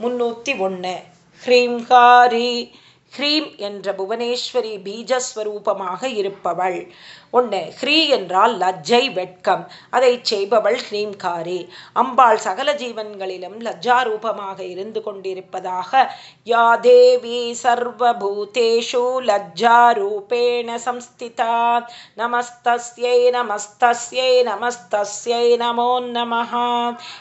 முன்னூற்றி ஒன்று ஹ்ரீம்ஹாரி ஹ்ரீம் என்ற புவனேஸ்வரி பீஜஸ்வரூபமாக இருப்பவள். ஒன்று ஹ்ரீ என்றால் லஜ்ஜை வெட்கம். அதை செய்பவள் ஹ்ரீம்காரி. அம்பாள் சகல ஜீவன்களிலும் லஜ்ஜாரூபமாக இருந்து கொண்டிருப்பதாக யா தேவி சர்வபூதேஷு லஜ்ஜாரூபேண சம்ஸ்திதா. நமஸ்தஸ்யை நமஸ்தஸ்யை நமஸ்தஸ்யை நமோ நமஹா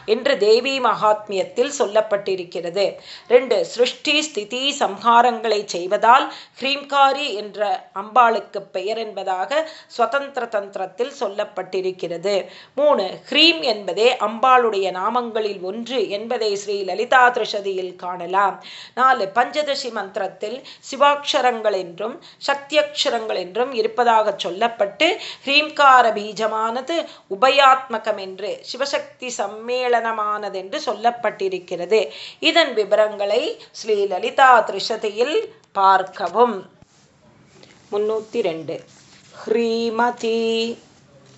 என்று தேவி மகாத்மியத்தில் சொல்லப்பட்டிருக்கிறது. ரெண்டு சிருஷ்டி ஸ்திதி சம்ஹாரங்களை செய்வதால் ஹ்ரீம்காரி என்ற அம்பாளுக்கு பெயர் என்பதாக சுதந்திர தந்திரத்தில் சொல்லப்பட்டிருக்கிறது. மூணு ஹ்ரீம் என்பதே அம்பாளுடைய நாமங்களில் ஒன்று என்பதை ஸ்ரீ லலிதா திருஷதியில் காணலாம். நாலு பஞ்சதசி மந்திரத்தில் சிவாட்சரங்கள் என்றும் சக்தியக்ஷரங்கள் என்றும் இருப்பதாக சொல்லப்பட்டு ஹ்ரீம்கார பீஜமானது உபயாத்மகம் என்று சிவசக்தி சம்மேளனமானதென்று சொல்லப்பட்டிருக்கிறது. இதன் விவரங்களை ஸ்ரீ லலிதா திருஷதியில் பார்க்கவும். முன்னூற்றி ரெண்டு. ஹ்ரீமதி.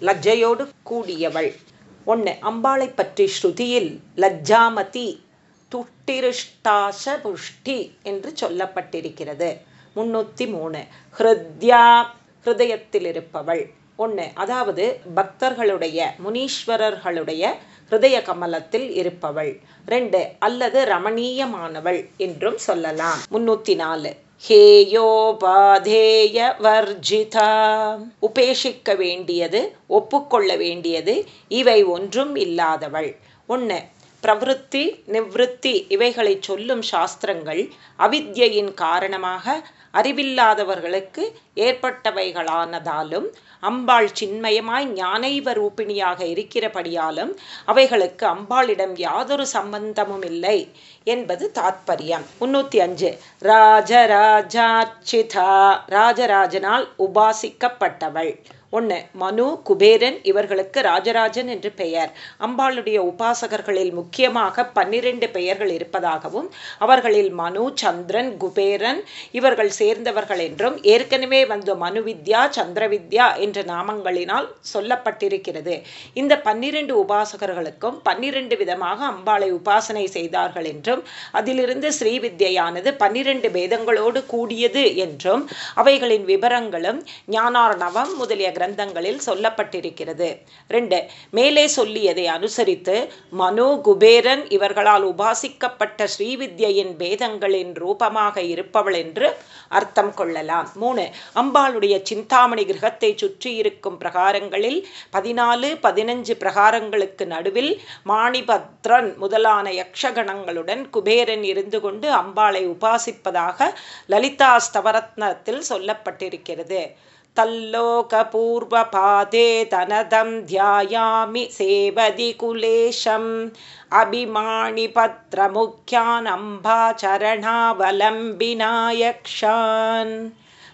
லஜ்ஜையோடு கூடியவள். ஒன்று அம்பாளை பற்றி ஸ்ருதியில் லஜ்ஜாமதி துட்டிருஷ்டாச புஷ்டி என்று சொல்லப்பட்டிருக்கிறது. முன்னூற்றி மூணு ஹிருத்யா ஹிருதயத்தில் இருப்பவள் ஒன்று அதாவது பக்தர்களுடைய முனீஸ்வரர்களுடைய ஹிருதய கமலத்தில் இருப்பவள். ரெண்டு அல்லது ரமணீயமானவள் என்றும் சொல்லலாம். முன்னூற்றி நாலு ஹேயோபாதேய வர்ஜிதா. உபேஷிக்க வேண்டியது ஒப்புக்கொள்ள வேண்டியது இவை ஒன்றும் இல்லாதவள். ஒன்று பிரவருத்தி நிவத்தி இவைகளை சொல்லும் சாஸ்திரங்கள் அவித்யின் காரணமாக அறிவில்லாதவர்களுக்கு ஏற்பட்டவைகளானதாலும் அம்பாள் சின்மயமாய் ஞானைவ ரூபிணியாக இருக்கிறபடியாலும் அவைகளுக்கு அம்பாளிடம் யாதொரு சம்பந்தமும் இல்லை என்பது தாத்பரியம். முன்னூத்தி அஞ்சு. ராஜராஜாச்சிதா ராஜராஜனால் உபாசிக்கப்பட்டவள். ஒன்று மனு குபேரன் இவர்களுக்கு ராஜராஜன் என்று பெயர். அம்பாளுடைய உபாசகர்களில் முக்கியமாக பன்னிரண்டு பெயர்கள் இருப்பதாகவும் அவர்களில் மனு சந்திரன் குபேரன் இவர்கள் சேர்ந்தவர்கள் என்றும் ஏற்கனவே வந்த மனு வித்யா சந்திர வித்யா என்ற நாமங்களினால் சொல்லப்பட்டிருக்கிறது. இந்த பன்னிரண்டு உபாசகர்களுக்கும் பன்னிரண்டு விதமாக அம்பாளை உபாசனை செய்தார்கள் என்றும் அதிலிருந்து ஸ்ரீ வித்யானது பன்னிரண்டு வேதங்களோடு கூடியது என்றும் அவைகளின் விவரங்களும் ஞானார்ணவம் முதலிய கிரந்தங்களில் சொல்லப்பட்டிருக்கிறது. ரெண்டு மேலே சொல்லியதை அனுசரித்து மனு குபேரன் இவர்களால் உபாசிக்கப்பட்ட ஸ்ரீவித்யின் பேதங்களின் ரூபமாக இருப்பவள் என்று அர்த்தம் கொள்ளலாம். மூணு அம்பாளுடைய சிந்தாமணி கிரகத்தை சுற்றி இருக்கும் பிரகாரங்களில் பதினாலு பதினஞ்சு பிரகாரங்களுக்கு நடுவில் மாணிபத்ரன் முதலான யக்ஷகணங்களுடன் குபேரன் இருந்து கொண்டு அம்பாளை உபாசிப்பதாக லலிதா ஸ்தவரத்னத்தில் சொல்லப்பட்டிருக்கிறது. तल्लोकपूर्वपादे तनदं ध्यायामि सेवदि कुलेशम् अभिमाणिपत्रमुख्यान् अम्बाचरणावलम्बिनायक्षान्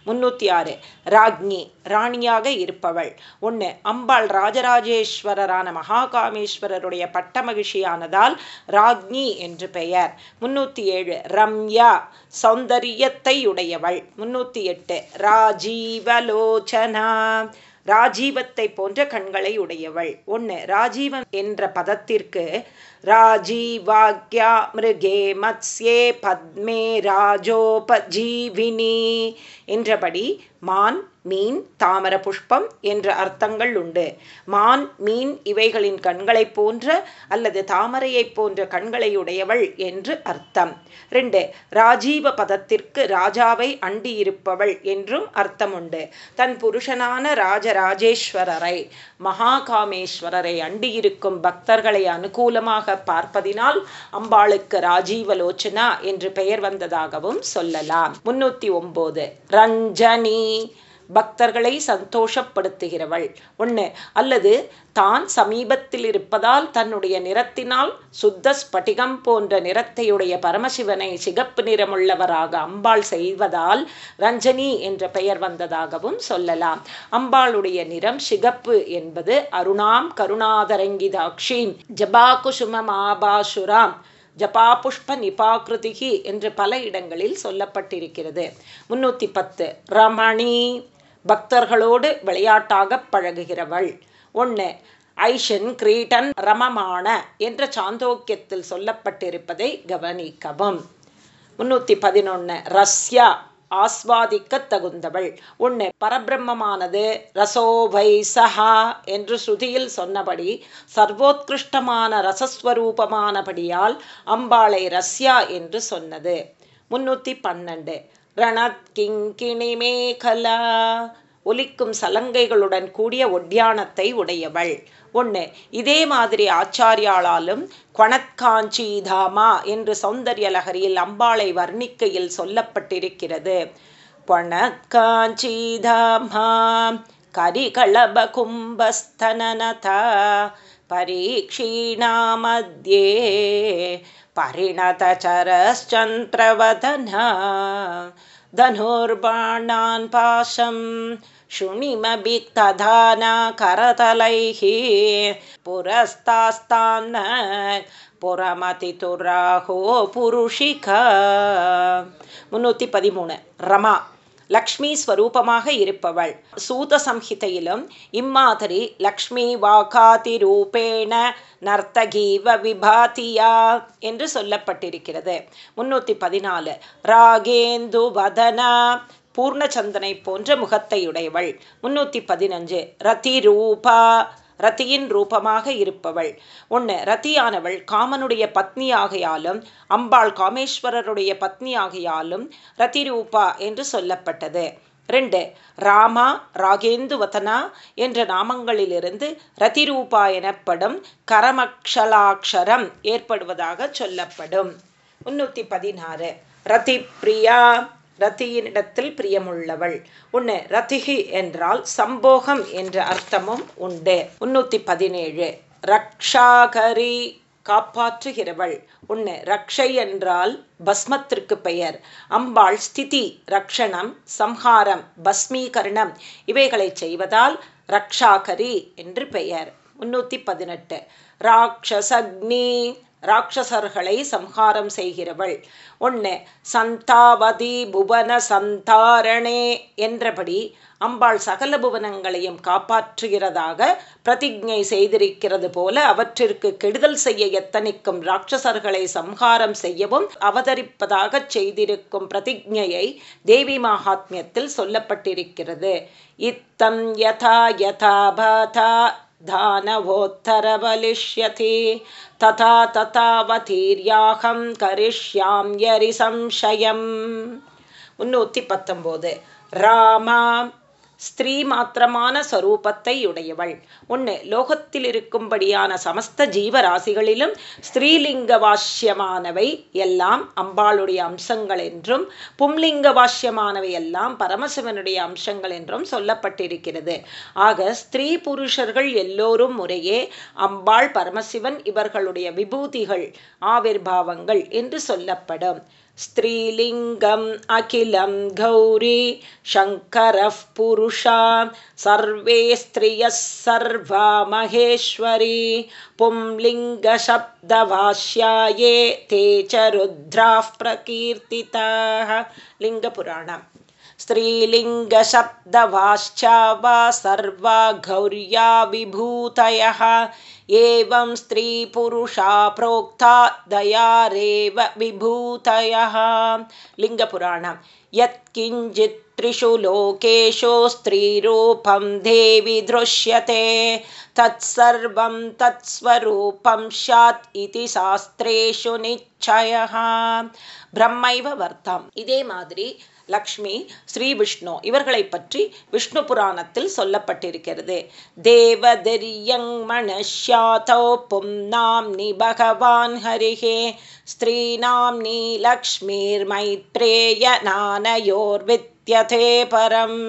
முன்னூற்றி ஆறு ராக்ஞி ராணியாக இருப்பவள். ஒன்று அம்பாள் ராஜராஜேஸ்வரரான மகாகாமேஸ்வரருடைய பட்ட மகிழ்ச்சியானதால் ராக்ஞி என்று பெயர். முன்னூற்றி ஏழு ரம்யா சௌந்தரியத்தை உடையவள் முன்னூற்றி எட்டு ராஜீவலோச்சனா. ராஜீவத்தை போன்ற கண்களை உடையவள். ஒன்று ராஜீவம் என்ற பதத்திற்கு ராஜீவாக்யா மிருகே மத்ஸ்யே பத்மே ராஜோபஜீவினி என்றபடி மான் மீன் தாமர புஷ்பம் என்ற அர்த்தங்கள் உண்டு. மான் மீன் இவைகளின் கண்களைப் போன்ற அல்லது தாமரையைப் போன்ற கண்களையுடையவள் என்று அர்த்தம். ரெண்டு ராஜீவ பதத்திற்கு ராஜாவை அண்டியிருப்பவள் என்றும் அர்த்தம் உண்டு. தன் புருஷனான ராஜராஜேஸ்வரரை மகாகாமேஸ்வரரை அண்டியிருக்கும் பக்தர்களை அனுகூலமாக பார்ப்பதினால் அம்பாளுக்கு ராஜீவலோச்சனா என்று பெயர் வந்ததாகவும் சொல்லலாம். முன்னூத்தி ஒன்பது ரஞ்சனி. பக்தர்களை சந்தோஷப்படுத்துகிறவள். ஒன்று அல்லது தான் சமீபத்தில் இருப்பதால் தன்னுடைய நிறத்தினால் சுத்த ஸ்பட்டிகம் போன்ற நிறத்தையுடைய பரமசிவனை சிகப்பு நிறமுள்ளவராக அம்பாள் செய்வதால் ரஞ்சனி என்ற பெயர் வந்ததாகவும் சொல்லலாம். அம்பாளுடைய நிறம் சிகப்பு என்பது அருணாம் கருணாதரங்கிதாட்சி ஜபாகுசுமமாபாசுராம் ஜபா புஷ்ப நிபாகிருதிகி என்று பல இடங்களில் சொல்லப்பட்டிருக்கிறது. முன்னூற்றி பத்து ரமணி. பக்தர்களோடு விளையாட்டாக பழகுகிறவள். ஒன்று ஐஷன் கிரீட்டன் ரமமான என்ற சாந்தோக்கியத்தில் சொல்லப்பட்டிருப்பதை கவனிக்கவும். முன்னூற்றி பதினொன்று ரஷ்யா ஆஸ்வாதிக்க தகுந்தவள். ஒன்று பரபிரம்மமானது ரசோபை சஹா என்று ஸ்ருதியில் சொன்னபடி சர்வோத்கிருஷ்டமான ரசஸ்வரூபமானபடியால் அம்பாளை ரஷ்யா என்று சொன்னது. முன்னூற்றி பன்னெண்டு ரணத் கிங்கிணி மேகலா. ஒலிக்கும் சலங்கைகளுடன் கூடிய ஒட்டியானத்தை உடையவள். ஒன்று இதே மாதிரி ஆச்சாரியாளாலும் தாமா என்று சௌந்தர்ய லகரியில் அம்பாளை வர்ணிக்கையில் சொல்லப்பட்டிருக்கிறது. தாமா கரிகளப கும்பஸ்தனனதா பரீட்சீணா மத்தியே परिणतचरश्चन्द्रवदना धनुर्बाणान् पाशं शुणिमभिक्तधाना करतलैः पुरस्तास्तान्न पुरमतितुराहो पुरुषिका முன்னூற்றி பதிமூணு ரமா லக்ஷ்மி ஸ்வரூபமாக இருப்பவள். சூத சம்ஹிதையிலும் இம்மாதிரி லக்ஷ்மி வாகாதி ரூபேண நர்த்தகீவ விபாத்தியா என்று சொல்லப்பட்டிருக்கிறது. முன்னூற்றி பதினாலு ராகேந்து வதனா பூர்ணச்சந்தனை போன்ற முகத்தையுடையவள் முன்னூற்றி பதினஞ்சு ரதி ரூபா ரத்தியின் ரூபமாக இருப்பவள். ஒன்று ரத்தியானவள் காமனுடைய பத்னி ஆகையாலும் அம்பாள் காமேஸ்வரருடைய பத்னி ஆகையாலும் ரத்தி ரூபா என்று சொல்லப்பட்டது. ரெண்டு ராமா ராகேந்துவதனா என்ற நாமங்களிலிருந்து ரதிரூபா எனப்படும் கரமக்ஷலாட்சரம் ஏற்படுவதாக சொல்லப்படும். முன்னூற்றி பதினாறு. ரதிப்பிரியா ரத்தியினிடத்தில் பிரியமுள்ளவள். உன்னு ரத்திகி என்றால் சம்போகம் என்ற அர்த்தமும் உண்டு. முன்னூத்தி பதினேழு. ரக்ஷாகரி காப்பாற்றுகிறவள். உன்னை ரக்ஷை என்றால் பஸ்மத்திற்கு பெயர். அம்பாள் ஸ்திதி ரக்ஷணம் சம்ஹாரம் பஸ்மீகரணம். இவைகளை செய்வதால் ரக்ஷாகரி என்று பெயர். முன்னூத்தி பதினெட்டு. ராட்சசக்னி ராட்சசர்களை சம்ஹாரம் செய்கிறவள். ஒன்று சந்தாவதி புவன சந்தாரணே என்றபடி அம்பாள் சகல புவனங்களையும் காப்பாற்றுகிறதாக பிரதிஜை செய்திருக்கிறது போல அவற்றிற்கு கெடுதல் செய்ய எத்தனிக்கும் ராட்சசர்களை சம்ஹாரம் செய்யவும் அவதரிப்பதாக செய்திருக்கும் பிரதிஜையை தேவி மகாத்மியத்தில் சொல்லப்பட்டிருக்கிறது. இத்தம் யதா யதா பாதா दानवोत्तरबलिष्यति तथा तथावतीर्याहं करिष्याम्यरि संशयम् முன்னூற்றி பத்தொம்போது ராமா ஸ்திரீ மாத்திரமான ஸ்வரூபத்தை உடையவள். ஒன்று லோகத்தில் இருக்கும்படியான சமஸ்த ஜீவராசிகளிலும் ஸ்திரீலிங்க வாஷ்யமானவை எல்லாம் அம்பாளுடைய அம்சங்கள் என்றும் பும்லிங்க வாஷ்யமானவை எல்லாம் பரமசிவனுடைய அம்சங்கள் என்றும் சொல்லப்பட்டிருக்கிறது. ஆக ஸ்திரீ புருஷர்கள் எல்லோரும் முறையே அம்பாள் பரமசிவன் இவர்களுடைய விபூதிகள் ஆவிர்வாவங்கள் என்று சொல்லப்படும். स्त्रीलिङ्गम् अखिलं गौरी शङ्करः पुरुषा सर्वे स्त्रियः सर्वा महेश्वरी। पुंलिङ्गशब्दभाष्याये ते च रुद्राः प्रकीर्तिताः। लिङ्गपुराणम् स्त्रीलिङ्गशब्दवाश्चा वा सर्वा गौर्या विभूतयः एवं स्त्रीपुरुषा प्रोक्ता दयारेव विभूतयः। लिङ्गपुराणं। यत्किञ्चित् त्रिषु लोकेषु स्त्रीरूपं देवि दृश्यते। तत्सर्वं तत्स्वरूपं स्यात् इति शास्त्रेषु निश्चयः। ब्रह्मैव वर्थम् इदे मादिरि லக்ஷ்மி ஸ்ரீ விஷ்ணு இவர்களை பற்றி விஷ்ணு புராணத்தில் சொல்லப்பட்டிருக்கிறது. தேவதரியங் மனுஷ்யாதோ பும் நாம் நி பகவான் ஹரிகே ஸ்திரீநாம் நீ லக்ஷ்மீர் மைத்ரேய பரம்.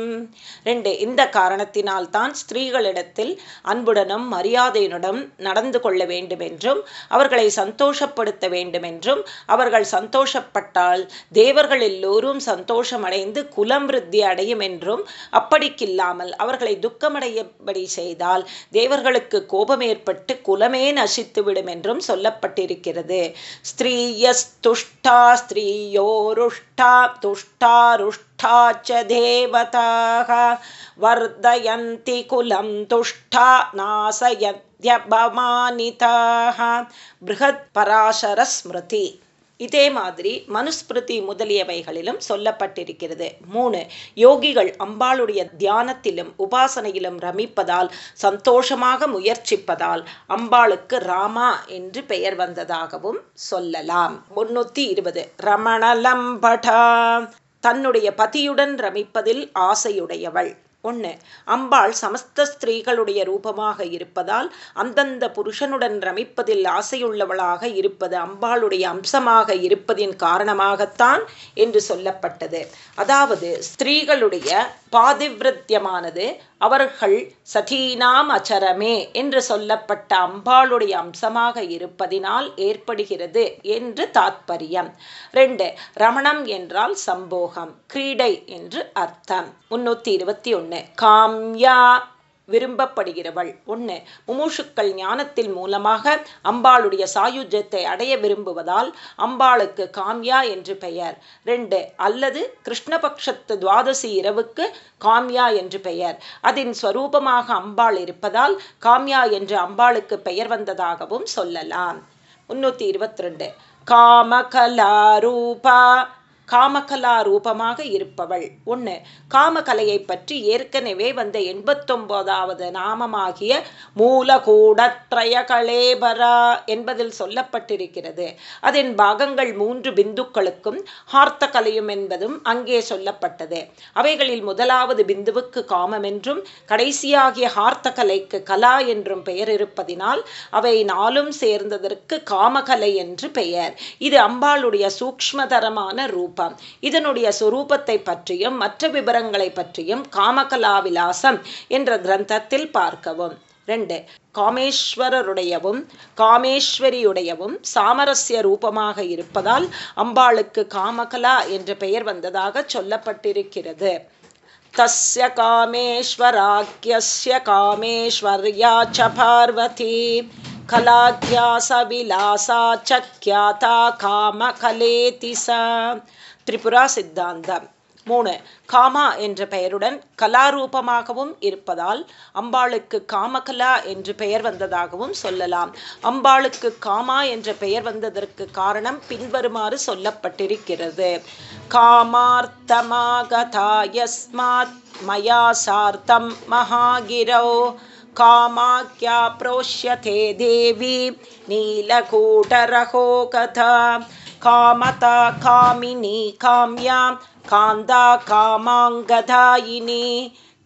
ரெண்டு இந்த காரணத்தினால் தான் ஸ்திரீகளிடத்தில் அன்புடனும் மரியாதையுடனும் நடந்து கொள்ள வேண்டுமென்றும் அவர்களை சந்தோஷப்படுத்த வேண்டுமென்றும் அவர்கள் சந்தோஷப்பட்டால் தேவர்கள் எல்லோரும் சந்தோஷமடைந்து குலம் விருத்தி அடையும் என்றும் அப்படிக்கில்லாமல் அவர்களை துக்கமடையபடி செய்தால் தேவர்களுக்கு கோபம் ஏற்பட்டு குலமே நசித்துவிடும் என்றும் சொல்லப்பட்டிருக்கிறது. ஸ்திரீ स्त्रियस्तुष्टा स्त्रियोरुष्टा तुष्टारुष्टा च देवताः वर्धयन्ति कुलं तुष्टा नाशयत्यपमानिताः बृहत्पराशरस्मृति। இதே மாதிரி மனுஸ்மிருதி முதலியவைகளிலும் சொல்லப்பட்டிருக்கிறது. மூணு யோகிகள் அம்பாளுடைய தியானத்திலும் உபாசனையிலும் ரமிப்பதால் சந்தோஷமாக முயற்சிப்பதால் அம்பாளுக்கு ராமா என்று பெயர் வந்ததாகவும் சொல்லலாம். முன்னூத்தி இருபது ரமணலம்படா. தன்னுடைய பதியுடன் ரமிப்பதில் ஆசையுடையவள். ஒன்று அம்பாள் சமஸ்த ஸ்திரீகளுடைய ரூபமாக இருப்பதால் அந்தந்த புருஷனுடன் ரமிப்பதில் ஆசையுள்ளவளாக இருப்பது அம்பாளுடைய அம்சமாக இருப்பதின் காரணமாகத்தான் என்று சொல்லப்பட்டது. அதாவது ஸ்திரீகளுடைய பாதிவிரத்தியமானது அவர்கள் சதீனாம் அச்சரமே என்று சொல்லப்பட்ட அம்பாளுடைய அம்சமாக இருப்பதினால் ஏற்படுகிறது என்று தாத்பரியம். ரெண்டு ரமணம் என்றால் சம்போகம் கிரீடை என்று அர்த்தம். முன்னூத்தி இருபத்தி ஒன்று காம்யா விரும்பப்படுகிறவள். ஒன்று முமூஷுக்கள் ஞானத்தின் மூலமாக அம்பாளுடைய சாயுஜத்தை அடைய விரும்புவதால் அம்பாளுக்கு காம்யா என்று பெயர். ரெண்டு அல்லது கிருஷ்ணபக்ஷத்து துவாதசி இரவுக்கு காம்யா என்று பெயர். அதன் ஸ்வரூபமாக அம்பாள் இருப்பதால் காம்யா என்று அம்பாளுக்கு பெயர் வந்ததாகவும் சொல்லலாம். முன்னூற்றி இருபத்தி ரெண்டு காமகலாரூபா காமகலா ரூபமாக இருப்பவள். ஒன்று காமகலையை பற்றி ஏற்கனவே வந்த எண்பத்தொம்போதாவது நாமமாகிய மூலகூடத்ரய கலேபரா என்பதில் சொல்லப்பட்டிருக்கிறது. அதன் பாகங்கள் மூன்று பிந்துக்களுக்கும் ஹார்த்த கலையும் என்பதும் அங்கே சொல்லப்பட்டது. அவைகளில் முதலாவது பிந்துவுக்கு காமம் என்றும் கடைசியாகிய ஹார்த்த கலைக்கு கலா என்றும் பெயர் இருப்பதினால் அவை நாளும் சேர்ந்ததற்கு காமகலை என்று பெயர். இது அம்பாளுடைய சூக்மதரமான ரூபம். ரூபம் இதனுடைய சுரூபத்தை பற்றியும் மற்ற விவரங்களை பற்றியும் காமகலாவிலாசம் என்ற கிரந்தத்தில் பார்க்கவும். ரெண்டு காமேஸ்வரருடையவும் காமேஸ்வரியுடையவும் சாமரஸ்ய ரூபமாக இருப்பதால் அம்பாளுக்கு காமகலா என்ற பெயர் வந்ததாக சொல்லப்பட்டிருக்கிறது. தஸ்ய காமேஸ்வராக்கியஸ்ய காமேஸ்வர்யா ச பார்வதி. கலாக்கியாசவிலாசா சக்கியாதா காமகலேதி ச. திரிபுரா சித்தாந்தம். மூணு காமா என்ற பெயருடன் கலாரூபமாகவும் இருப்பதால் அம்பாளுக்கு காமகலா என்று பெயர் வந்ததாகவும் சொல்லலாம். அம்பாளுக்கு காமா என்ற பெயர் வந்ததற்கு காரணம் பின்வருமாறு சொல்லப்பட்டிருக்கிறது. காமார்த்தமாகதாயஸ்மாத் மயா சார்த்தம் மகாகிரோ காமாக்கியா புரோஷ்யதே தேவி நீலகூட்டரகோ கதா காமதா காமினி காமியாம் காந்தா காமாங்கதாயினி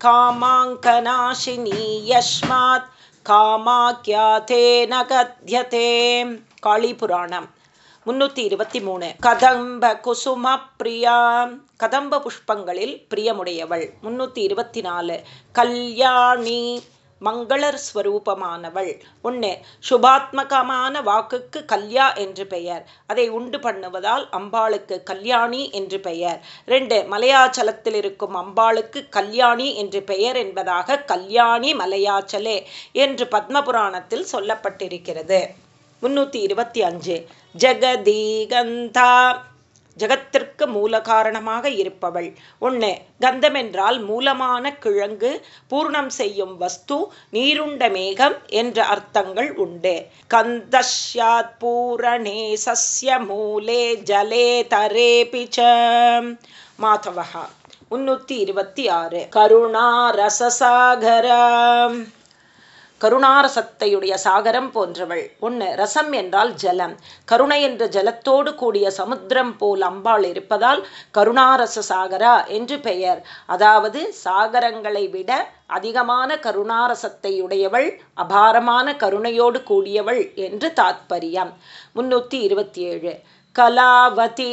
காமாங்கநாசினி யஸ்மாத் காமாக்கியா தே நகத்யதே காளிபுராணம் முன்னூத்தி இருபத்தி மூணு கதம்ப குசும பிரியா கதம்ப புஷ்பங்களில் பிரியமுடையவள்। முன்னூத்தி இருபத்தி நாலு। கல்யாணி। மங்களர் ஸ்வரூபமானவள். ஒன்று சுபாத்மகமான வாக்குக்கு கல்யா என்று பெயர். அதை உண்டு பண்ணுவதால் அம்பாளுக்கு கல்யாணி என்று பெயர். ரெண்டு மலையாச்சலத்தில் இருக்கும் அம்பாளுக்கு கல்யாணி என்று பெயர் என்பதாக கல்யாணி மலையாச்சலே என்று பத்மபுராணத்தில் சொல்லப்பட்டிருக்கிறது. முன்னூற்றி இருபத்தி அஞ்சு. ஜெகதீகந்தா. ஜகத்திற்கு மூல காரணமாக இருப்பவள். ஒன்று கந்தம் என்றால் மூலமான கிழங்கு பூர்ணம் செய்யும் வஸ்து நீருண்ட மேகம் என்ற அர்த்தங்கள் உண்டு. கந்தஷ்யாத் பூரணே சஸ்ய மூலே ஜலே தரே பிச்ச. மாதவகா முன்னூற்றி இருபத்தி ஆறு. கருணா ரசசாகரம். கருணாரசத்தையுடைய சாகரம் போன்றவள். ஒன்று ரசம் என்றால் ஜலம். கருணை என்ற ஜலத்தோடு கூடிய சமுத்திரம் போல் அம்பாள் இருப்பதால் கருணாரச சாகரா என்று பெயர். அதாவது சாகரங்களை விட அதிகமான கருணாரசத்தை உடையவள் அபாரமான கருணையோடு கூடியவள் என்று தாத்பரியம். முன்னூற்றி இருபத்தி ஏழு. கலாவதி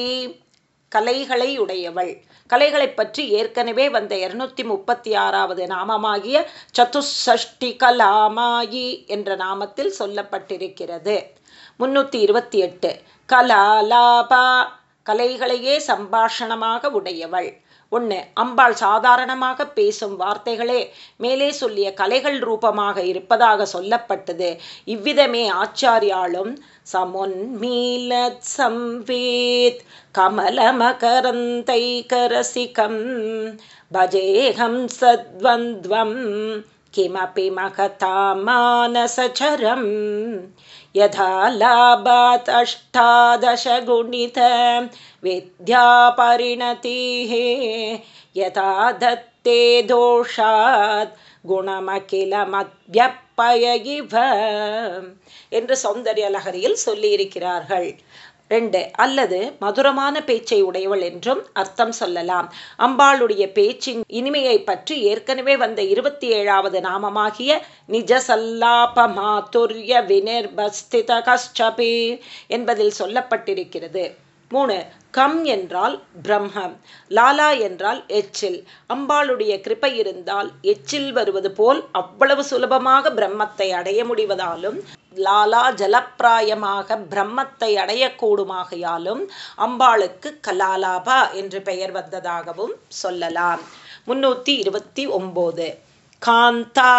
கலைகளை உடையவள் கலைகளை பற்றி ஏற்கனவே வந்த இருநூத்தி முப்பத்தி ஆறாவது நாமமாகிய சதுஷஷ்டி கலாமாயி என்ற நாமத்தில் சொல்லப்பட்டிருக்கிறது. முன்னூத்தி இருபத்தி எட்டு கலாலாபா கலைகளையே சம்பாஷணமாக உடையவள். ஒன்று அம்பாள் சாதாரணமாக பேசும் வார்த்தைகளே மேலே சொல்லிய கலைகள் ரூபமாக இருப்பதாக சொல்லப்பட்டது. இவ்விதமே ஆச்சாரியாலும் समुन्मीलत्संवेत् कमलमकरन्तैकरसिकं भजेऽहं सद्वन्द्वं किमपि मकता मानसचरं यथा लाभात् अष्टादशगुणित विद्यापरिणतिः यथा दत्ते दोषात् गुणमखिलमद्यपय इव என்று சௌந்தர்ய லகரியில் சொல்லியிருக்கிறார்கள். ரெண்டு அல்லது மதுரமான பேச்சை உடையவள் என்றும் அர்த்தம் சொல்லலாம். அம்பாளுடைய பேச்சின் இனிமையை பற்றி ஏற்கனவே வந்த இருபத்தி ஏழாவது நாமமாகிய நிஜ சல்லாப மாதுரிய வினிர்பஸ்தித என்பதில் சொல்லப்பட்டிருக்கிறது. மூணு கம் என்றால் பிரம்மம் லாலா என்றால் எச்சில். அம்பாளுடைய கிருப்பை இருந்தால் எச்சில் வருவது போல் அவ்வளவு சுலபமாக பிரம்மத்தை அடைய முடிவதாலும் லாலா ஜலப்பிராயமாக பிரம்மத்தை அடையக்கூடுமாகையாலும் அம்பாளுக்கு கலாலாபா என்று பெயர் வந்ததாகவும் சொல்லலாம். முன்னூற்றி இருபத்தி ஒம்போது. காந்தா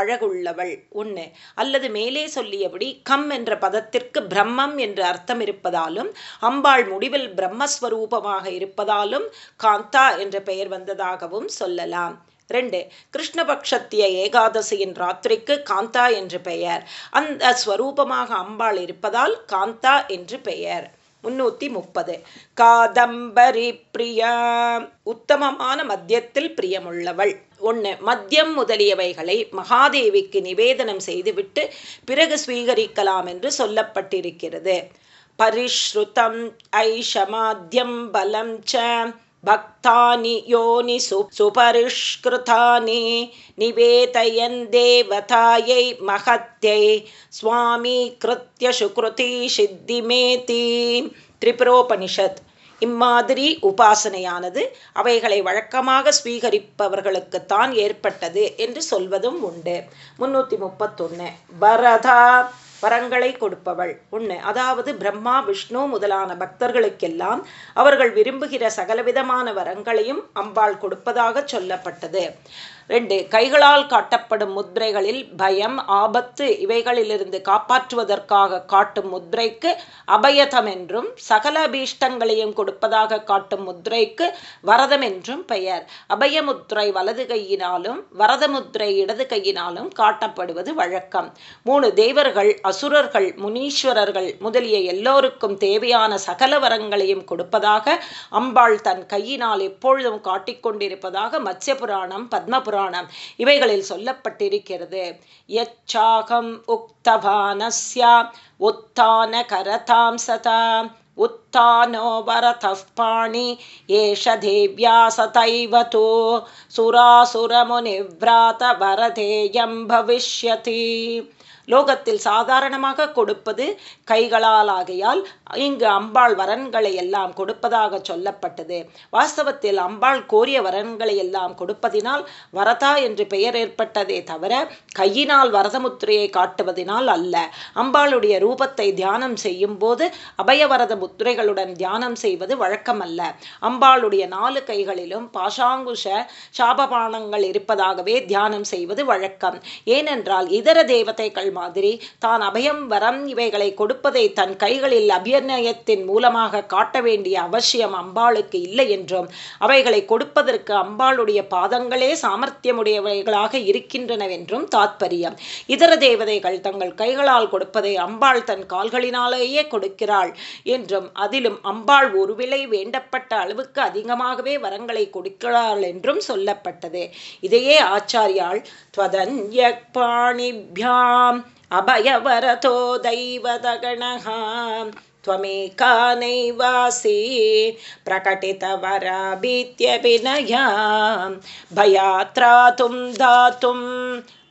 அழகுள்ளவள் ஒன்று அல்லது மேலே சொல்லியபடி கம் என்ற பதத்திற்கு பிரம்மம் என்று அர்த்தம் இருப்பதாலும் அம்பாள் முடிவில் பிரம்மஸ்வரூபமாக இருப்பதாலும் காந்தா என்ற பெயர் வந்ததாகவும் சொல்லலாம். ரெண்டு கிருஷ்ணபக்ஷத்திய ஏகாதசியின் ராத்திரிக்கு காந்தா என்று பெயர். அந்த ஸ்வரூபமாக அம்பாள் இருப்பதால் காந்தா என்று பெயர். முன்னூத்தி முப்பது. காதம்பரி பிரியா. உத்தமமான மத்தியத்தில் பிரியமுள்ளவள். ஒன்று மத்தியம் முதலியவைகளை மகாதேவிக்கு நிவேதனம் செய்துவிட்டு பிறகு ஸ்வீகரிக்கலாம் என்று சொல்லப்பட்டிருக்கிறது. பரிஷ்ருதம் ஐஷமாத்தியம் பலம் ச भक्तानि योनिसु सुपरिष्कृतानि निवेदयन् देवतायै महत्यै स्वामीकृत्य சுக்ருதி சித்திமேதி திரிபுரோபனிஷத் இம்மாதிரி உபாசனையானது அவைகளை வழக்கமாக ஸ்வீகரிப்பவர்களுக்குத்தான் ஏற்பட்டது என்று சொல்வதும் உண்டு முன்னூத்தி முப்பத்தொன்னு பரதா வரங்களை கொடுப்பவள். ஒன்று அதாவது பிரம்மா விஷ்ணு முதலான பக்தர்களுக்கெல்லாம் அவர்கள் விரும்புகிற சகலவிதமான வரங்களையும் அம்பாள் கொடுப்பதாக சொல்லப்பட்டது. ரெண்டு கைகளால் காட்டப்படும் முத்ரைகளில் பயம் ஆபத்து இவைகளிலிருந்து காப்பாற்றுவதற்காக காட்டும் முத்ரைக்கு அபயதம் என்றும் சகல அபீஷ்டங்களையும் கொடுப்பதாக காட்டும் முத்ரைக்கு வரதம் என்றும் பெயர். அபயமுத்ரை வலது கையினாலும் வரதமுத்ரை இடது கையினாலும் காட்டப்படுவது வழக்கம். மூணு தேவர்கள் அசுரர்கள் முனீஸ்வரர்கள் முதலிய எல்லோருக்கும் தேவையான சகல வரங்களையும் கொடுப்பதாக அம்பாள் தன் கையினால் எப்பொழுதும் காட்டிக்கொண்டிருப்பதாக மத்ய புராணம் பத்மபுரம் புராணம் இவைகளில் சொல்லப்பட்டிருக்கிறது யச்சாகம் உக்தவானஸ்யா உத்தான கரதாம் சதா उत्थानो वरतः पाणि एष देव्या सतैवतो सुरासुरमुनिव्रातवरधेयं भविष्यति லோகத்தில் சாதாரணமாக கொடுப்பது கைகளால் ஆகையால் இங்கு அம்பாள் வரன்களை எல்லாம் கொடுப்பதாக சொல்லப்பட்டது. வாஸ்தவத்தில் அம்பாள் கோரிய வரன்களை எல்லாம் கொடுப்பதினால் வரதா என்று பெயர் ஏற்பட்டதே தவிர கையினால் வரதமுத்திரையை காட்டுவதனால் அல்ல. அம்பாளுடைய ரூபத்தை தியானம் செய்யும் போது அபயவரத முத்திரைகளுடன் தியானம் செய்வது வழக்கமல்ல. அம்பாளுடைய நாலு கைகளிலும் பாஷாங்குஷ சாபபானங்கள் இருப்பதாகவே தியானம் செய்வது வழக்கம். ஏனென்றால் இதர தேவதைகள் மாதிரி தான் அபயம் வரம் இவைகளை கொடுப்பதை தன் கைகளில் அபிநயத்தின் மூலமாக காட்ட வேண்டிய அவசியம் அம்பாளுக்கு இல்லை என்றும் அவைகளை கொடுப்பதற்கு அம்பாளுடைய பாதங்களே சாமர்த்தியமுடையவைகளாக இருக்கின்றனவென்றும் தாத்பரியம். இதர தேவதைகள் தங்கள் கைகளால் கொடுப்பதை அம்பாள் தன் கால்களினாலேயே கொடுக்கிறாள் என்றும் அதிலும் அம்பாள் ஒருவிலை வேண்டப்பட்ட அளவுக்கு அதிகமாகவே வரங்களை கொடுக்கிறாள் என்றும் சொல்லப்பட்டது. இதையே ஆச்சாரியால் त्वदन्यपाणिभ्याम् अभयवरतो दैवतगणः त्वमेका नैवासि प्रकटितवराभीत्यभिनया भयात्रातुं दातुं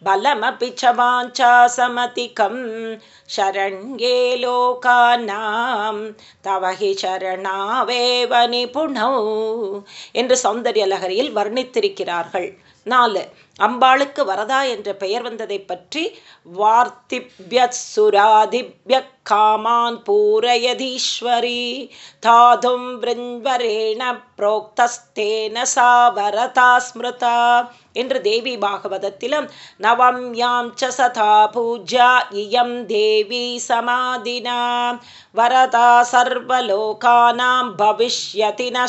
बलमपि च वाञ्चासमतिकं शरण्ये लोकानां தவ ஹி சரணாவேவ நிபுணோ என்று சௌந்தர்ய லகரியில் வர்ணித்திருக்கிறார்கள் நாலு அம்பாளுக்கு வரதா என்ற பெயர் வந்ததை பற்றி வார்த்திபிய சுராதிபிய காமான் பூரயதீஸ்வரி தாதும் விருஞ்சரேண புரோக்தஸ்தேன சா வரதா ஸ்மிருதா. என்று தேவி பாகவதத்திலும் நவம் யாம் ச சதா பூஜா இயம் தேவி சமாதினா. வரதா சர்வலோகானாம் பவிஷ்யதி ந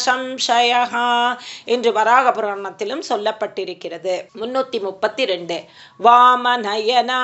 என்று வராக புராணத்திலும் சொல்லப்பட்டிருக்கிறது. முன்னூத்தி முப்பத்தி ரெண்டு. வாமநயனா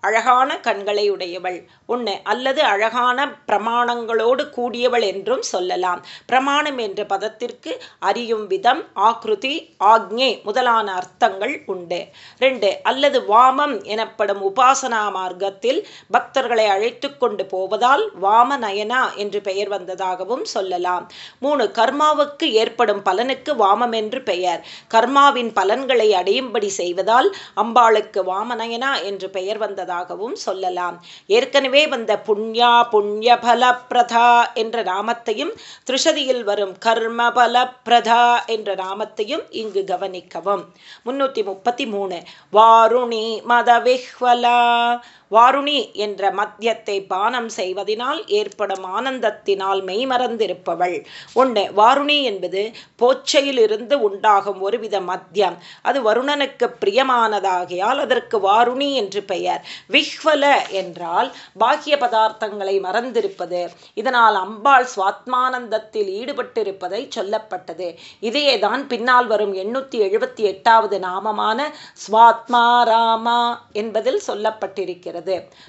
அழகான கண்களை உடையவள். உன்னை அல்லது அழகான பிரமாணங்களோடு கூடியவள் என்றும் சொல்லலாம். பிரமாணம் என்ற பதத்திற்கு அறியும் விதம் ஆக்ருதி ஆக்ஞே முதலான அர்த்தங்கள் உண்டு. ரெண்டு அல்லது வாமம் எனப்படும் உபாசனா மார்க்கத்தில் பக்தர்களை அழைத்து கொண்டு போவதால் வாம நயனா என்று பெயர் வந்ததாகவும் சொல்லலாம். மூணு கர்மாவுக்கு ஏற்படும் பலனுக்கு வாமம் என்று பெயர். கர்மாவின் பலன்களை அடையும்படி செய்வதால் அம்பாளுக்கு வாமநயனா என்று பெயர் வந்தது இருப்பதாகவும் சொல்லலாம். ஏற்கனவே வந்த புண்ணியா புண்ணிய பலப்பிரதா என்ற நாமத்தையும் திருஷதியில் வரும் கர்ம பலப்பிரதா என்ற நாமத்தையும் இங்கு கவனிக்கவும். முன்னூற்றி முப்பத்தி மூணு. வாருணி மதவிஹ்வலா. வாருணி என்ற மத்தியத்தை பானம் செய்வதனால் ஏற்படும் ஆனந்தத்தினால் மெய்மறந்திருப்பவள் ஒன்று வாருணி என்பது போச்சையிலிருந்து உண்டாகும் ஒருவித மத்தியம். அது வருணனுக்கு பிரியமானதாகியால் அதற்கு வாருணி என்று பெயர். விஹ்வல என்றால் பாக்கிய பதார்த்தங்களை மறந்திருப்பது. இதனால் அம்பாள் சுவாத்மானந்தத்தில் ஈடுபட்டிருப்பதை சொல்லப்பட்டது. இதையே தான் பின்னால் வரும் எண்ணூற்றி எழுபத்தி எட்டாவது நாமமான ஸ்வாத்மா ராமா என்பதில் சொல்லப்பட்டிருக்கிறது.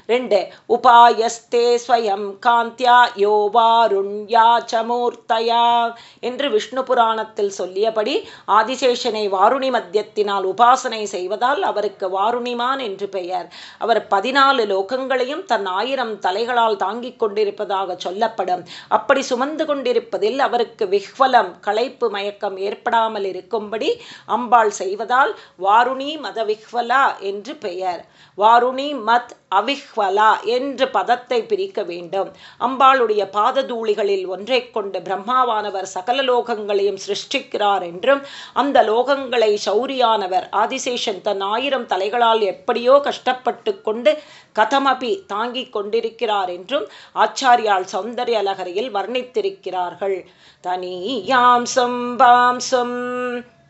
ரெண்டு உபாயஸ்தே ஸ்வயம் காந்தியா யோவாருண்யா சமூர்த்தயா என்று விஷ்ணு புராணத்தில் சொல்லியபடி ஆதிசேஷனை வாருணி மத்தியத்தினால் உபாசனை செய்வதால் அவருக்கு வாருணிமான் என்று பெயர். அவர் பதினாலு லோகங்களையும் தன் ஆயிரம் தலைகளால் தாங்கிக் கொண்டிருப்பதாக சொல்லப்படும். அப்படி சுமந்து கொண்டிருப்பதில் அவருக்கு விஹ்வலம் களைப்பு மயக்கம் ஏற்படாமல் இருக்கும்படி அம்பாள் செய்வதால் வாருணி மத விஹ்வலா என்று பெயர். வாருணி மத் அவிஹ்வலா என்று பதத்தை பிரிக்க வேண்டும். அம்பாளுடைய பாததூளிகளில் ஒன்றை கொண்டு பிரம்மாவானவர் சகல லோகங்களையும் சிருஷ்டிக்கிறார் என்றும் அந்த லோகங்களை சௌரியானவர் ஆதிசேஷன் தன் ஆயிரம் தலைகளால் எப்படியோ கஷ்டப்பட்டு கொண்டு கதமபி தாங்கிக் கொண்டிருக்கிறார் என்றும் ஆச்சாரியால் சௌந்தர்ய லகரியில் வர்ணித்திருக்கிறார்கள். தனியாம் பாம்சம்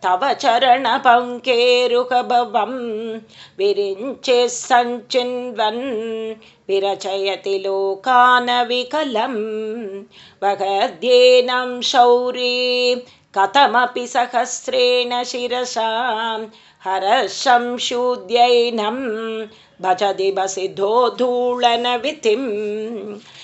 तव चरणपङ्केरुकभवं विरिञ्चे सञ्चिन्वन् विरचयति लोकानविकलं वगद्येनं शौरी कथमपि सहस्रेण शिरसां ஹரசம்சூத்யைனம் பஜதிபசிதோ தூளனவிதிம்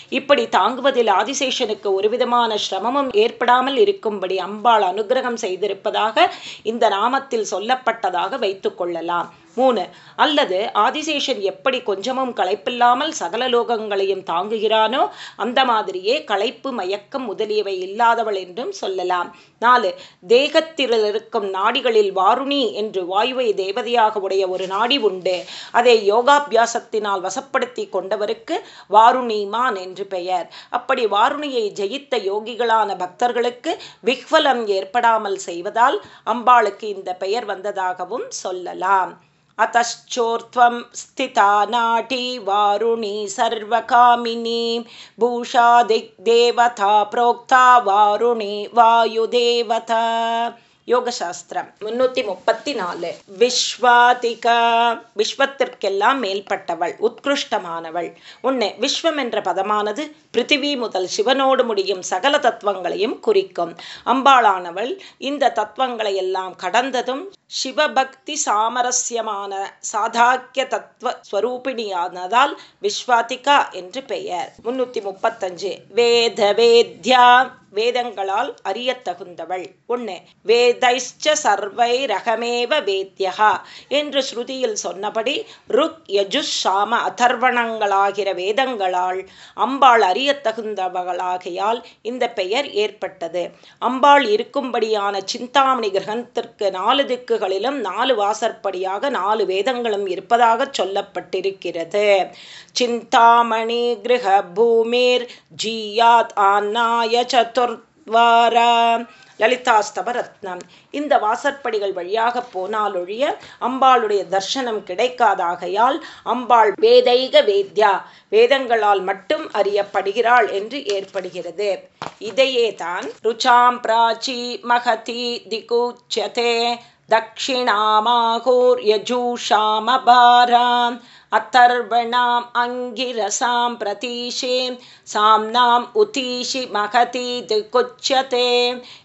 இப்படி தாங்குவதில் ஆதிசேஷனுக்கு ஒரு விதமான சிரமமும் ஏற்படாமல் இருக்கும்படி அம்பாள் அனுகிரகம் செய்திருப்பதாக இந்த நாமத்தில் சொல்லப்பட்டதாக வைத்து கொள்ளலாம். மூணு. அல்லது ஆதிசேஷன் எப்படி கொஞ்சமும் களைப்பில்லாமல் சகல லோகங்களையும் தாங்குகிறானோ அந்த மாதிரியே களைப்பு மயக்கம் முதலியவை இல்லாதவள் என்றும் சொல்லலாம். நாலு தேகத்தில் இருக்கும் நாடிகளில் வாருணி என்று வாயுவை தேவதையாக உடைய ஒரு நாடி உண்டு. அதை யோகாபியாசத்தினால் வசப்படுத்தி கொண்டவருக்கு வாருணிமான் என்று பெயர். அப்படி வாருணியை ஜெயித்த யோகிகளான பக்தர்களுக்கு விஹ்வலம் ஏற்படாமல் செய்வதால் அம்பாளுக்கு இந்த பெயர் வந்ததாகவும் சொல்லலாம். अतश्चोर्त्वं स्थिता नाटी वारुणी सर्वकामिनी भूषा दिग्देवता प्रोक्ता वारुणी वायुदेवता யோகசாஸ்திரம் முன்னூத்தி முப்பத்தி நாலு விஸ்வாதிகா விஸ்வத்திற்கெல்லாம் மேல்பட்டவள் உத்கிருஷ்டமானவள். உன்னை விஸ்வம் என்ற பதமானது பிருத்திவி முதல் சிவனோடு முடியும் சகல தத்துவங்களையும் குறிக்கும். அம்பாளானவள் இந்த தத்துவங்களை எல்லாம் கடந்ததும் சிவபக்தி சாமரஸ்யமான சாதாக்கிய தத்துவ ஸ்வரூபிணியானதால் விஸ்வாதிகா என்று பெயர். முன்னூத்தி முப்பத்தஞ்சு வேத வேத்யா வேதங்களால் அறியத்தகுந்தவள். ஒன்று வேதைஷ்ச சர்வை ரகமேவ வேத்யகா என்று ஸ்ருதியில் சொன்னபடி ருக் யஜுஷ் சாம அதர்வணங்களாகிற வேதங்களால் அம்பாள் அறியத்தகுந்தவளாகையால் இந்த பெயர் ஏற்பட்டது. அம்பாள் இருக்கும்படியான சிந்தாமணி கிரகத்திற்கு நாலு திக்குகளிலும் நாலு வாசற்படியாக நாலு வேதங்களும் இருப்பதாக சொல்லப்பட்டிருக்கிறது. சிந்தாமணி கிரக பூமிர் ஜியாத் ஆன்னாய சத்து வாரா. லலிதாஸ்தவரத்னம் இந்த வாசற்படிகள் வழியாக போனாலொழிய அம்பாளுடைய தர்சனம் கிடைக்காதாகையால் அம்பாள் வேதைக வேத்யா வேதங்களால் மட்டும் அறியப்படுகிறாள் என்று ஏற்படுகிறது. இதையே தான் ருச்சாம் பிராச்சி மகதி திகூச்சதே. தக்ஷிணாமாகூர் யஜூஷாமபாராம். अतर्वणाम् अङ्गिरसां प्रतीशे சாம்னாம் உதீஷி மகதி குச்சதே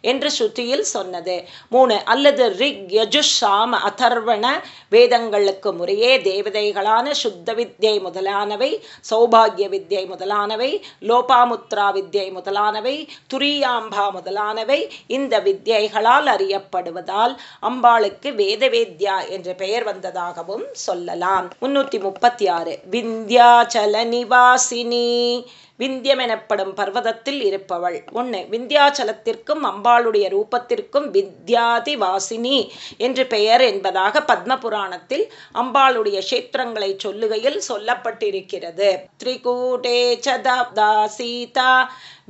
என்று ஸ்ருதியில் சொன்னது மூணு அல்லது ரிக் யஜுஷ் சாம அதர்வண வேதங்களுக்கு முறையே தேவதைகளான சுத்த வித்யை முதலானவை சௌபாகிய வித்யை முதலானவை லோபாமுத்ரா வித்யை முதலானவை துரியாம்பா முதலானவை இந்த வித்யைகளால் அறியப்படுவதால் அம்பாளுக்கு வேத வேத்யா என்ற பெயர் வந்ததாகவும் சொல்லலாம் முன்னூத்தி முப்பத்தி ஆறு. விந்தியாச்சல நிவாசினி. விந்தியம் எனப்படும் பர்வதத்தில் இருப்பவள். ஒன்று விந்தியாச்சலத்திற்கும் அம்பாளுடைய ரூபத்திற்கும் வித்யாதி வாசினி என்று பெயர் என்பதாக பத்ம புராணத்தில் அம்பாளுடைய கஷேத்திரங்களை சொல்லுகையில் சொல்லப்பட்டிருக்கிறது. திரிகூடே சதாப்தா சீதா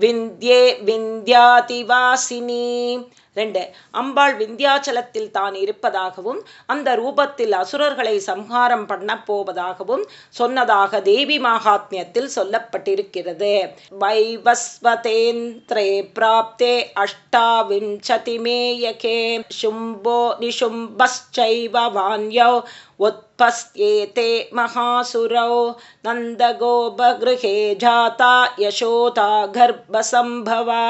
விந்தியே விந்தியாதிவாசினி. ரெண்டு அம்பாள் விந்தியாச்சலத்தில் தான் இருப்பதாகவும் அந்த ரூபத்தில் அசுரர்களை சம்ஹாரம் பண்ண போவதாகவும் சொன்னதாக தேவி மகாத்மியத்தில் சொல்லப்பட்டிருக்கிறது. வைவஸ்வதேந்திரே பிராப்தே அஷ்டாவிம்சதிமேயகே சும்போ நிஷும்பஸ்சைவ வான்யோ उत्पस्येते महासुरौ नन्दगोपगृहे जाता यशोदा गर्भसम्भवा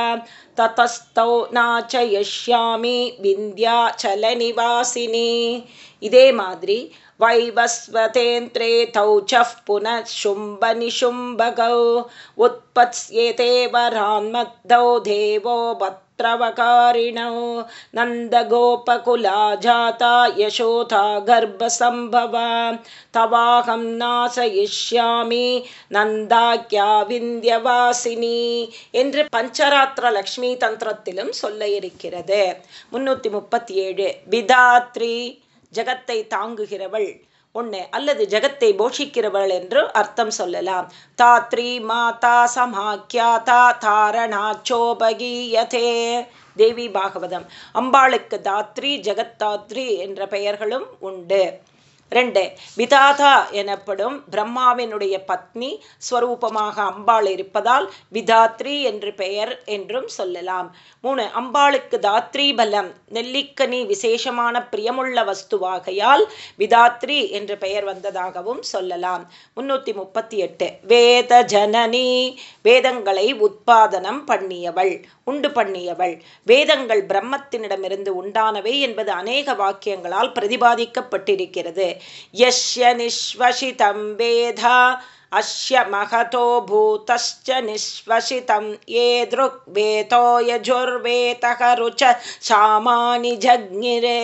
ततस्तौ नाचयिष्यामि विन्द्याचलनिवासिनी இதே மாதிரி वैवस्वतेन्द्रे तौ च पुनः शुम्भनिशुम्भगौ उत्पत्स्येते वरान्मद्धौ देवो बत् पुत्रवकारिणौ नन्दगोपकुला जाता यशोधा गर्भसम्भवा तवाहं नाशयिष्यामि நந்தாக்கியா விந்தியவாசினி என்று பஞ்சராத்திர லக்ஷ்மி தந்திரத்திலும் சொல்ல இருக்கிறது முன்னூத்தி முப்பத்தி ஏழு விதாத்ரி ஜகத்தை தாங்குகிறவள். ஒன்று அல்லது ஜகத்தை போஷிக்கிறவள் என்று அர்த்தம் சொல்லலாம். தாத்ரி மாதா சமாக்கியாதா தாரணாச்சோபகீயதே தேவி பாகவதம். அம்பாளுக்கு தாத்ரி ஜெகத்தாத்ரி என்ற பெயர்களும் உண்டு. ரெண்டு விதாதா எனப்படும் பிரம்மாவினுடைய பத்னி ஸ்வரூபமாக அம்பாள் இருப்பதால் விதாத்ரி என்று பெயர் என்றும் சொல்லலாம். மூணு அம்பாளுக்கு தாத்ரி பலம் நெல்லிக்கனி விசேஷமான பிரியமுள்ள வஸ்துவாகையால் விதாத்ரி என்று பெயர் வந்ததாகவும் சொல்லலாம். முன்னூத்தி முப்பத்தி எட்டு வேத ஜனனி வேதங்களை உற்பாதனம் பண்ணியவள் உண்டு பண்ணியவள். வேதங்கள் பிரம்மத்தினிடமிருந்து உண்டானவை என்பது அநேக வாக்கியங்களால் பிரதிபாதிக்கப்பட்டிருக்கிறது. यस्य निःश्वसितं वेधा अस्य महतो भूतश्च निःश्वसितं ये दृग्वेतो यजुर्वेतः रुच सामानि जज्ञिरे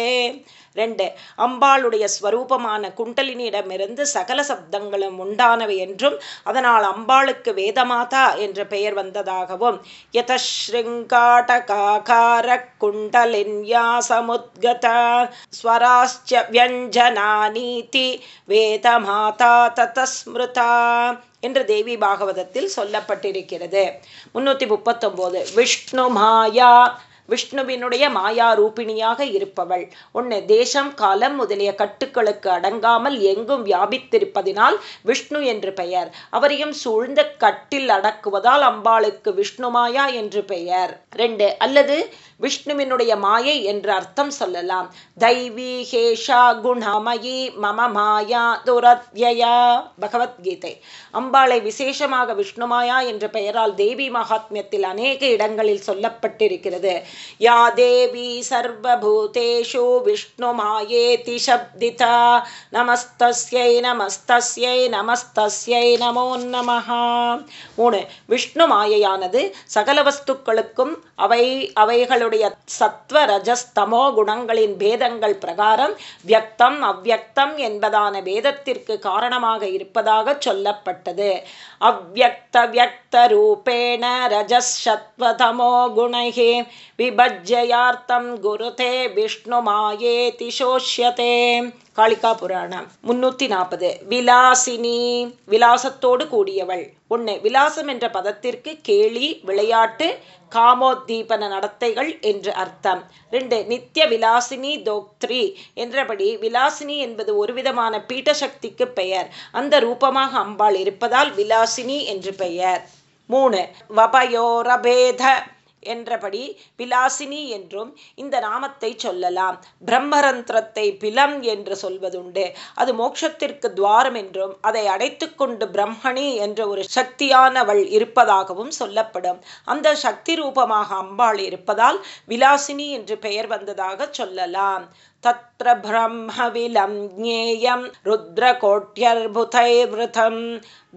ரெண்டு அம்பாளுடைய ஸ்வரூபமான குண்டலினியிடமிருந்து சகல சப்தங்களும் உண்டானவை என்றும் அதனால் அம்பாளுக்கு வேதமாதா என்ற பெயர் வந்ததாகவும் யதஸ்ருங்காட்டகார குண்டலின்யாசமுத்கத ஸ்வராச்ச வியஞ்சனானீதி வேதமாதா ததஸ்மிருதா என்று தேவி பாகவதத்தில் சொல்லப்பட்டிருக்கிறது. முன்னூத்தி முப்பத்தொன்பது விஷ்ணு மாயா விஷ்ணுவினுடைய மாயா ரூபிணியாக இருப்பவள். ஒன்று தேசம் காலம் முதலிய கட்டுக்களுக்கு அடங்காமல் எங்கும் வியாபித்திருப்பதினால் விஷ்ணு என்று பெயர். அவரையும் சூழ்ந்த கட்டில் அடக்குவதால் அம்பாளுக்கு விஷ்ணு மாயா என்று பெயர். ரெண்டு அல்லது விஷ்ணுவினுடைய மாயை என்று அர்த்தம் சொல்லலாம். தைவி ஹேஷா குணமயி மம மாயா துரத்யா பகவத்கீதை. அம்பாளை விசேஷமாக விஷ்ணுமாயா என்ற பெயரால் தேவி மகாத்மியத்தில் அநேக இடங்களில் சொல்லப்பட்டிருக்கிறது. யா தேவி சர்வபூதேஷு விஷ்ணு மாயேதி சப்திதா நமஸ்தஸ்யை நமஸ்தஸ்யை நமஸ்தஸ்யை நமோ நமஹா. மூணு. விஷ்ணு மாயையானது சகல வஸ்துக்களுக்கும் அவை அவைகளுடைய சத்வ ரஜஸ்தமோ குணங்களின் பேதங்கள் பிரகாரம் வியக்தம் அவ்வக்தம் என்பதான வேதத்திற்கு காரணமாக இருப்பதாக சொல்லப்பட்டது. அவ்வக்த வியக்த ரூபேண ரஜஸ்வதமோ குணைகே விபஜ்ஜயார்த்தம் குருதே விஷ்ணு மாயே திசோஷ்யதே காளிகா புராணம் முன்னூத்தி நாற்பது விலாசினி விலாசத்தோடு கூடியவள் ஒன்று விலாசம் என்ற பதத்திற்கு கேலி விளையாட்டு காமோத்தீபன நடத்தைகள் என்று அர்த்தம் ரெண்டு நித்திய விலாசினி தோக்த்ரி என்றபடி விலாசினி என்பது ஒரு விதமான பீட்டசக்திக்கு பெயர் அந்த ரூபமாக அம்பாள் இருப்பதால் விலாசினி என்று பெயர். மூணு வபயோரபேத என்றபடி பிலாசினி என்றும் இந்த நாமத்தை சொல்லலாம். பிரம்மரந்திரத்தை பிலம் என்று சொல்வதுண்டு. அது மோட்சத்திற்கு துவாரம் என்றும் அதை அடைத்து கொண்டு பிரம்மணி என்ற ஒரு சக்தியானவள் இருப்பதாகவும் சொல்லப்படும். அந்த சக்தி ரூபமாக அம்பாள் இருப்பதால் விலாசினி என்று பெயர் வந்ததாக சொல்லலாம். तत्र ब्रह्मविलं ज्ञेयं रुद्रकोट्यर्भुतैर्वृतं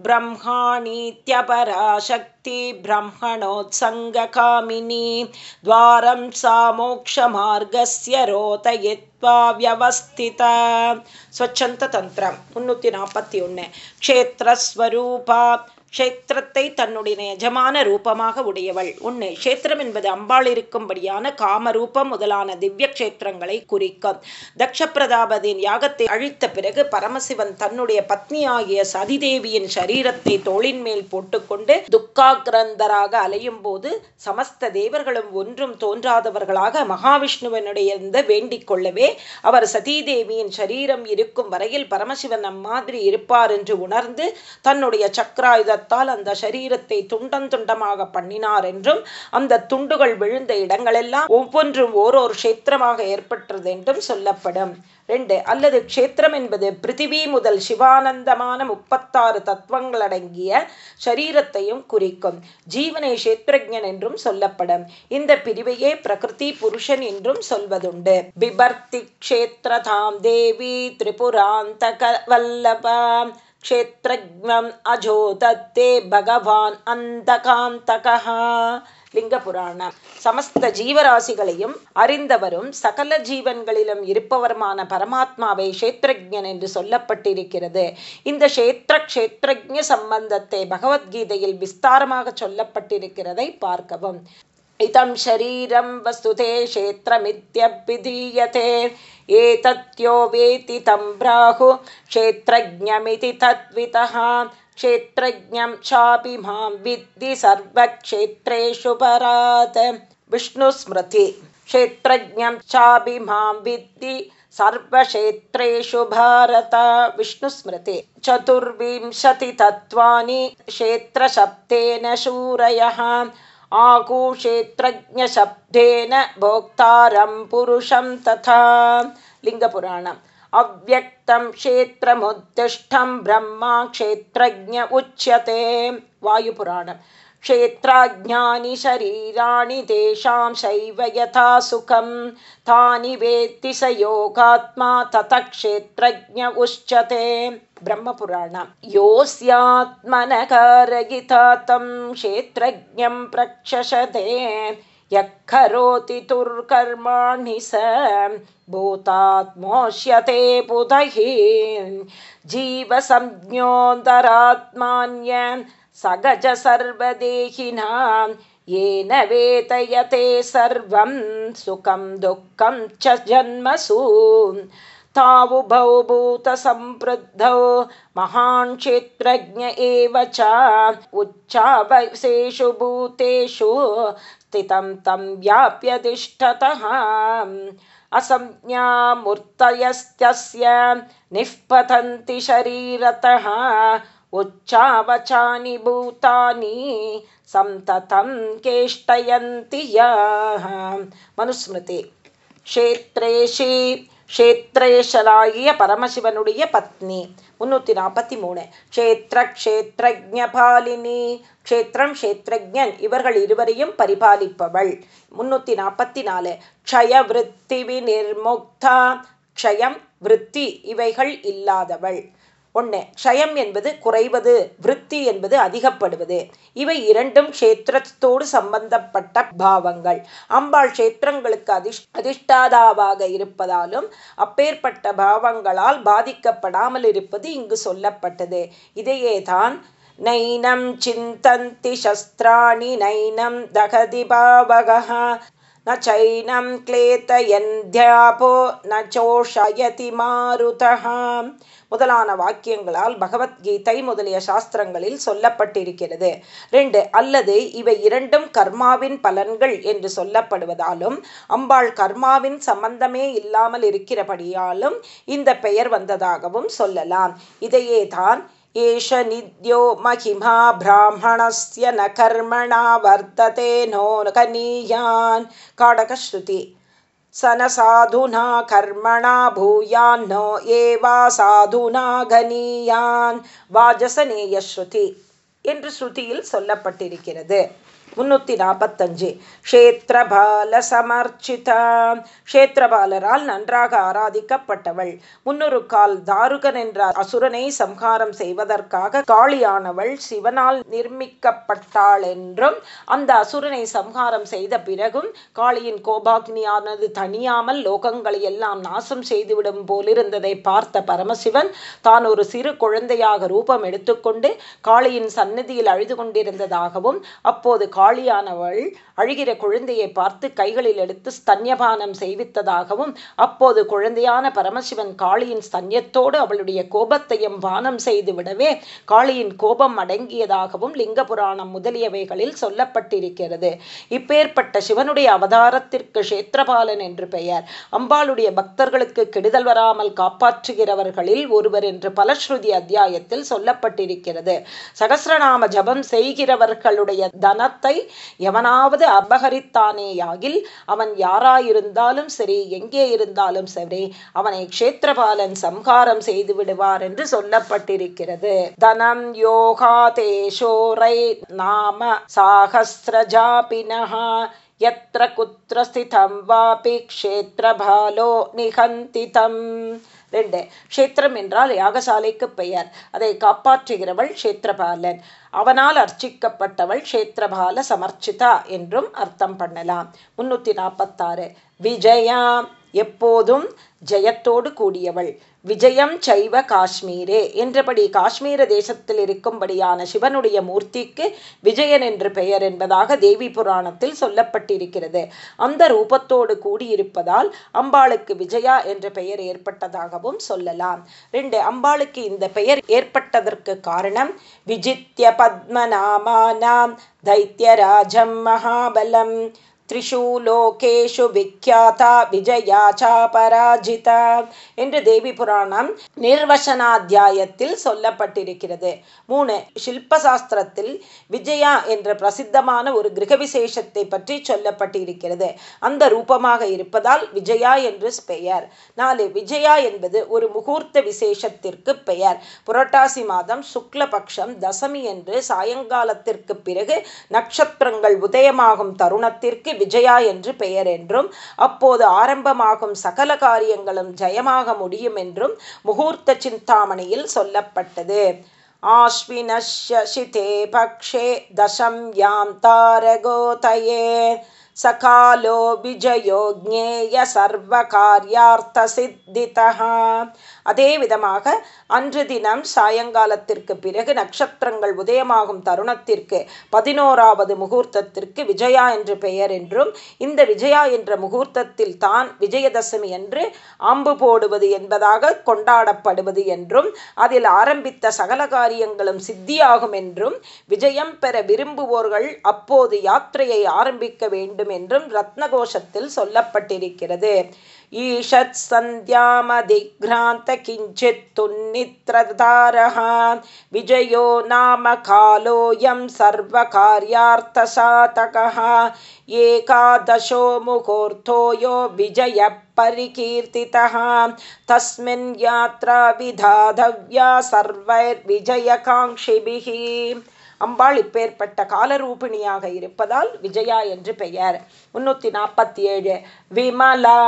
ब्रह्माणीत्यपरा शक्ति ब्रह्मणोत्सङ्गकामिनी द्वारं सा मोक्षमार्गस्य रोतयित्वा व्यवस्थिता। स्वच्छन्ततन्त्रं मुन्नूति नापत्ति स्वच्छन्ततन्त्रम्पून् क्षेत्रस्वरूपा க்ஷேத்திரத்தை தன்னுடைய எஜமான ரூபமாக உடையவள். ஒன்று க்ஷேத்திரம் என்பது அம்பாள் இருக்கும்படியான காமரூபம் முதலான திவ்ய க்ஷேத்திரங்களை குறிக்கும். தக்ஷ பிரதாபதியின் யாகத்தை அழித்த பிறகு பரமசிவன் தன்னுடைய பத்னியாகிய சதிதேவியின் சரீரத்தை தோளின் மேல் போட்டுக்கொண்டு துக்காகிரந்தராக அலையும் போது சமஸ்த தேவர்களும் ஒன்றும் தோன்றாதவர்களாக மகாவிஷ்ணுவனுடைய வேண்டிக் கொள்ளவே அவர் சதீதேவியின் சரீரம் இருக்கும் வரையில் பரமசிவன் அம்மாதிரி இருப்பார் என்று உணர்ந்து தன்னுடைய சக்கராயுத பலத்தால் அந்த சரீரத்தை துண்டம் துண்டமாக பண்ணினார் என்றும் அந்த துண்டுகள் விழுந்த இடங்களெல்லாம் ஒவ்வொன்றும் ஓரோர் கஷேத்திரமாக ஏற்பட்டது என்றும் சொல்லப்படும். ரெண்டு அல்லது க்ஷேத்திரம் என்பது பிருத்திவி முதல் சிவானந்தமான முப்பத்தாறு தத்துவங்கள் அடங்கிய சரீரத்தையும் குறிக்கும். ஜீவனை கஷேத்திரஜன் என்றும் சொல்லப்படும். இந்த பிரிவையே பிரகிருதி புருஷன் என்றும் சொல்வதுண்டு. பிபர்த்தி க்ஷேத்திரதாம் தேவி திரிபுராந்தக வல்லபாம் क्षेत्रज्ञम् अजो दत्ते भगवान् अन्तकान्तकः லிங்கபுராணம் சமஸ்த ஜீவராசிகளையும் அறிந்தவரும் சகல ஜீவன்களிலும் இருப்பவருமான பரமாத்மாவை கஷேத்திரஜன் என்று சொல்லப்பட்டிருக்கிறது இந்த கஷேத்திர கஷேத்திரஜ சம்பந்தத்தை பகவத்கீதையில் விஸ்தாரமாக சொல்லப்பட்டிருக்கிறதை பார்க்கவும் इदं शरीरं वस्तुते क्षेत्रमित्यभिधीयते। एतत्यो वेति तं प्राहु क्षेत्रज्ञमिति तद्वितः। क्षेत्रज्ञं चापि मां विद्धि सर्वक्षेत्रेषु परात्। विष्णुस्मृति क्षेत्रज्ञं चापि मां विद्धि सर्वक्षेत्रेषु भारत। विष्णुस्मृति चतुर्विंशतितत्त्वानि क्षेत्रशब्देन शूरयः आकुक्षेत्रज्ञशब्देन भोक्तारं पुरुषं तथा लिङ्गपुराणम्। अव्यक्तं क्षेत्रमुत्तिष्ठं ब्रह्मा क्षेत्रज्ञ उच्यते। वायुपुराणम्। क्षेत्राज्ञानि शरीराणि तेषां शैव यथा सुखं। तानि वेत्ति स योगात्मा ततः क्षेत्रज्ञ उच्यते ब्रह्मपुराणं। योऽस्यात्मनकारगिता तं क्षेत्रज्ञं प्रक्षशते यः करोति तुर्कर्माणि स भूतात्मोष्यते पुदहि जीवसंज्ञोऽन्तरात्मान्य सगज सर्वदेहिनां येन वेतयते सर्वं सुखं दुःखं च जन्मसु तावुभौ भूतसम्बृद्धौ महान् क्षेत्रज्ञ एव च। उच्चावशेषु भूतेषु स्थितं तं व्याप्यतिष्ठतः असंज्ञामूर्तयस्तस्य निःपतन्ति शरीरतः। उच्चावचानि भूतानि सन्ततं केष्टयन्ति याः। मनुस्मृते क्षेत्रेषि க்ஷேத்ரேஷலாகிய பரமசிவனுடைய பத்னி. முன்னூற்றி நாற்பத்தி மூணு. க்ஷேத்ர க்ஷேத்ரஜபாலினி க்ஷேத்திரம் க்ஷேத்ரஜன் இவர்கள் இருவரையும் பரிபாலிப்பவள். முன்னூற்றி நாற்பத்தி நாலு. க்ஷய விற்பி விநிர்முக்தா க்ஷயம் விற்பி இவைகள் இல்லாதவள். ஒன்று க்ஷயம் என்பது குறைவது விருத்தி என்பது அதிகப்படுவது. இவை இரண்டும் க்ஷேத்திரத்தோடு சம்பந்தப்பட்ட பாவங்கள். அம்பாள் க்ஷேத்திரங்களுக்கு அதிஷ் அதிஷ்டாதாவாக இருப்பதாலும் அப்பேற்பட்ட பாவங்களால் பாதிக்கப்படாமல் இருப்பது இங்கு சொல்லப்பட்டது. இதையே தான் நைனம் சிந்தந்தி சஸ்திராணி நைனம் தகதி பாவகா न चैनं क्लेतयन्ध्यापो न चोषयति मारुतः முதலான வாக்கியங்களால் பகவத்கீதை முதலிய சாஸ்திரங்களில் சொல்லப்பட்டிருக்கிறது ரெண்டு அல்லது இவை இரண்டும் கர்மாவின் பலன்கள் என்று சொல்லப்படுவதாலும் அம்பாள் கர்மாவின் சம்பந்தமே இல்லாமல் இருக்கிறபடியாலும் இந்த பெயர் வந்ததாகவும் சொல்லலாம் இதையே தான் एष निद्यो महिमा ब्राह्मणस्य न कर्मणा वर्तते नो कनीयान् काडकश्रुति स न साधुना कर्मणा भूयान्नो एवा साधुना கனீயான் வாஜசநேயஸ்ருதி என்று ஸ்ருதியில் சொல்லப்பட்டிருக்கிறது முன்னூற்றி நாற்பத்தஞ்சு க்ஷேத்திரபால சமர்ச்சிதா க்ஷேத்திரபாலரால் நன்றாக ஆராதிக்கப்பட்டவள். முன்னொரு கால் தாருகன் என்ற அசுரனை சம்ஹாரம் செய்வதற்காக காளியானவள் சிவனால் நிர்மிக்கப்பட்டாள் என்றும் அந்த அசுரனை சம்ஹாரம் செய்த பிறகும் காளியின் கோபாக்னியானது தனியாமல் லோகங்களை எல்லாம் நாசம் செய்துவிடும் போலிருந்ததை பார்த்த பரமசிவன் தான் ஒரு சிறு குழந்தையாக ரூபம் எடுத்துக்கொண்டு காளியின் சன்னதியில் அழுது கொண்டிருந்ததாகவும் அப்போது காளியானவள் அழுகிற குழந்தையை பார்த்து கைகளில் எடுத்து ஸ்தன்யபானம் செய்வித்ததாகவும் அப்போது குழந்தையான பரமசிவன் காளியின் ஸ்தன்யத்தோடு அவளுடைய கோபத்தையும் பானம் செய்து விடவே காளியின் கோபம் அடங்கியதாகவும் லிங்க புராணம் முதலியவைகளில் சொல்லப்பட்டிருக்கிறது. இப்பேற்பட்ட சிவனுடைய அவதாரத்திற்கு கஷேத்திரபாலன் என்று பெயர். அம்பாளுடைய பக்தர்களுக்கு கெடுதல் வராமல் காப்பாற்றுகிறவர்களில் ஒருவர் என்று பலஸ்ருதி அத்தியாயத்தில் சொல்லப்பட்டிருக்கிறது. சகசிரநாம ஜபம் செய்கிறவர்களுடைய தனத்தை எவனாவது அபகரித்தானேயாகில் அவன் யாராயிருந்தாலும் சரி எங்கே இருந்தாலும் சரி அவனை க்ஷேத்திரபாலன் சம்ஹாரம் செய்து விடுவார் என்று சொல்லப்பட்டிருக்கிறது தனம் யோகா தேஷோரை நாம சாகசிரஜாபினஹா यत्र कुत्र स्थितं वापि क्षेत्रभालो निहन्तितम् ரெண்டு க்ஷேத்திரம் என்றால் யாகசாலைக்கு பெயர். அதை காப்பாற்றுகிறவள் க்ஷேத்திரபாலன். அவனால் அர்ச்சிக்கப்பட்டவள் க்ஷேத்திரபால சமர்ச்சிதா என்றும் அர்த்தம் பண்ணலாம். முன்னூற்றி நாற்பத்தாறு. விஜயா எப்போதும் ஜெயத்தோடு கூடியவள். விஜயம் சைவ காஷ்மீரே என்றபடி காஷ்மீர தேசத்தில் இருக்கும்படியான சிவனுடைய மூர்த்திக்கு விஜயன் என்று பெயர் என்பதாக தேவி புராணத்தில் சொல்லப்பட்டிருக்கிறது. அந்த ரூபத்தோடு கூடியிருப்பதால் அம்பாளுக்கு விஜயா என்ற பெயர் ஏற்பட்டதாகவும் சொல்லலாம். ரெண்டு அம்பாளுக்கு இந்த பெயர் ஏற்பட்டதற்கு காரணம் விஜித்ய பத்மநாமானாம் தைத்தியராஜம் மகாபலம் த்ரிஷு லோகேஷு விக்யாதா விஜயா பராஜிதா என்று தேவி புராணம் நிர்வசனாத்தியாயத்தில் சொல்லப்பட்டிருக்கிறது மூணு சில்பசாஸ்திரத்தில் விஜயா என்ற பிரசித்தமான ஒரு கிரக விசேஷத்தை பற்றி சொல்லப்பட்டிருக்கிறது அந்த ரூபமாக இருப்பதால் விஜயா என்று பெயர் நாலு விஜயா என்பது ஒரு முகூர்த்த விசேஷத்திற்கு பெயர் புரட்டாசி மாதம் சுக்லபக்ஷம் தசமி என்று சாயங்காலத்திற்கு பிறகு நட்சத்திரங்கள் உதயமாகும் தருணத்திற்கு விஜயா என்று பெயர் என்றும் அப்போது ஆரம்பமாகும் சகல காரியங்களும் ஜயமாக முடியும் என்றும் முகூர்த்த சிந்தாமணியில் சொல்லப்பட்டது. ஆஸ்வினஷிதே பக்ஷே தசம் யாம் தாரகோதயே சகாலோ விஜயோ ஜேய சர்வகாரியார்த்த சித்திதா அதே விதமாக அன்று தினம் சாயங்காலத்திற்கு பிறகு நட்சத்திரங்கள் உதயமாகும் தருணத்திற்கு பதினோராவது முகூர்த்தத்திற்கு விஜயா என்று பெயர் என்றும் இந்த விஜயா என்ற முகூர்த்தத்தில் தான் விஜயதசமி என்று அம்பு போடுவது என்பதாக கொண்டாடப்படுவது என்றும் அதில் ஆரம்பித்த சகல காரியங்களும் சித்தியாகும் என்றும் விஜயம் பெற விரும்புவோர்கள் அப்போது யாத்திரையை ஆரம்பிக்க வேண்டும் வேண்டும் என்றும் ரத்னகோஷத்தில் சொல்லப்பட்டிருக்கிறது. ईषत् सन्ध्यामधिघ्रान्त किञ्चित्तुन्नित्रधारः विजयो नाम कालोऽयं सर्वकार्यार्थसातकः एकादशो मुहूर्तो यो विजयः परिकीर्तितः तस्मिन् यात्रा विधातव्या सर्वैर्विजयकाङ्क्षिभिः அம்பாள் இப்பேற்பட்ட காலரூபிணியாக இருப்பதால் விஜயா என்று பெயர் முன்னூத்தி நாற்பத்தி ஏழு விமலா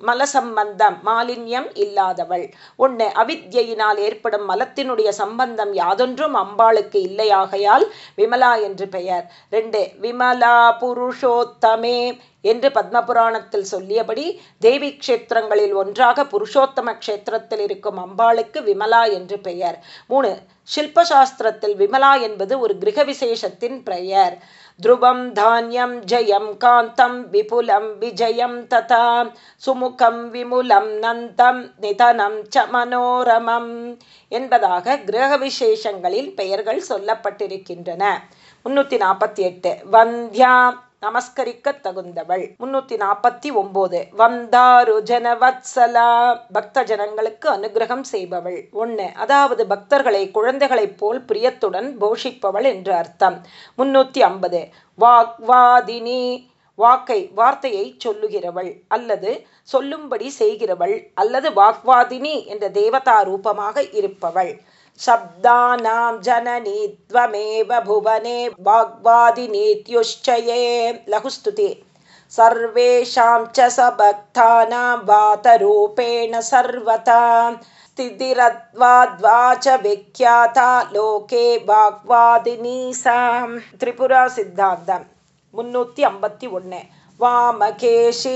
மலசம்பந்தம் மாலின்யம் இல்லாதவள். ஒன்று அவித்யினால் ஏற்படும் மலத்தினுடைய சம்பந்தம் யாதொன்றும் அம்பாளுக்கு இல்லையாகையால் விமலா என்று பெயர். ரெண்டு விமலா புருஷோத்தமே என்று பத்மபுராணத்தில் சொல்லியபடி தேவி கஷேத்திரங்களில் ஒன்றாக புருஷோத்தம கஷேத்திரத்தில் இருக்கும் அம்பாளுக்கு விமலா என்று பெயர். மூணு சில்பசாஸ்திரத்தில் விமலா என்பது ஒரு கிரக விசேஷத்தின் பெயர். ध्रुवं धान्यं जयं कान्तं विपुलं विजयं तथा சுமுகம் விமுலம் நந்தம் நிதனம் ச மனோரமம் என்பதாக கிரக விசேஷங்களில் பெயர்கள் சொல்லப்பட்டிருக்கின்றன முன்னூத்தி நாற்பத்தி எட்டு வந்தியா நமஸ்கரிக்க தகுந்தவள் முன்னூத்தி நாற்பத்தி ஒன்பது வந்தாரு ஜனவத்சலா. பக்த ஜனங்களுக்கு அனுகிரகம் செய்பவள். ஒன்று அதாவது பக்தர்களை குழந்தைகளைப் போல் பிரியத்துடன் போஷிப்பவள் என்று அர்த்தம். முன்னூத்தி ஐம்பது வாக்வாதினி வாக்கை வார்த்தையை சொல்லுகிறவள் அல்லது சொல்லும்படி செய்கிறவள் அல்லது வாக்வாதினி என்ற தேவதா ரூபமாக இருப்பவள். शब्दानां जननी त्वमेव भुवने वाग्वादिनीत्युश्चये लघुस्तुति सर्वेषां च सबक्तानां वातरूपेण सर्वथा स्थितिरद्वाद्वा च विख्याता लोके वाग्वादिनी सा त्रिपुरासिद्धान्तम् முன்னூற்றி ஐம்பத்தி ஒன்று வாமகேஷி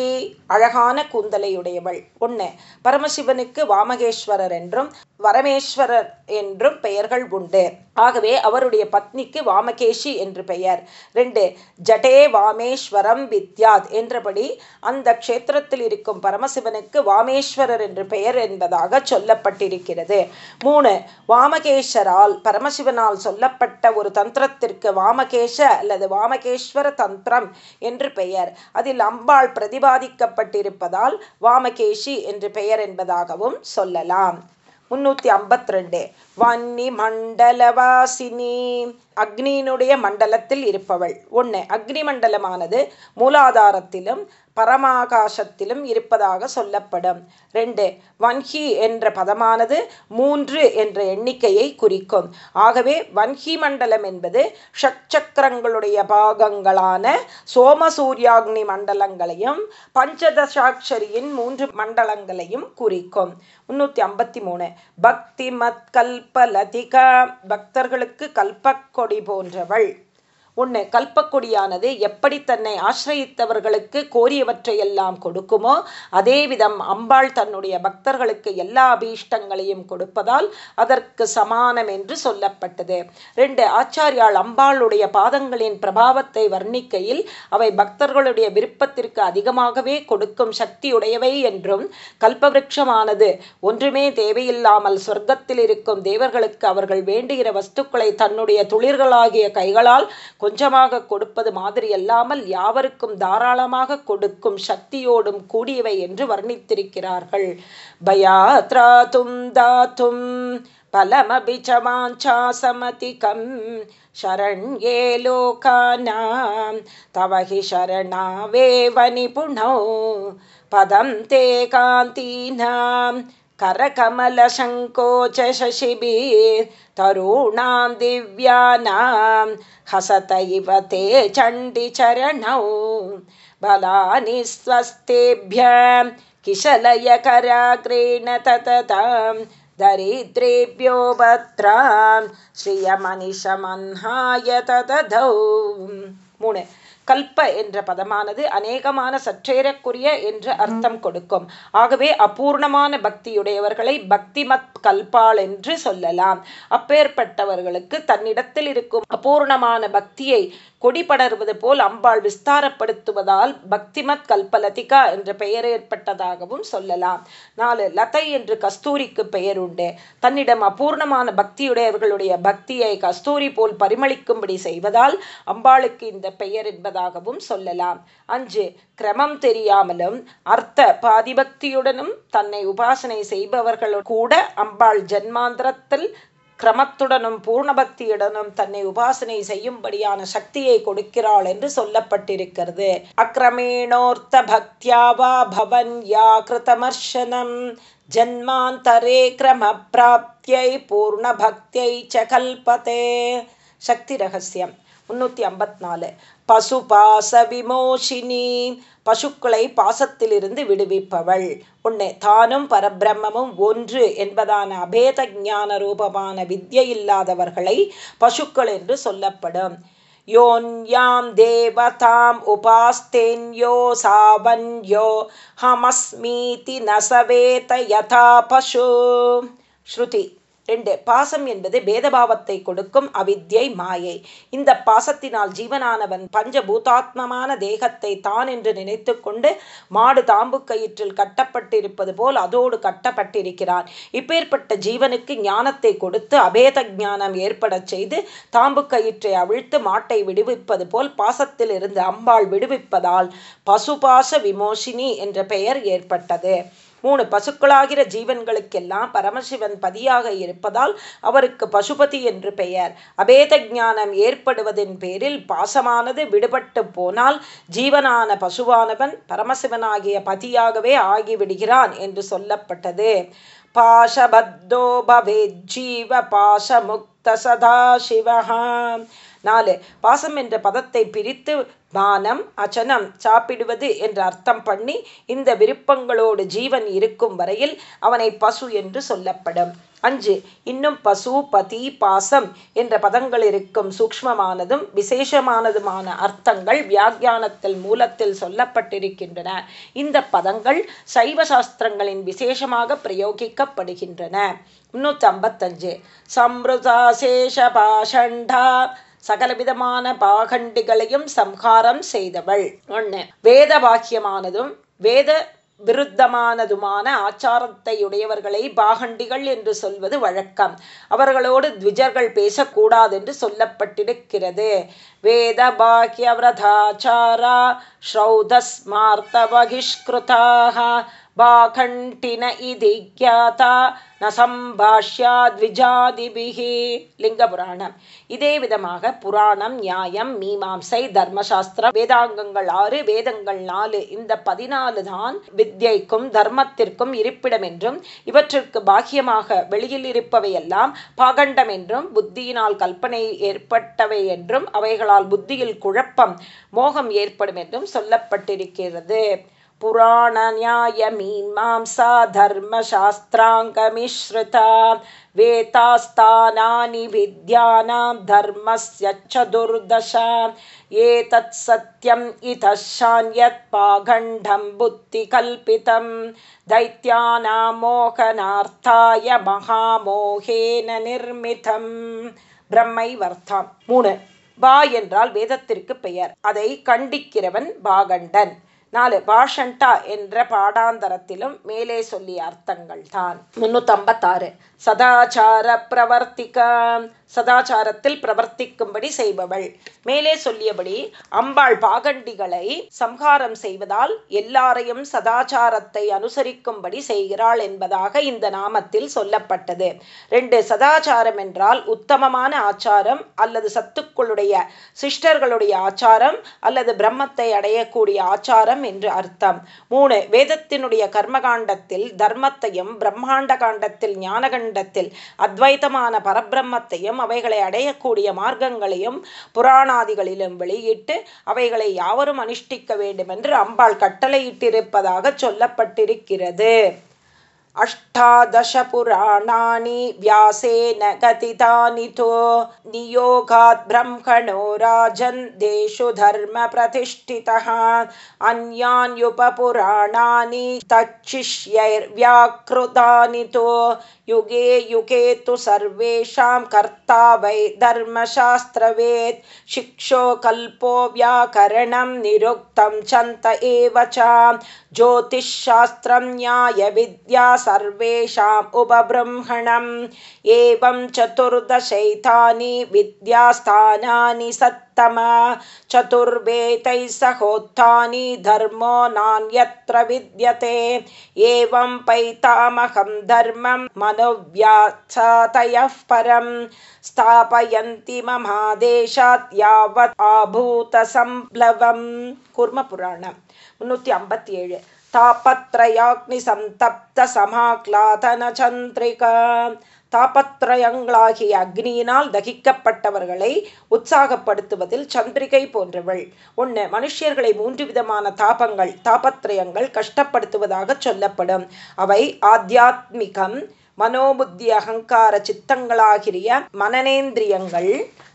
அழகான கூந்தலையுடையவள் ஒன்று பரமசிவனுக்கு வாமகேஸ்வரர் என்றும் வரமேஸ்வரர் என்றும் பெயர்கள் உண்டு. ஆகவே அவருடைய பத்னிக்கு வாமகேஷி என்று பெயர். ரெண்டு ஜடே வாமேஸ்வரம் வித்யாத் என்றபடி அந்த க்ஷேத்திரத்தில் இருக்கும் பரமசிவனுக்கு வாமேஸ்வரர் என்று பெயர் என்பதாக சொல்லப்பட்டிருக்கிறது. மூணு வாமகேஸ்வரால் பரமசிவனால் சொல்லப்பட்ட ஒரு தந்திரத்திற்கு வாமகேஷ அல்லது வாமகேஸ்வர தந்திரம் என்று பெயர். அதில் அம்பாள் பிரதிபாதிக்கப்பட்டிருப்பதால் வாமகேஷி என்று பெயர் என்பதாகவும் சொல்லலாம். முன்னூத்தி ஐம்பத்தி ரெண்டு. வன்னி மண்டலவாசினி அக்னியினுடைய மண்டலத்தில் இருப்பவள். ஒன்று அக்னி மண்டலமானது மூலாதாரத்திலும் பரமாகாசத்திலும் இருப்பதாக சொல்லப்படும். ரெண்டு வன்ஹி என்ற பதமானது மூன்று என்ற எண்ணிக்கையை குறிக்கும். ஆகவே வன்ஹி மண்டலம் என்பது ஷட்சக்கரங்களுடைய பாகங்களான சோமசூர்யாக்னி மண்டலங்களையும் பஞ்சதசாட்சரியின் மூன்று மண்டலங்களையும் குறிக்கும். முன்னூற்றி ஐம்பத்தி மூணு பக்தி மத் கல்பலதிகா பக்தர்களுக்கு கல்பக்கொடி போன்றவள். ஒன்று கல்பக்கொடியானது எப்படி தன்னை ஆசிரயித்தவர்களுக்கு கோரியவற்றையெல்லாம் கொடுக்குமோ அதே விதம் அம்பாள் தன்னுடைய பக்தர்களுக்கு எல்லா அபீஷ்டங்களையும் கொடுப்பதால் அதற்கு சமானம் என்று சொல்லப்பட்டது. ரெண்டு ஆச்சாரியால் அம்பாளுடைய பாதங்களின் பிரபாவத்தை வர்ணிக்கையில் அவை பக்தர்களுடைய விருப்பத்திற்கு அதிகமாகவே கொடுக்கும் சக்தியுடையவை என்றும் கல்பவருஷமானது ஒன்றுமே தேவையில்லாமல் சொர்க்கத்தில் இருக்கும் தேவர்களுக்கு அவர்கள் வேண்டுகிற வஸ்துக்களை தன்னுடைய துளிர்களாகிய கைகளால் கொஞ்சமாக கொடுப்பது மாதிரி அல்லாமல் யாவருக்கும் தாராளமாக கொடுக்கும் சக்தியோடும் கூடியவை என்று வர்ணித்திருக்கிறார்கள் பயாத்ராதும் தாத்தும் பலமபி சமாஞ்சாசமதிகம் शरण्ये लोकानां तव हि शरणावेव निपुणौ पदं ते कान्तीनां करकमलशङ्कोच शशिभिर्तरूणां दिव्यानां हसत इव ते चण्डिचरणौ। बलानि स्वस्तेभ्य किशलयकराग्रेण तततां दरिद्रेभ्यो भद्रां श्रियमनिशमन्हाय ततधौ மூணு கல்ப என்ற பதமானது அநேகமான சற்றேறக்குரிய என்று அர்த்தம் கொடுக்கும். ஆகவே அபூர்ணமான பக்தியுடையவர்களை பக்திமத் கல்பாள் என்று சொல்லலாம். அப்பேற்பட்டவர்களுக்கு தன்னிடத்தில் இருக்கும் அபூர்ணமான பக்தியை கொடி படர்வது போல் அம்பாள் விஸ்தாரப்படுத்துவதால் பக்திமத் கல்பலதிகா என்ற பெயர் ஏற்பட்டதாகவும் சொல்லலாம். நாலு லதை என்று கஸ்தூரிக்கு பெயர் உண்டு. தன்னிடம் அபூர்ணமான பக்தியுடையவர்களுடைய பக்தியை கஸ்தூரி போல் பரிமளிக்கும்படி செய்வதால் அம்பாளுக்கு இந்த பெயர் என்பதாகவும் சொல்லலாம். அஞ்சு கிரமம் தெரியாமலும் அர்த்த பாதிபக்தியுடனும் தன்னை உபாசனை செய்பவர்கள் கூட அம்பாள் ஜன்மாந்திரத்தில் கிரமத்துடனும் பூர்ணபக்தியுடனும் தன்னை உபாசனை செய்யும்படியான சக்தியை கொடுக்கிறாள் என்று சொல்லப்பட்டிருக்கிறது. அக்கிரமேணோர்த்த பக்தியாவா பவன் யா கிருதமர்ஷனம் ஜன்மாந்தரே கிரம பிராப்தியை பூர்ண பக்தியை ச கல்பதே. சக்தி ரகசியம். முன்னூற்றி ஐம்பத்தி நாலு. பசுபாச விமோஷினி பசுக்களை பாசத்திலிருந்து விடுவிப்பவள். ஒன்று தானும் பரபிரம்மமும் ஒன்று என்பதான அபேத ஞான ரூபமான வித்யை இல்லாதவர்களை பசுக்கள் என்று சொல்லப்படும். யோன்யாம் தேவதாம் உபாஸ்தேன்யோ சாவன்யோ ஹமஸ்மீதி நசவேத யதா பசு. ஸ்ருதி. ரெண்டு பாசம் என்பது பேதபாவத்தை கொடுக்கும் அவித்யை மாயை. இந்த பாசத்தினால் ஜீவனானவன் பஞ்சபூதாத்மமான தேகத்தை தான் என்று நினைத்து கொண்டு மாடு தாம்பு கயிற்றில் கட்டப்பட்டிருப்பது போல் அதோடு கட்டப்பட்டிருக்கிறான் இப்பேற்பட்ட ஜீவனுக்கு ஞானத்தை கொடுத்து அபேத ஞானம் ஏற்படச் செய்து தாம்பு கயிற்றை அவிழ்த்து மாட்டை விடுவிப்பது போல் பாசத்தில் இருந்து அம்பாள் விடுவிப்பதால் பசுபாச விமோசினி என்ற பெயர் ஏற்பட்டது. மூணு பசுக்களாகிற ஜீவன்களுக்கெல்லாம் பரமசிவன் பதியாக இருப்பதால் அவருக்கு பசுபதி என்று பெயர். அபேத ஞானம் ஏற்படுவதின் பேரில் பாசமானது விடுபட்டு போனால் ஜீவனான பசுவானவன் பரமசிவனாகிய பதியாகவே ஆகிவிடுகிறான் என்று சொல்லப்பட்டது. பாஷபத்தோ பவே ஜீவ பாசமுக்த சதாசிவகாம் நாலு பாசம் என்ற பதத்தை பிரித்து பானம் அச்சனம் சாப்பிடுவது என்று அர்த்தம் பண்ணி இந்த விருப்பங்களோடு ஜீவன் இருக்கும் வரையில் அவனை பசு என்று சொல்லப்படும். அஞ்சு இன்னும் பசு பதி பாசம் என்ற பதங்கள் இருக்கும் சூக்மமானதும் விசேஷமானதுமான அர்த்தங்கள் வியாக்கியானத்தில் மூலத்தில் சொல்லப்பட்டிருக்கின்றன. இந்த பதங்கள் சைவ சாஸ்திரங்களின் விசேஷமாக பிரயோகிக்கப்படுகின்றன. முன்னூற்றி ஐம்பத்தஞ்சு சம்ருதாசேஷ பாஷண்டா சகலவிதமான பாகண்டிகளையும் சம்ஹாரம் செய்தவள். ஒன்று வேத வாக்கியமானதும் வேத விருத்தமானதுமான ஆச்சாரத்தையுடையவர்களை பாகண்டிகள் என்று சொல்வது வழக்கம். அவர்களோடு த்விஜர்கள் பேசக்கூடாது என்று சொல்லப்பட்டிருக்கிறது. வேத பாக்கியவிரதாச்சாரா ஸ்ரௌதஸ்மார்த்த பகிஷ்கிருதாக பாகண்டின இதி கியாதா ந சம்பாஷ்யா த்விஜாதிபிகி லிங்க புராணம் இதே விதமாக புராணம் நியாயம் மீமாம்சை தர்மசாஸ்திரம் வேதாங்கங்கள் ஆறு வேதங்கள் நாலு இந்த பதினாலு தான் வித்யைக்கும் தர்மத்திற்கும் இருப்பிடம் என்றும் இவற்றிற்கு பாக்கியமாக வெளியில் இருப்பவையெல்லாம் பாகண்டம் என்றும் புத்தியினால் கல்பனை ஏற்பட்டவை என்றும் அவைகளால் புத்தியில் குழப்பம் மோகம் ஏற்படும் என்றும் சொல்லப்பட்டிருக்கிறது. पुराणन्यायमीमांसा धर्मशास्त्राङ्गमिश्रिता वेतास्तानानि विद्यानां धर्मस्य चतुर्दशा एतत् सत्यम् इतः शान्यत् पाखण्डं बुद्धिकल्पितं दैत्यानां मोहनार्थाय महामोहेन निर्मितं பிரம்மைவர்த்தம் மூணு பா என்றால் வேதத்திற்கு பெயர் அதை கண்டிக்கிறவன் பாகண்டன் நாலு பாஷண்டா என்ற பாடாந்தரத்திலும் மேலே சொல்லிய அர்த்தங்கள் தான் முன்னூற்றம்பத்தாறு சதாச்சார பிரவர்த்திக்க சதாச்சாரத்தில் பிரவர்த்திக்கும்படி செய்பவள். மேலே சொல்லியபடி அம்பாள் பாகண்டிகளை சம்ஹாரம் செய்வதால் எல்லாரையும் சதாச்சாரத்தை அனுசரிக்கும்படி செய்கிறாள் என்பதாக இந்த நாமத்தில் சொல்லப்பட்டது. ரெண்டு சதாச்சாரம் என்றால் உத்தமமான ஆச்சாரம் அல்லது சத்துக்களுடைய சிஷ்டர்களுடைய ஆச்சாரம் அல்லது பிரம்மத்தை அடையக்கூடிய ஆச்சாரம் என்று அர்த்தம். மூணு வேதத்தினுடைய கர்மகாண்டத்தில் தர்மத்தையும் பிரம்மாண்ட காண்டத்தில் ஞானகண்ட ஞானகண்டத்தில் அத்வைத்தமான பரபிரம்மத்தையும் அவைகளை அடையக்கூடிய மார்க்கங்களையும் புராணாதிகளிலும் வெளியிட்டு அவைகளை யாவரும் அனுஷ்டிக்க வேண்டும் என்று அம்பாள் கட்டளையிட்டிருப்பதாக சொல்லப்பட்டிருக்கிறது. अष्टादशपुराणानि व्यासेन कथितानि तु नियोगात् ब्रह्मणो राजन् देषु धर्मप्रतिष्ठितः। अन्यान्युपपुराणानि तच्छिष्यैर्व्याकृतानि तु युगे युगे तु सर्वेषां कर्ता वै धर्मशास्त्रवेत्। शिक्षो कल्पो व्याकरणं निरुक्तं छन्त एव च। ज्योतिःशास्त्रं न्यायविद्या सर्वेषाम् उपब्रह्मणम्। एवं चतुर्दशैतानि विद्यास्थानानि सत्तम। चतुर्वेतैः सहोत्थानि धर्मो नान्यत्र विद्यते। एवं पैतामहं धर्मं मनोव्यासतयः परं। स्थापयन्ति ममादेशात् यावत् आभूतसंप्लवं कुर्मपुराणम्। नूत्यम्बत्ये தாபத்ரயாக்னி சந்தப்த சந்திரிகா தாபத்ரயங்களாகிய அக்னியினால் தகிக்கப்பட்டவர்களை உற்சாகப்படுத்துவதில் சந்திரிகை போன்றவள். ஒன்று மனுஷியர்களை மூன்று விதமான தாபங்கள் தாபத்ரயங்கள் கஷ்டப்படுத்துவதாக சொல்லப்படும். அவை ஆத்தியாத்மிகம் மனோபுத்தி அகங்கார சித்தங்களாகிய மனநேந்திரியங்கள்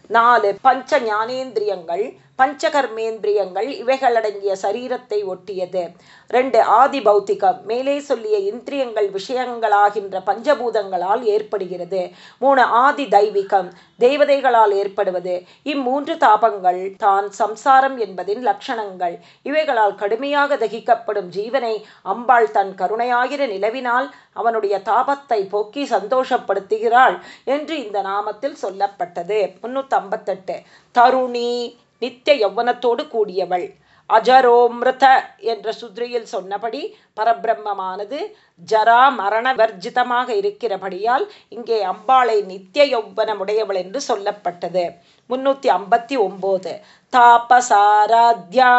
நாலு பஞ்ச ஞானேந்திரியங்கள் பஞ்சகர்மேந்திரியங்கள் இவைகளடங்கிய சரீரத்தை ஒட்டியது. ரெண்டு ஆதி பௌத்திகம். மேலே சொல்லிய இந்திரியங்கள் விஷயங்களாகின்ற பஞ்சபூதங்களால் ஏற்படுகிறது. மூணு ஆதி தெய்வீகம். தேவதைகளால் ஏற்படுவது. இம்மூன்று தாபங்கள் தான் சம்சாரம் என்பதின் லட்சணங்கள். இவைகளால் கடுமையாக தகிக்கப்படும் ஜீவனை அம்பாள் தன் கருணையாகிற நிலவினால் அவனுடைய தாபத்தை போக்கி சந்தோஷப்படுத்துகிறாள் என்று இந்த நாமத்தில் சொல்லப்பட்டது. முன்னூத்தி ஐம்பத்தெட்டு தருணி நித்திய யௌவனத்தோடு கூடியவள். அஜரோமிருத என்ற சுத்ரியில் சொன்னபடி பரபிரம்மமானது ஜரா மரண வர்ஜிதமாக இருக்கிறபடியால் இங்கே அம்பாளை நித்திய யௌவனமுடையவள் என்று சொல்லப்பட்டது. முன்னூற்றி ஐம்பத்தி ஒம்போது. தாபசாராத்யா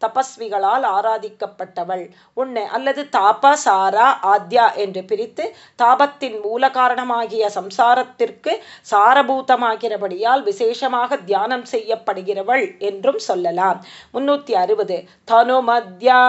தபஸ்விகளால் ஆராதிக்கப்பட்டவள். உன்னை அல்லது தாப சாரா ஆத்யா என்று பிரித்து தாபத்தின் மூல காரணமாகிய சம்சாரத்திற்கு சாரபூதமாகிறபடியால் விசேஷமாக தியானம் செய்யப்படுகிறவள் என்றும் சொல்லலாம். முன்னூற்றி அறுபது. தனுமத்யா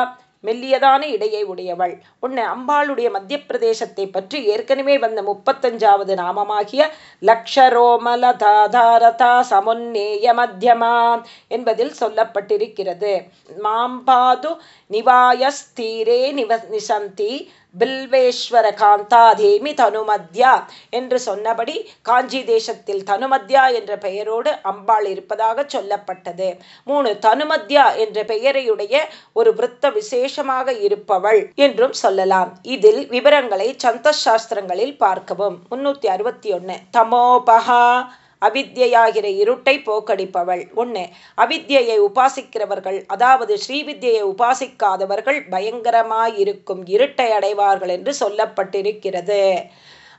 மெல்லியதான இடையை உடையவள். உன்னை அம்பாளுடைய மத்திய பிரதேசத்தை பற்றி ஏற்கனவே வந்த முப்பத்தஞ்சாவது நாமமாகிய லக்ஷரோமலதாதாரதா சமுன்னேய மத்தியமா என்பதில் சொல்லப்பட்டிருக்கிறது. மாம்பாது நிவாயஸ்தீரே நிவ நிசந்தி பில்வேஸ்வர காந்தாதேமி தனுமத்யா என்று சொன்னபடி காஞ்சி தேசத்தில் தனுமத்யா என்ற பெயரோடு அம்பாள் இருப்பதாக சொல்லப்பட்டது. மூணு தனுமத்யா என்ற பெயரையுடைய ஒரு விருத்த விசேஷமாக இருப்பவள் என்றும் சொல்லலாம். இதில் விவரங்களை சந்த சாஸ்திரங்களில் பார்க்கவும். முன்னூத்தி அறுபத்தி ஒன்னு. தமோபகா அவித்யாகிற இருட்டை போக்கடிப்பவள். ஒன்று அவித்யை உபாசிக்கிறவர்கள் அதாவது ஸ்ரீவித்யை உபாசிக்காதவர்கள் பயங்கரமாயிருக்கும் இருட்டை அடைவார்கள் என்று சொல்லப்பட்டிருக்கிறது.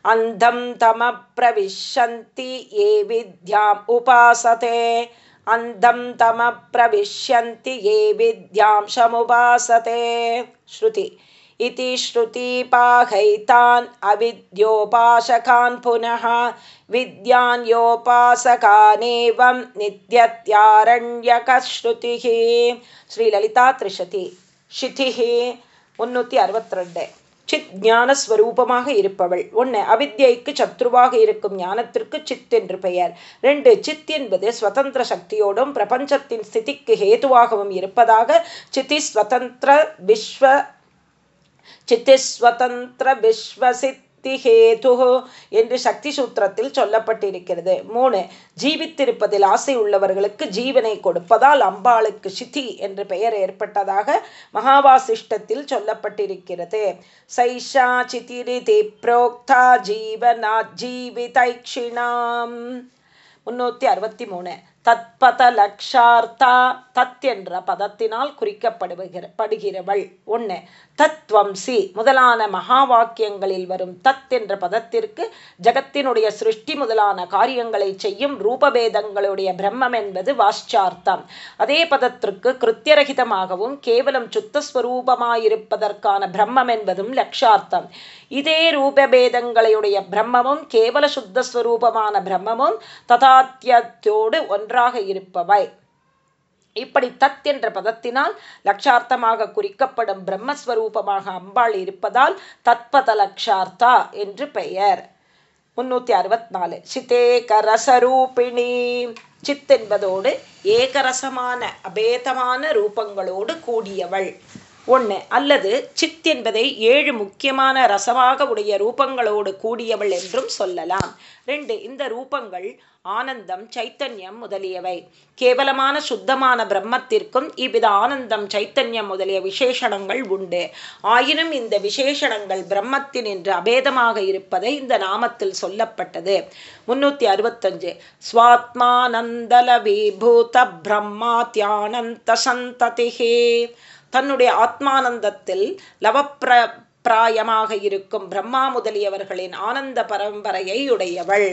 அந்தம் தம பிரவிஷந்தி ஏ வித்யாம் உபாசதே. அந்தம் தம பிரவிஷந்தி ஏ வித்யாம் சமுபாசதே. ஸ்ருதி. इति श्रुतिपाहैतान् अविद्योपासकान् पुनः विद्यान्योपासकानेवं नित्यत्यारण्यकश्रुतिः ஸ்ரீலலிதா திரிஷதி ஷிதிஹி முன்னூற்றி அறுபத்தி ரெண்டு சித் ஞான ஸ்வரூபமாக இருப்பவள் ஒன்று அவித்யைக்கு சத்ருவாக இருக்கும் ஞானத்திற்கு சித் என்று பெயர் ரெண்டு சித் என்பது ஸ்வதந்திர சக்தியோடும் பிரபஞ்சத்தின் ஸ்திதிக்கு ஹேதுவாகவும் இருப்பதாக சித்தி ஸ்வதந்திர விஸ்வ சித்திஸ்வதந்திர விஸ்வசித்திஹேது என்று சக்தி சூத்திரத்தில் சொல்லப்பட்டிருக்கிறது. மூணு ஜீவித்திருப்பதில் ஆசை உள்ளவர்களுக்கு ஜீவனை கொடுப்பதால் அம்பாளுக்கு சித்தி என்று பெயர் ஏற்பட்டதாக மகாவாசிஷ்டத்தில் சொல்லப்பட்டிருக்கிறது. சைஷா சிதிரிதி புரோக்தா ஜீவனா ஜீவிதைக்ஷிணாம். முன்னூற்றி அறுபத்தி மூணு தத்பத லக்ஷார்த்தா தத் என்ற பதத்தினால் குறிக்கப்படுகிற படுகிறவள். ஒன்று தத்வம் சி முதலான மகா வாக்கியங்களில் வரும் தத் என்ற பதத்திற்கு ஜகத்தினுடைய சிருஷ்டி முதலான காரியங்களை செய்யும் ரூபபேதங்களுடைய பிரம்மம் என்பது வாஷ்சார்த்தம். அதே பதத்திற்கு கிருத்தியரகிதமாகவும் கேவலம் சுத்தஸ்வரூபமாயிருப்பதற்கான பிரம்மம் என்பதும் லக்ஷார்த்தம். இதே ரூபபேதங்களையுடைய பிரம்மமும் கேவல சுத்தஸ்வரூபமான பிரம்மமும் ததாத்தியத்தோடு ஒன்றாக இருப்பவை. இப்படி தத் என்ற பதத்தினால் லட்சார்த்தமாக குறிக்கப்படும் பிரம்மஸ்வரூபமாக அம்பாள் இருப்பதால் தத்பத லக்ஷார்த்தா என்று பெயர். முன்னூத்தி அறுபத்தி நாலு. சித்தேகரசரூபிணி. சித் என்பதோடு ஏகரசமான அபேதமான ரூபங்களோடு கூடியவள். ஒன்று அல்லது சித் என்பதை ஏழு முக்கியமான ரசமாக உடைய ரூபங்களோடு கூடியவள் என்றும் சொல்லலாம். ரெண்டு இந்த ரூபங்கள் ஆனந்தம் சைத்தன்யம் முதலியவை. கேவலமான சுத்தமான பிரம்மத்திற்கும் இவ்வித ஆனந்தம் சைத்தன்யம் முதலிய விசேஷணங்கள் உண்டு. ஆயினும் இந்த விசேஷணங்கள் பிரம்மத்தின் என்று அபேதமாக இருப்பதை இந்த நாமத்தில் சொல்லப்பட்டது. முன்னூத்தி அறுபத்தஞ்சு. ஸ்வாத்மானந்தல விபூத பிரம்மாத்யானந்த சந்ததிகே தன்னுடைய ஆத்மானந்தத்தில் லவப்ர பிராயமாக இருக்கும் பிரம்மா முதலியவர்களின் ஆனந்த பரம்பரையை உடையவள்.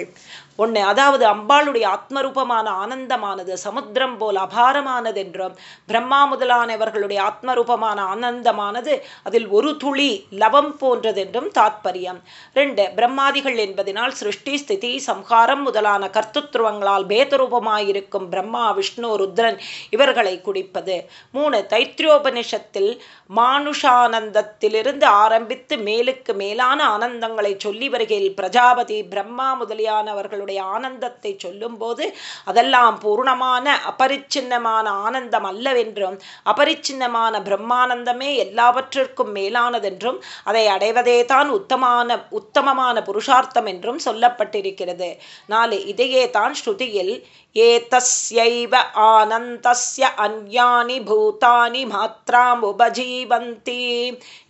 ஒன்று அதாவது அம்பாளுடைய ஆத்மரூபமான ஆனந்தமானது சமுத்திரம் போல் அபாரமானது என்றும் பிரம்மா முதலானவர்களுடைய ஆத்மரூபமான ஆனந்தமானது அதில் ஒரு துளி லவம் போன்றதென்றும் தாத்பரியம். ரெண்டு பிரம்மாதிகள் என்பதனால் சிருஷ்டி ஸ்திதி சம்ஹாரம் முதலான கர்த்துத்ருவங்களால் பேதரூபமாயிருக்கும் பிரம்மா விஷ்ணு ருத்ரன் இவர்களை குடிப்பது. மூணு தைத்திரியோபனிஷத்தில் மானுஷானந்தத்திலிருந்து ஆரம்பித்து மேலுக்கு மேலான ஆனந்தங்களை சொல்லி வருகையில் பிரஜாபதி பிரம்மா முதலியானவர்களுடைய அவருடைய ஆனந்தத்தை சொல்லும்போது அதெல்லாம் பூர்ணமான அபரிச்சின்னமான ஆனந்தம் அல்லவென்றும் அபரிச்சின்னமான பிரம்மானந்தமே எல்லாவற்றிற்கும் மேலானதென்றும் அதை அடைவதே தான் உத்தமான உத்தமமான புருஷார்த்தம் என்றும் சொல்லப்பட்டிருக்கிறது. நாலு இதையே தான் ஸ்ருதியில் ஏதஸ்யைவ ஆனந்தஸ்ய அந்யானி பூதானி மாத்திராம் உபஜீவந்தி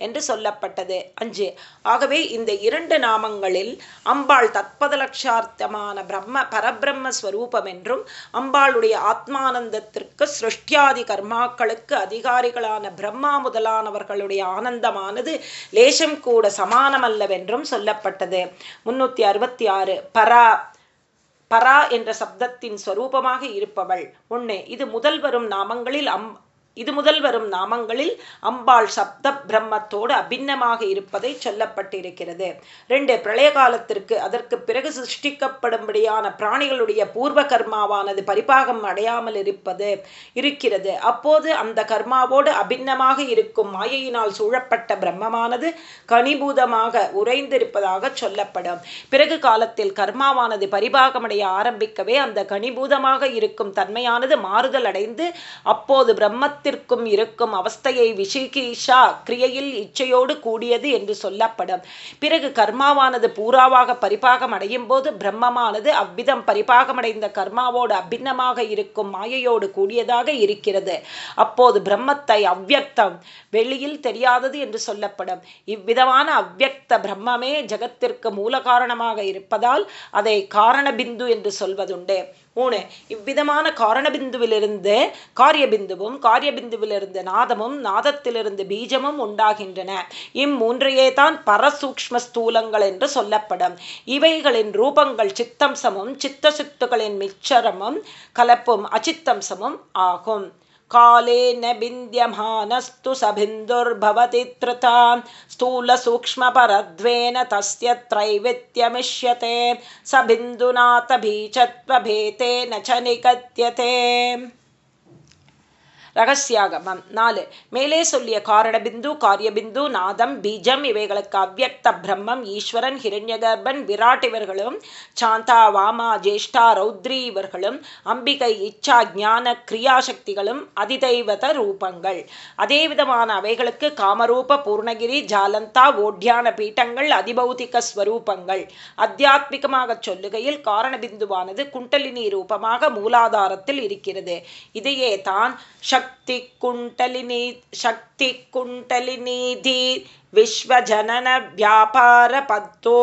என்று சொல்லப்பட்டது. அஞ்சு ஆகவே இந்த இரண்டு நாமங்களில் அம்பாள் தத்பதலட்சார்த்தமான பிரம்ம பரபிரம்ம ஸ்வரூபம் என்றும் அம்பாளுடைய ஆத்மானந்தத்திற்கு சிருஷ்டியாதி கர்மாக்களுக்கு அதிகாரிகளான பிரம்மா முதலானவர்களுடைய ஆனந்தமானது லேசம் கூட சமானமல்லவென்றும் சொல்லப்பட்டது. முன்னூற்றி அறுபத்தி ஆறு பரா பரா என்ற சப்தத்தின் ஸ்வரூபமாக இருப்பவள். ஒன்று இது முதல் வரும் நாமங்களில் அம் இது முதல் வரும் நாமங்களில் அம்பாள் சப்த பிரம்மத்தோடு அபிண்ணமாக இருப்பதை சொல்லப்பட்டிருக்கிறது. ரெண்டு பிரளய காலத்திற்கு அதற்கு பிறகு சிருஷ்டிக்கப்படும்படியான பிராணிகளுடைய பூர்வ கர்மாவானது பரிபாகம் அடையாமல் இருப்பது இருக்கிறது. அப்போது அந்த கர்மாவோடு அபிண்ணமாக இருக்கும் மாயையினால் சூழப்பட்ட பிரம்மமானது கனிபூதமாக உறைந்திருப்பதாக சொல்லப்படும். பிறகு காலத்தில் கர்மாவானது பரிபாகமடைய ஆரம்பிக்கவே அந்த கனிபூதமாக இருக்கும் தன்மையானது மாறுதல் அடைந்து அப்போது பிரம்மத்தில் பிரம்மத்திற்கும் இருக்கும் அவஸ்தையை விஷிகீஷா கிரியையில் இச்சையோடு கூடியது என்று சொல்லப்படும். பிறகு கர்மாவானது பூராவாக பரிபாகம் அடையும் போது பிரம்மமானது அவ்விதம் பரிபாகமடைந்த கர்மாவோடு அபிண்ணமாக இருக்கும் மாயையோடு கூடியதாக இருக்கிறது. அப்போது பிரம்மத்தை அவ்வியக்தம் வெளியில் தெரியாதது என்று சொல்லப்படும். இவ்விதமான அவ்வியக்த பிரம்மமே ஜகத்திற்கு மூல காரணமாக இருப்பதால் அதை காரணபிந்து என்று சொல்வதுண்டு. மூணு இவ்விதமான காரணபிந்துவிலிருந்து காரியபிந்துவும் காரியபிந்துவிலிருந்து நாதமும் நாதத்திலிருந்து பீஜமும் உண்டாகின்றன. இம்மூன்றையே தான் பரசூக்ம ஸ்தூலங்கள் என்று சொல்லப்படும். இவைகளின் ரூபங்கள் சித்தம்சமும் சித்த சித்துகளின் மிச்சரமும் கலப்பும் அச்சித்தம்சமும் ஆகும். कालेन बिन्द्यमानस्तु सबिन्दुर्भवति धृता स्थूलसूक्ष्मपरद्वेन तस्य त्रैवित्यमिष्यते। स बिन्दुनाथबीजत्वभेतेन च निगद्यते ரகசியாகமம். நாலு மேலே சொல்லிய காரணபிந்து காரியபிந்து நாதம் பீஜம் இவைகளுக்கு அவ்வக்த பிரம்மம் ஈஸ்வரன் ஹிரண்யகர்பன் விராட் இவர்களும் சாந்தா வாமா ஜேஷ்டா ரௌத்ரி இவர்களும் அம்பிகை இச்சா ஞான கிரியாசக்திகளும் அதிதைவத ரூபங்கள். அதே விதமான அவைகளுக்கு காமரூப பூர்ணகிரி ஜாலந்தா ஓட்யான பீட்டங்கள் அதிபௌதிக ஸ்வரூபங்கள். அத்தியாத்மிகமாக சொல்லுகையில் காரணபிந்துவானது குண்டலினி ரூபமாக மூலாதாரத்தில் இருக்கிறது. இதையே தான் சக் शक्तिकुण्टलिनीधि विश्वजननव्यापारपतो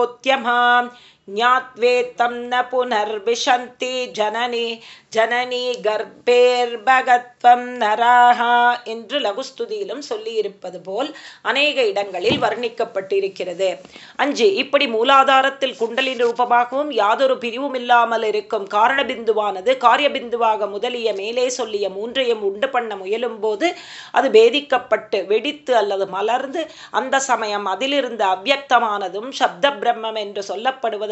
ज्ञात्वेत्तं न पुनर्विशन्ति जननी ஜனனி கர்ப்பேர்பகத்வம் நராகா என்று லகுஸ்துதியிலும் சொல்லியிருப்பது போல் அநேக இடங்களில் வர்ணிக்கப்பட்டிருக்கிறது அஞ்சு இப்படி மூலாதாரத்தில் குண்டலின் ரூபமாகவும் யாதொரு பிரிவும் இல்லாமல் இருக்கும் காரணபிந்துவானது காரியபிந்துவாக முதலிய மேலே சொல்லிய மூன்றையும் உண்டு பண்ண முயலும் போது அது பேதிக்கப்பட்டு வெடித்து அல்லது மலர்ந்து அந்த சமயம் அதிலிருந்து அவ்வியக்தமானதும் சப்த பிரம்மம் என்று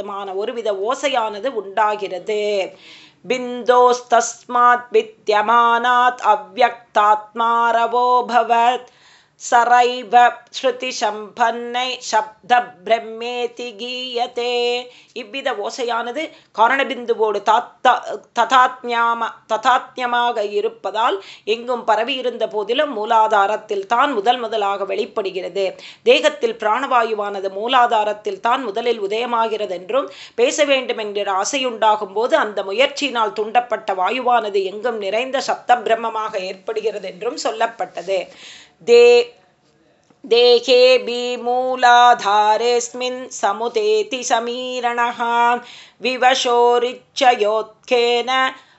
என்பதுமான ஒருவித ஓசையானது உண்டாகிறது. பிந்தோஸ்தஸ்மாத் வித்தியமானாத் அவ்வக்தாத்மாரவோபவத் சரைவ ஸ்ருதி சம்பன்னை சப்த பிரம்மேதி கீயத்தே இவ்வித ஓசையானது காரணபிந்துவோடு தாத்தா ததாத்ஞாம ததாத்யமாக இருப்பதால் எங்கும் பரவியிருந்த போதிலும் மூலாதாரத்தில் தான் முதல் முதலாக வெளிப்படுகிறது. தேகத்தில் பிராணவாயுவானது மூலாதாரத்தில் தான் முதலில் உதயமாகிறது என்றும் பேச வேண்டும் என்கிற ஆசையுண்டாகும் போது அந்த முயற்சியினால் துண்டப்பட்ட வாயுவானது எங்கும் நிறைந்த சப்த பிரம்மமாக ஏற்படுகிறது என்றும் சொல்லப்பட்டது. दे देहे बीमूलाधारेऽस्मिन् समुदेति समीरणः विवशोरिच्छयोत्खेन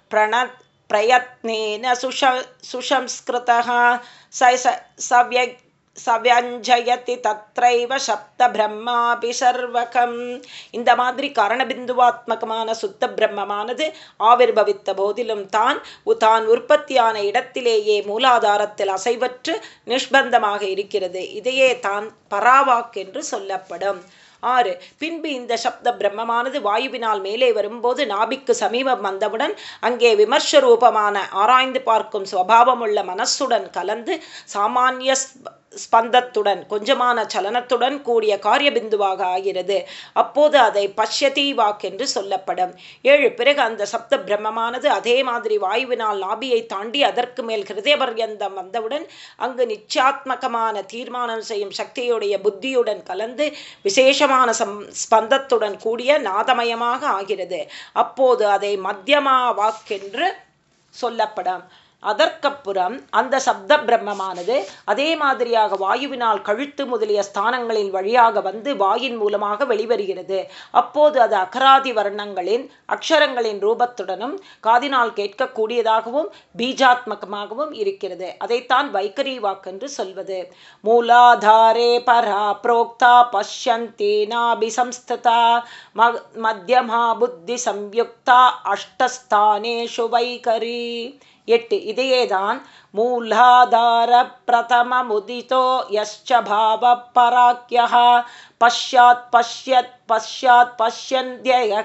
प्रण प्रयत्नेन सुश सुसंस्कृतः। स सव्य சவ்யஞ்சயதி தத்ரைவ சப்த பிரம்மாபி சர்வகம். இந்த மாதிரி காரணபிந்துவாத்மகமான சுத்த பிரம்மமானது ஆவிர்பவித்த போதிலும் தான் தான் உற்பத்தியான இடத்திலேயே மூலாதாரத்தில் அசைவற்று நிஷ்பந்தமாக இருக்கிறது. இதையே தான் பராவாக் என்று சொல்லப்படும். ஆறு. பின்பு இந்த சப்த பிரம்மமானது வாயுவினால் மேலே வரும்போது நாபிக்கு சமீபம் வந்தவுடன் அங்கே விமர்ச ரூபமான ஆராய்ந்து பார்க்கும் சுவாவமுள்ள மனசுடன் கலந்து சாமானிய ஸ்பந்தத்துடன் கொஞ்சமான சலனத்துடன் கூடிய காரிய பிந்துவாக ஆகிறது. அப்போது அதை பஷ்யதி வாக் என்று சொல்லப்படும். ஏழு. பிறகு அந்த சப்த பிரம்மமானது அதே மாதிரி வாயுவினால் நாபியை தாண்டி அதற்கு மேல் ஹிருதயபர்யந்தம் வந்தவுடன் அங்கு நிச்சயாத்மகமான தீர்மானம் செய்யும் சக்தியுடைய புத்தியுடன் கலந்து விசேஷமான சம் ஸ்பந்தத்துடன் கூடிய நாதமயமாக ஆகிறது. அப்போது அதை மத்தியமா வாக்கென்று சொல்லப்படும். அதற்கப்புறம் அந்த சப்த பிரம்மமானது அதே மாதிரியாக வாயுவினால் கழுத்து முதலிய ஸ்தானங்களின் வழியாக வந்து வாயின் மூலமாக வெளிவருகிறது. அப்போது அது அகராதி வர்ணங்களின் அக்ஷரங்களின் ரூபத்துடனும் காதினால் கேட்கக்கூடியதாகவும் பீஜாத்மகமாகவும் இருக்கிறது. அதைத்தான் வைக்கரி வாக்கென்று சொல்வது. மூலாதாரே பரா புரோக்தா பஷ்யந்தி நாபிசம்ஸ்திதா மத்தியமா புத்தி சம்யுக்தா அஷ்டஸ்தானேஷு வைகரி எட்டு இதையேதான் மூலாதார பிரதம முதிதோ யச்ச பாவ பராக்கிய பஷ்யாத் பஷ்யத் பஷ்யாத் பஷ்யந்திய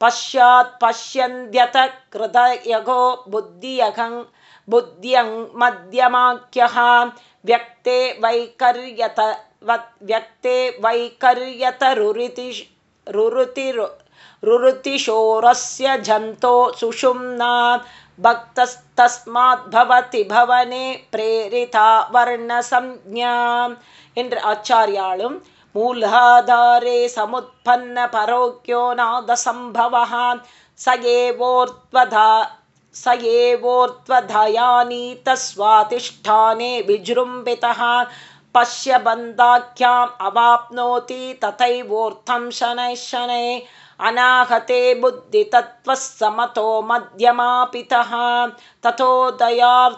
பஷ்யாத் பஷ்யந்தியத கிருதயகோ புத்தியகங் புத்தியங் மத்தியமாக்கிய व्यक्ते वैकर्यत व्यक्ते वैकर्यतरुरिति रुरुति रुरुतिशोरस्य जन्तो सुषुम्ना பக்தஸ்தஸ்மாத் பவனே பிரேரிதா வர்ணசம்ஞா என்று ஆச்சாரியாலும் மூலாதாரே சமுத்பன்ன பரோக்கியோ நாதசம்பவ ச ஏவோர்த்வதா स एवोर्त्वधयानीतस्वातिष्ठाने विजृम्भितः पश्यबन्धाख्याम् अवाप्नोति तथैवोर्थं शनैः शनैः अनाहते बुद्धितत्त्वः समतो मध्यमापितः ततोदयार्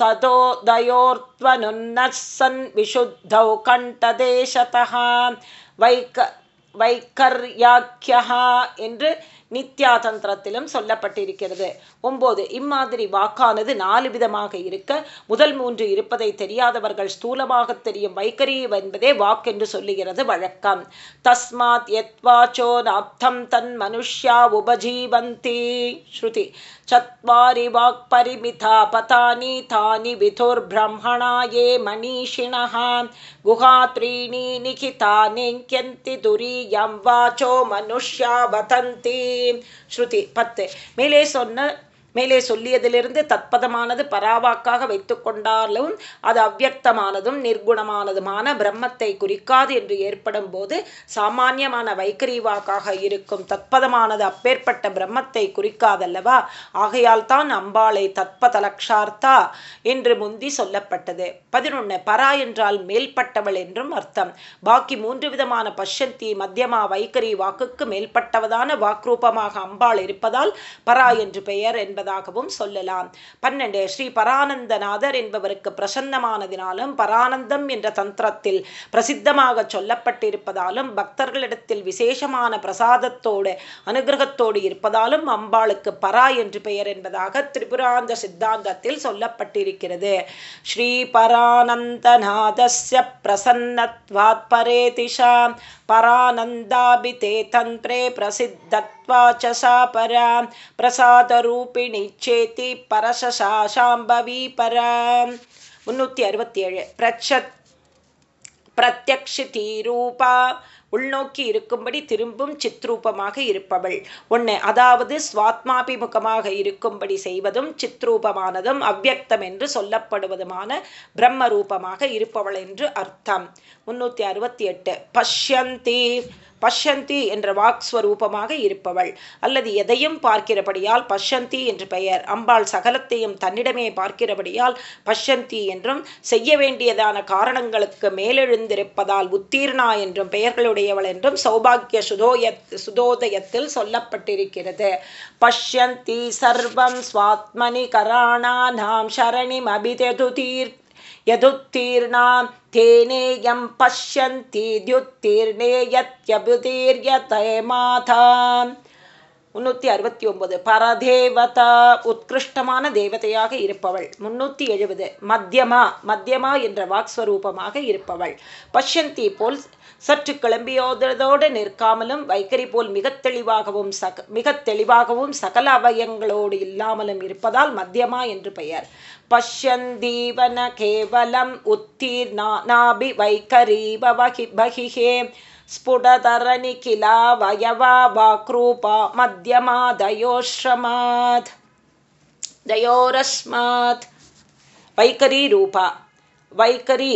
ततोदयोर्त्वनुन्नः सन् विशुद्धौ कण्ठदेशतः वैक வைக்கர்யாக்கியா என்று நித்யா தந்திரத்திலும் சொல்லப்பட்டிருக்கிறது. ஒன்பது இம்மாதிரி வாக்கானது நாலு விதமாக இருக்க முதல் மூன்று இருப்பதை தெரியாதவர்கள் ஸ்தூலமாக தெரியும் வைக்கரி என்பதே வாக்கென்று சொல்லுகிறது வழக்கம். தஸ்மாத் எத்வாச்சோ நாப்தம் தன் மனுஷ்யா உபஜீவந்தி. ஸ்ருதி. சத்வாரி வாக் பரிமிதா பதானி தானி விதுர் பிரம்மணா ஏ மணீஷிணः குஹா த்ரீணி நிகிதா நெங்கியந்தி துரியம் வாச்சோ மனுஷ்யா வதந்தி. ஸ்ருதி பத்து. மேலே சொன்ன மேலே சொல்லியதிலிருந்து தத்பதமானது பராவாக்காக வைத்து கொண்டாலும் அது அவ்வக்தமானதும் நிர்குணமானதுமான பிரம்மத்தை குறிக்காது என்று ஏற்படும் போது சாமானியமான வைக்கரி வாக்காக இருக்கும் தத்பதமானது அப்பேற்பட்ட பிரம்மத்தை குறிக்காதல்லவா? ஆகையால் தான் அம்பாளை தத்பதலக்ஷார்த்தா என்று முந்தி சொல்லப்பட்டது. பதினொன்று பரா என்றால் மேல்பட்டவள் என்றும் அர்த்தம். பாக்கி மூன்று விதமான பஷ்யந்தி மத்தியமா வைக்கரி வாக்குக்கு மேல்பட்டவதான வாக்ரூபமாக அம்பாள் இருப்பதால் பரா என்று பெயர் என்பது கொண்டதாகவும் சொல்லலாம். பன்னெண்டு ஸ்ரீ பரானந்தநாதர் என்பவருக்கு பிரசன்னமானதினாலும் பரானந்தம் என்ற தந்திரத்தில் பிரசித்தமாக சொல்லப்பட்டிருப்பதாலும் பக்தர்களிடத்தில் விசேஷமான பிரசாதத்தோடு அனுகிரகத்தோடு இருப்பதாலும் அம்பாளுக்கு பரா என்று பெயர் என்பதாக திரிபுராந்த சித்தாந்தத்தில் சொல்லப்பட்டிருக்கிறது. ஸ்ரீ பரானந்தநாதஸ்ய பிரசன்னத்வாத் பரேதிஷா परानन्दाभिते तन्त्रे प्रसिद्धत्वा च सा परा प्रसादरूपिणी चेति परशसा शाम्भवी परा मुन्नूति अरुवत्येळु प्रच्छ प्रत्यक्षिती உள்நோக்கி இருக்கும்படி திரும்பும் சித்ரூபமாக இருப்பவள். ஒன்று அதாவது சுவாத்மாபிமுகமாக இருக்கும்படி செய்வதும் சித்ரூபமானதும் அவ்வக்தம் என்று சொல்லப்படுவதுமான பிரம்ம ரூபமாக இருப்பவள் என்று அர்த்தம். முன்னூற்றி அறுபத்தி எட்டு. பஷ்யந்தி பஷ்யந்தி என்ற வாக்ஸ்வரூபமாக இருப்பவள். அல்லது எதையும் பார்க்கிறபடியால் பஷ்யந்தி என்று பெயர். அம்பாள் சகலத்தையும் தன்னிடமே பார்க்கிறபடியால் பஷ்யந்தி என்றும் செய்ய வேண்டியதான காரணங்களுக்கு மேலெழுந்திருப்பதால் உத்தீர்ணா என்றும் பெயர்களுடையவள் என்றும் சௌபாகிய சுதோய சுதோதயத்தில் சொல்லப்பட்டிருக்கிறது. பஷ்யந்தி சர்வம் ஸ்வாத்மனி கராணானாம் அபிதது தீர்க்க यदुत्तीर्णां तेनेयं पश्यन्ति द्युत्तीर्णे यत्यबुदीर्यते माताम् முன்னூற்றி அறுபத்தி ஒன்பது பரதேவதா உத்கிருஷ்டமான தேவதையாக இருப்பவள் முன்னூற்றி எழுபது மத்தியமா மத்தியமா என்ற வாக்ஸ்வரூபமாக இருப்பவள் பஷ்யந்தி போல் சற்று கிளம்பியோததோடு நிற்காமலும் வைக்கரி போல் மிக தெளிவாகவும் சக மிக தெளிவாகவும் சகல அவயங்களோடு இல்லாமலும் இருப்பதால் மத்தியமா என்று பெயர். பஷ்யந்தீவன கேவலம் உத்தீர்ணாபி வைகரீபவகி பகிஹே ஸ்புடதரணிகிலா வயவா வாக்ரூபா மத்தியமா தயோஷ்ரமாத். தயோரஸ்மாத். வைகரி ரூபா. வைக்கரி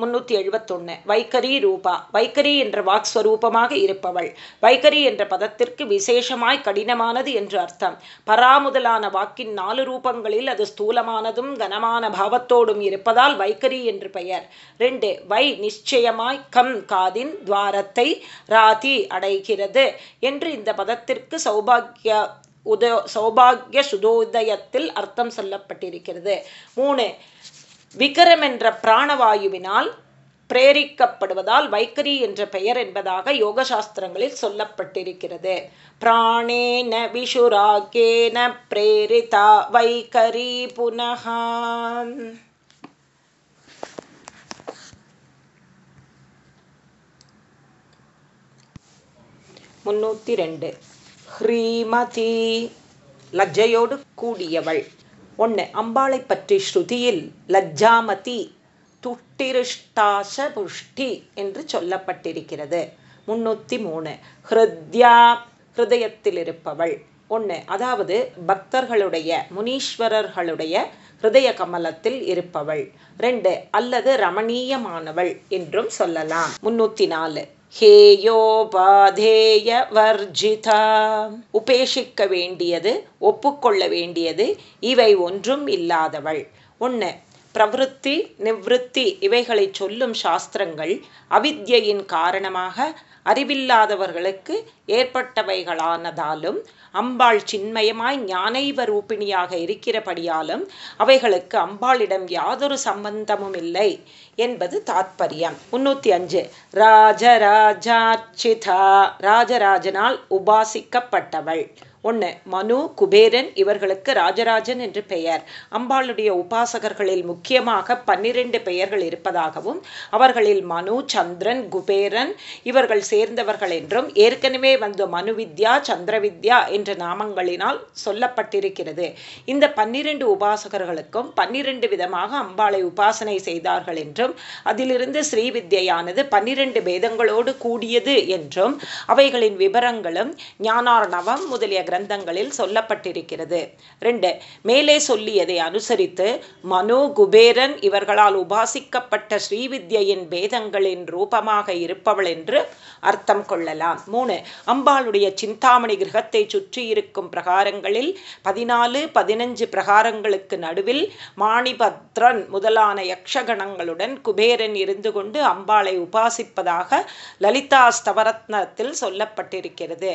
முன்னூற்றி எழுபத்தொன்று வைக்கரி ரூபா. வைக்கரி என்ற வாக்ஸ்வரூபமாக இருப்பவள். வைக்கரி என்ற பதத்திற்கு விசேஷமாய் கடினமானது என்று அர்த்தம். பராமுதலான வாக்கின் நாலு ரூபங்களில் அது ஸ்தூலமானதும் கனமான பாவத்தோடும் இருப்பதால் வைக்கரி என்று பெயர். ரெண்டு வை நிச்சயமாய் கம் காதின் துவாரத்தை ராதி அடைகிறது என்று இந்த பதத்திற்கு சௌபாகிய உத சௌபாகிய சுதோதயத்தில் அர்த்தம் சொல்லப்பட்டிருக்கிறது. மூணு விகரம் என்ற பிராணவாயுவினால் பிரேரிக்கப்படுவதால் வைக்கரி என்ற பெயர் என்பதாக யோக சாஸ்திரங்களில் சொல்லப்பட்டிருக்கிறது. பிராணேன விஷுராகேன பிரேரிதா வைக்கரி புனகான் முன்னூற்றி ரெண்டு. ஹ்ரீமதி. லஜ்ஜையோடு கூடியவள். ஒன்று அம்பாளை பற்றி ஸ்ருதியில் லஜ்ஜாமதி துட்டிருஷ்டாச புஷ்டி என்று சொல்லப்பட்டிருக்கிறது. முன்னூற்றி மூணு. ஹிருத்யா ஹிருதயத்தில் இருப்பவள் ஒன்று அதாவது பக்தர்களுடைய முனீஸ்வரர்களுடைய ஹிருதய கமலத்தில் இருப்பவள். ரெண்டு அல்லது ரமணீயமானவள் என்றும் சொல்லலாம். முன்னூற்றி நாலு. ஹேயோபாதேய வர்ஜிதா. உபேஷிக்க வேண்டியது ஒப்புக்கொள்ள வேண்டியது இவை ஒன்றும் இல்லாதவள். ஒன்று பிரவருத்தி நிவத்தி இவைகளை சொல்லும் சாஸ்திரங்கள் அவித்யின் காரணமாக அறிவில்லாதவர்களுக்கு ஏற்பட்டவைகளானதாலும் அம்பாள் சின்மயமாய் ஞானைவ ரூபிணியாக இருக்கிறபடியாலும் அவைகளுக்கு அம்பாளிடம் யாதொரு சம்பந்தமும் இல்லை என்பது தாத்பரியம். முன்னூத்தி அஞ்சு. ராஜராஜார்ச்சிதா. ராஜராஜனால் உபாசிக்கப்பட்டவள். ஒன்று மனு குபேரன் இவர்களுக்கு ராஜராஜன் என்று பெயர். அம்பாளுடைய உபாசகர்களில் முக்கியமாக பன்னிரண்டு பெயர்கள் இருப்பதாகவும் அவர்களில் மனு சந்திரன் குபேரன் இவர்கள் சேர்ந்தவர்கள் என்றும் ஏற்கனவே வந்த மனு வித்யா சந்திர வித்யா என்ற நாமங்களினால் சொல்லப்பட்டிருக்கிறது. இந்த பன்னிரண்டு உபாசகர்களுக்கும் பன்னிரண்டு விதமாக அம்பாளை உபாசனை செய்தார்கள் என்றும் அதிலிருந்து ஸ்ரீவித்யானது பன்னிரண்டு பேதங்களோடு கூடியது என்றும் அவைகளின் விவரங்களும் ஞானார்ணவம் முதலிய கிரந்தங்களில் சொல்லப்பட்டிருக்கிறது. ரெண்டு மேலே சொல்லியதை அனுசரித்து மனு குபேரன் இவர்களால் உபாசிக்கப்பட்ட ஸ்ரீவித்யின் பேதங்களின் ரூபமாக இருப்பவள் என்று அர்த்தம் கொள்ளலாம். மூணு அம்பாளுடைய சிந்தாமணி கிரகத்தை சுற்றி இருக்கும் பிரகாரங்களில் பதினாலு பதினஞ்சு பிரகாரங்களுக்கு நடுவில் மாணிபத்ரன் முதலான யக்ஷகணங்களுடன் குபேரன் இருந்து கொண்டு அம்பாளை உபாசிப்பதாக லலிதா ஸ்தவரத்னத்தில் சொல்லப்பட்டிருக்கிறது.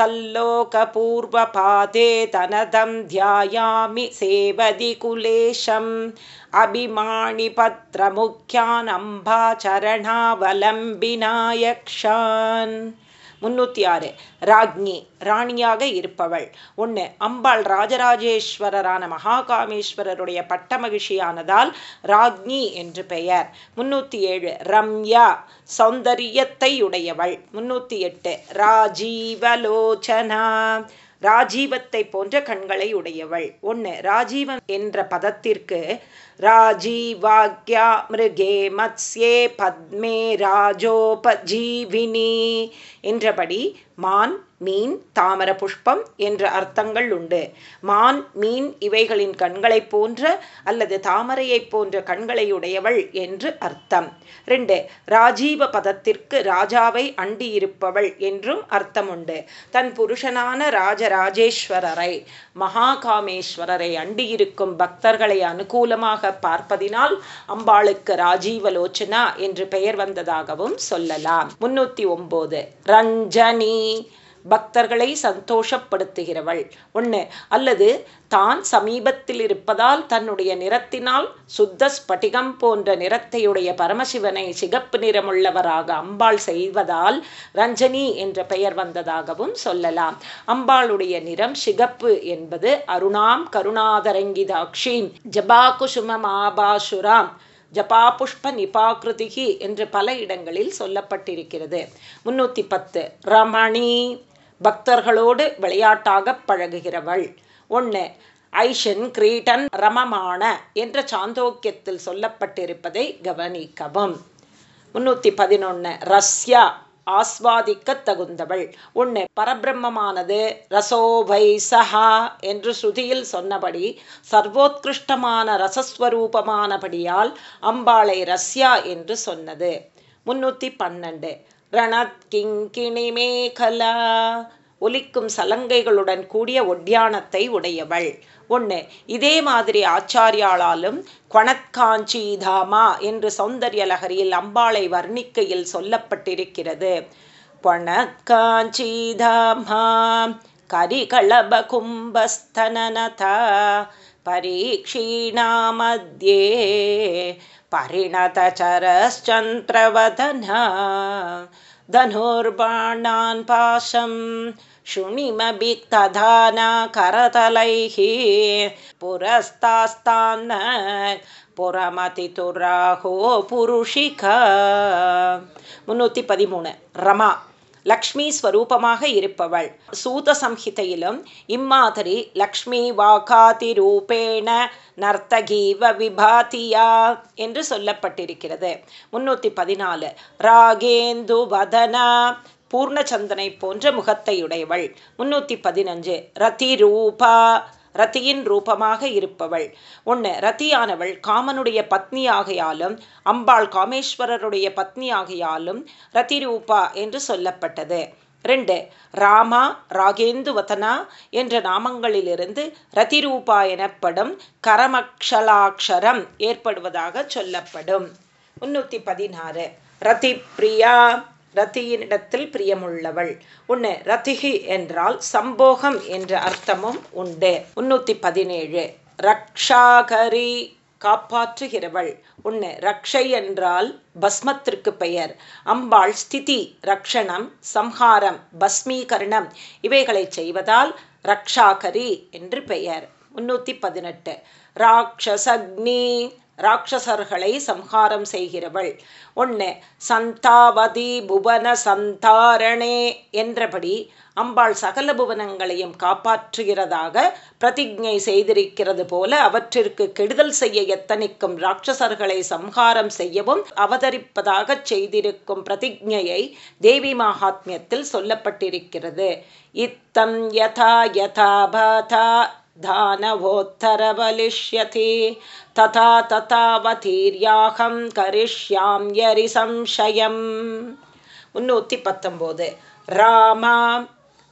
तल्लोकपूर्वपादे तनदं ध्यायामि सेवदि कुलेशम् अभिमाणिपत्रमुख्यान् अम्बाचरणावलम्बिनायक्षान् முன்னூற்றி ஆறு. ராக்ஞி ராணியாக இருப்பவள். ஒன்று அம்பாள் ராஜராஜேஸ்வரரான மகாகாமேஸ்வரருடைய பட்ட மகிழ்ச்சியானதால் ராக்ஞி என்று பெயர். முன்னூற்றி ஏழு ரம்யா சௌந்தரியத்தை உடையவள் முன்னூற்றி எட்டு ராஜீவலோச்சனா. ராஜீவத்தை போன்ற கண்களை உடையவள். ஒன்று ராஜீவம் என்ற பதத்திற்கு ராஜீவாக்யா மிருகே மத்ஸ்யே பத்மே ராஜோபஜீவினி என்றபடி மான் மீன் தாமர புஷ்பம் என்ற அர்த்தங்கள் உண்டு. மான் மீன் இவைகளின் கண்களைப் போன்ற அல்லது தாமரையைப் போன்ற கண்களை உடையவள் என்று அர்த்தம். ரெண்டு ராஜீவ பதத்திற்கு ராஜாவை அண்டியிருப்பவள் என்றும் அர்த்தம் உண்டு. தன் புருஷனான ராஜராஜேஸ்வரரை மகாகாமேஸ்வரரை அண்டியிருக்கும் பக்தர்களை அனுகூலமாக பார்ப்பதினால் அம்பாளுக்கு ராஜீவலோச்சனா என்று பெயர் வந்ததாகவும் சொல்லலாம். முன்னூத்தி ஒன்பது ரஞ்சனி. பக்தர்களை சந்தோஷப்படுத்துகிறவள். ஒன்று அல்லது தான் சமீபத்தில் இருப்பதால் தன்னுடைய நிறத்தினால் சுத்த ஸ்பட்டிகம் போன்ற நிறத்தையுடைய பரமசிவனை சிகப்பு நிறமுள்ளவராக அம்பாள் செய்வதால் ரஞ்சனி என்ற பெயர் வந்ததாகவும் சொல்லலாம். அம்பாளுடைய நிறம் சிகப்பு என்பது அருணாம் கருணாதரங்கிதாக்ஷீம் ஜபாகுசுமமாபாசுராம் ஜபா புஷ்ப நிபாகிருதிகி என்று பல இடங்களில் சொல்லப்பட்டிருக்கிறது. முன்னூற்றி பத்து ரமணி பக்தர்களோடு விளையாட்டாக பழகுகிறவள். ஒன்று ஐஷன் கிரீட்டன் ரமமான என்ற சாந்தோக்கியத்தில் சொல்லப்பட்டிருப்பதை கவனிக்கவும். முன்னூற்றி பதினொன்று ரஸ்யா ஆஸ்வாதிக்க தகுந்தவள். ஒன்று பரபிரம்மமானது ரசோவை சஹா என்று ஸ்ருதியில் சொன்னபடி சர்வோத்கிருஷ்டமான ரசஸ்வரூபமானபடியால் அம்பாளை ரஸ்யா என்று சொன்னது. முன்னூற்றி பன்னெண்டு ரணத் கிங்கிணி மேகலா. ஒலிக்கும் சலங்கைகளுடன் கூடிய ஒட்டியானத்தை உடையவள். ஒன்று இதே மாதிரி ஆச்சாரியாளாலும் கொணத்காஞ்சி தாமா என்று சௌந்தர்ய லகரியில் அம்பாளை வர்ணிக்கையில் சொல்லப்பட்டிருக்கிறது. குணத்காஞ்சிதாமா கரிகளப கும்பஸ்தனனதா. परीक्षीणामध्ये परिणतचरश्चन्द्रवदना धनुर्बाणान् पाशं शृणिमभिक्तधा न करतलैः पुरस्तास्तान् पुरमतितुराहोपुरुषिक मूति पतिमून् रमा। லக்ஷ்மி ஸ்வரூபமாக இருப்பவள். சூத சம்ஹிதையிலும் இம்மாதிரி லக்ஷ்மி வாகாதி ரூபேண நர்த்தகீவ விபாத்தியா என்று சொல்லப்பட்டிருக்கிறது. முன்னூற்றி பதினாலு. ராகேந்து வதனா பூர்ணச்சந்தனை போன்ற முகத்தையுடையவள் முன்னூற்றி பதினஞ்சு. ரதி ரூபா ரத்தியின் ரூபமாக இருப்பவள். ஒன்று ரத்தியானவள் காமனுடைய பத்னி ஆகையாலும் அம்பாள் காமேஸ்வரருடைய பத்னி ஆகையாலும் ரத்தி ரூபா என்று சொல்லப்பட்டது. ரெண்டு ராமா ராகேந்துவதனா என்ற நாமங்களிலிருந்து ரதிரூபா எனப்படும் கரமக்ஷலாட்சரம் ஏற்படுவதாக சொல்லப்படும். முன்னூற்றி பதினாறு. ரதிப்பிரியா ரத்தியினிடத்தில் பிரியமுள்ளவள். உன்னு ரத்திகி என்றால் சம்போகம் என்ற அர்த்தமும் உண்டு. முன்னூத்தி பதினேழு. ரக்ஷாகரி காப்பாற்றுகிறவள். உன்னு ரக்ஷை என்றால் பஸ்மத்திற்கு பெயர். அம்பாள் ஸ்திதி ரக்ஷணம் சம்ஹாரம் பஸ்மீகரணம். இவைகளை செய்வதால் ரக்ஷாகரி என்று பெயர். முன்னூத்தி பதினெட்டு. ராட்சசக்னி ராட்சசர்களை சம்ஹாரம் செய்கிறவள். ஒன்று சந்தாவதி புவன சந்தாரணே என்றபடி அம்பாள் சகல புவனங்களையும் காப்பாற்றுகிறதாக பிரதிஜை செய்திருக்கிறது போல அவற்றிற்கு கெடுதல் செய்ய எத்தனிக்கும் ராட்சசர்களை சம்ஹாரம் செய்யவும் அவதரிப்பதாக செய்திருக்கும் பிரதிஜையை தேவி மகாத்மியத்தில் சொல்லப்பட்டிருக்கிறது. இத்தம் யதா யதா பாதா दानवोत्तरबलिष्यति तथा तथावतीर्याहं करिष्याम्यरि संशयम् முன்னூற்றி பத்தொம்போது ராமா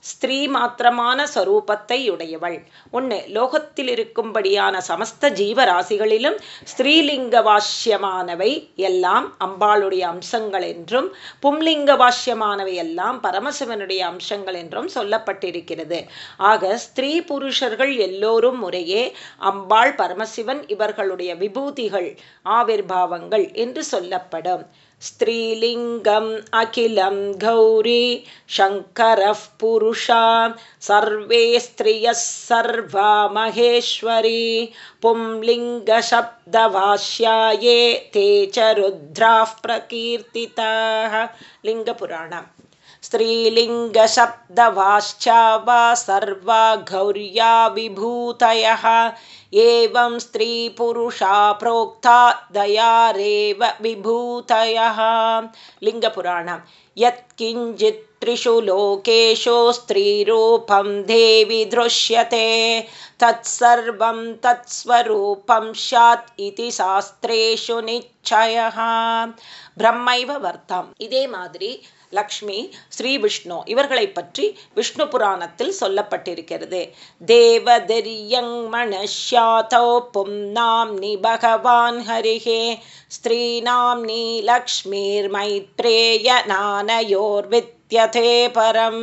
ஸ்திரீ மாத்திரமான ஸ்வரூபத்தை உடையவள். ஒன்று லோகத்தில் இருக்கும்படியான சமஸ்த ஜீவராசிகளிலும் ஸ்திரீலிங்க வாஷ்யமானவை எல்லாம் அம்பாளுடைய அம்சங்கள் என்றும் பும்லிங்க வாஷ்யமானவை எல்லாம் பரமசிவனுடைய அம்சங்கள் என்றும் சொல்லப்பட்டிருக்கிறது. ஆக ஸ்திரீ புருஷர்கள் எல்லோரும் முறையே அம்பாள் பரமசிவன் இவர்களுடைய விபூதிகள் ஆவிர்வாவங்கள் என்று சொல்லப்படும். स्त्रीलिङ्गम् अखिलं गौरी शङ्करः पुरुषा सर्वे स्त्रियः सर्वा महेश्वरी। पुंलिङ्गशब्दभाष्याये ते च रुद्राः प्रकीर्तिताः। लिङ्गपुराणम् स्त्रीलिङ्गशब्दवाश्चा वा सर्वा गौर्या विभूतयः एवं स्त्रीपुरुषा प्रोक्ता दयारेव विभूतयः। लिङ्गपुराणं। यत्किञ्चित् त्रिषु लोकेषु स्त्रीरूपं देवि दृश्यते। तत्सर्वं तत्स्वरूपं स्यात् इति शास्त्रेषु निश्चयः। ब्रह्मैव वर्थम् इदे मादिरि லக்ஷ்மி ஸ்ரீ விஷ்ணு இவர்களை பற்றி விஷ்ணு புராணத்தில் சொல்லப்பட்டிருக்கிறது. தேவதரியங் மனஷாதோ பும் நாம் நி பகவான் ஹரிஹே. ஸ்ரீநாம் நீ லக்ஷ்மீர் மைத்ரேய நானயோர் வித் வித்தியதே பரம்.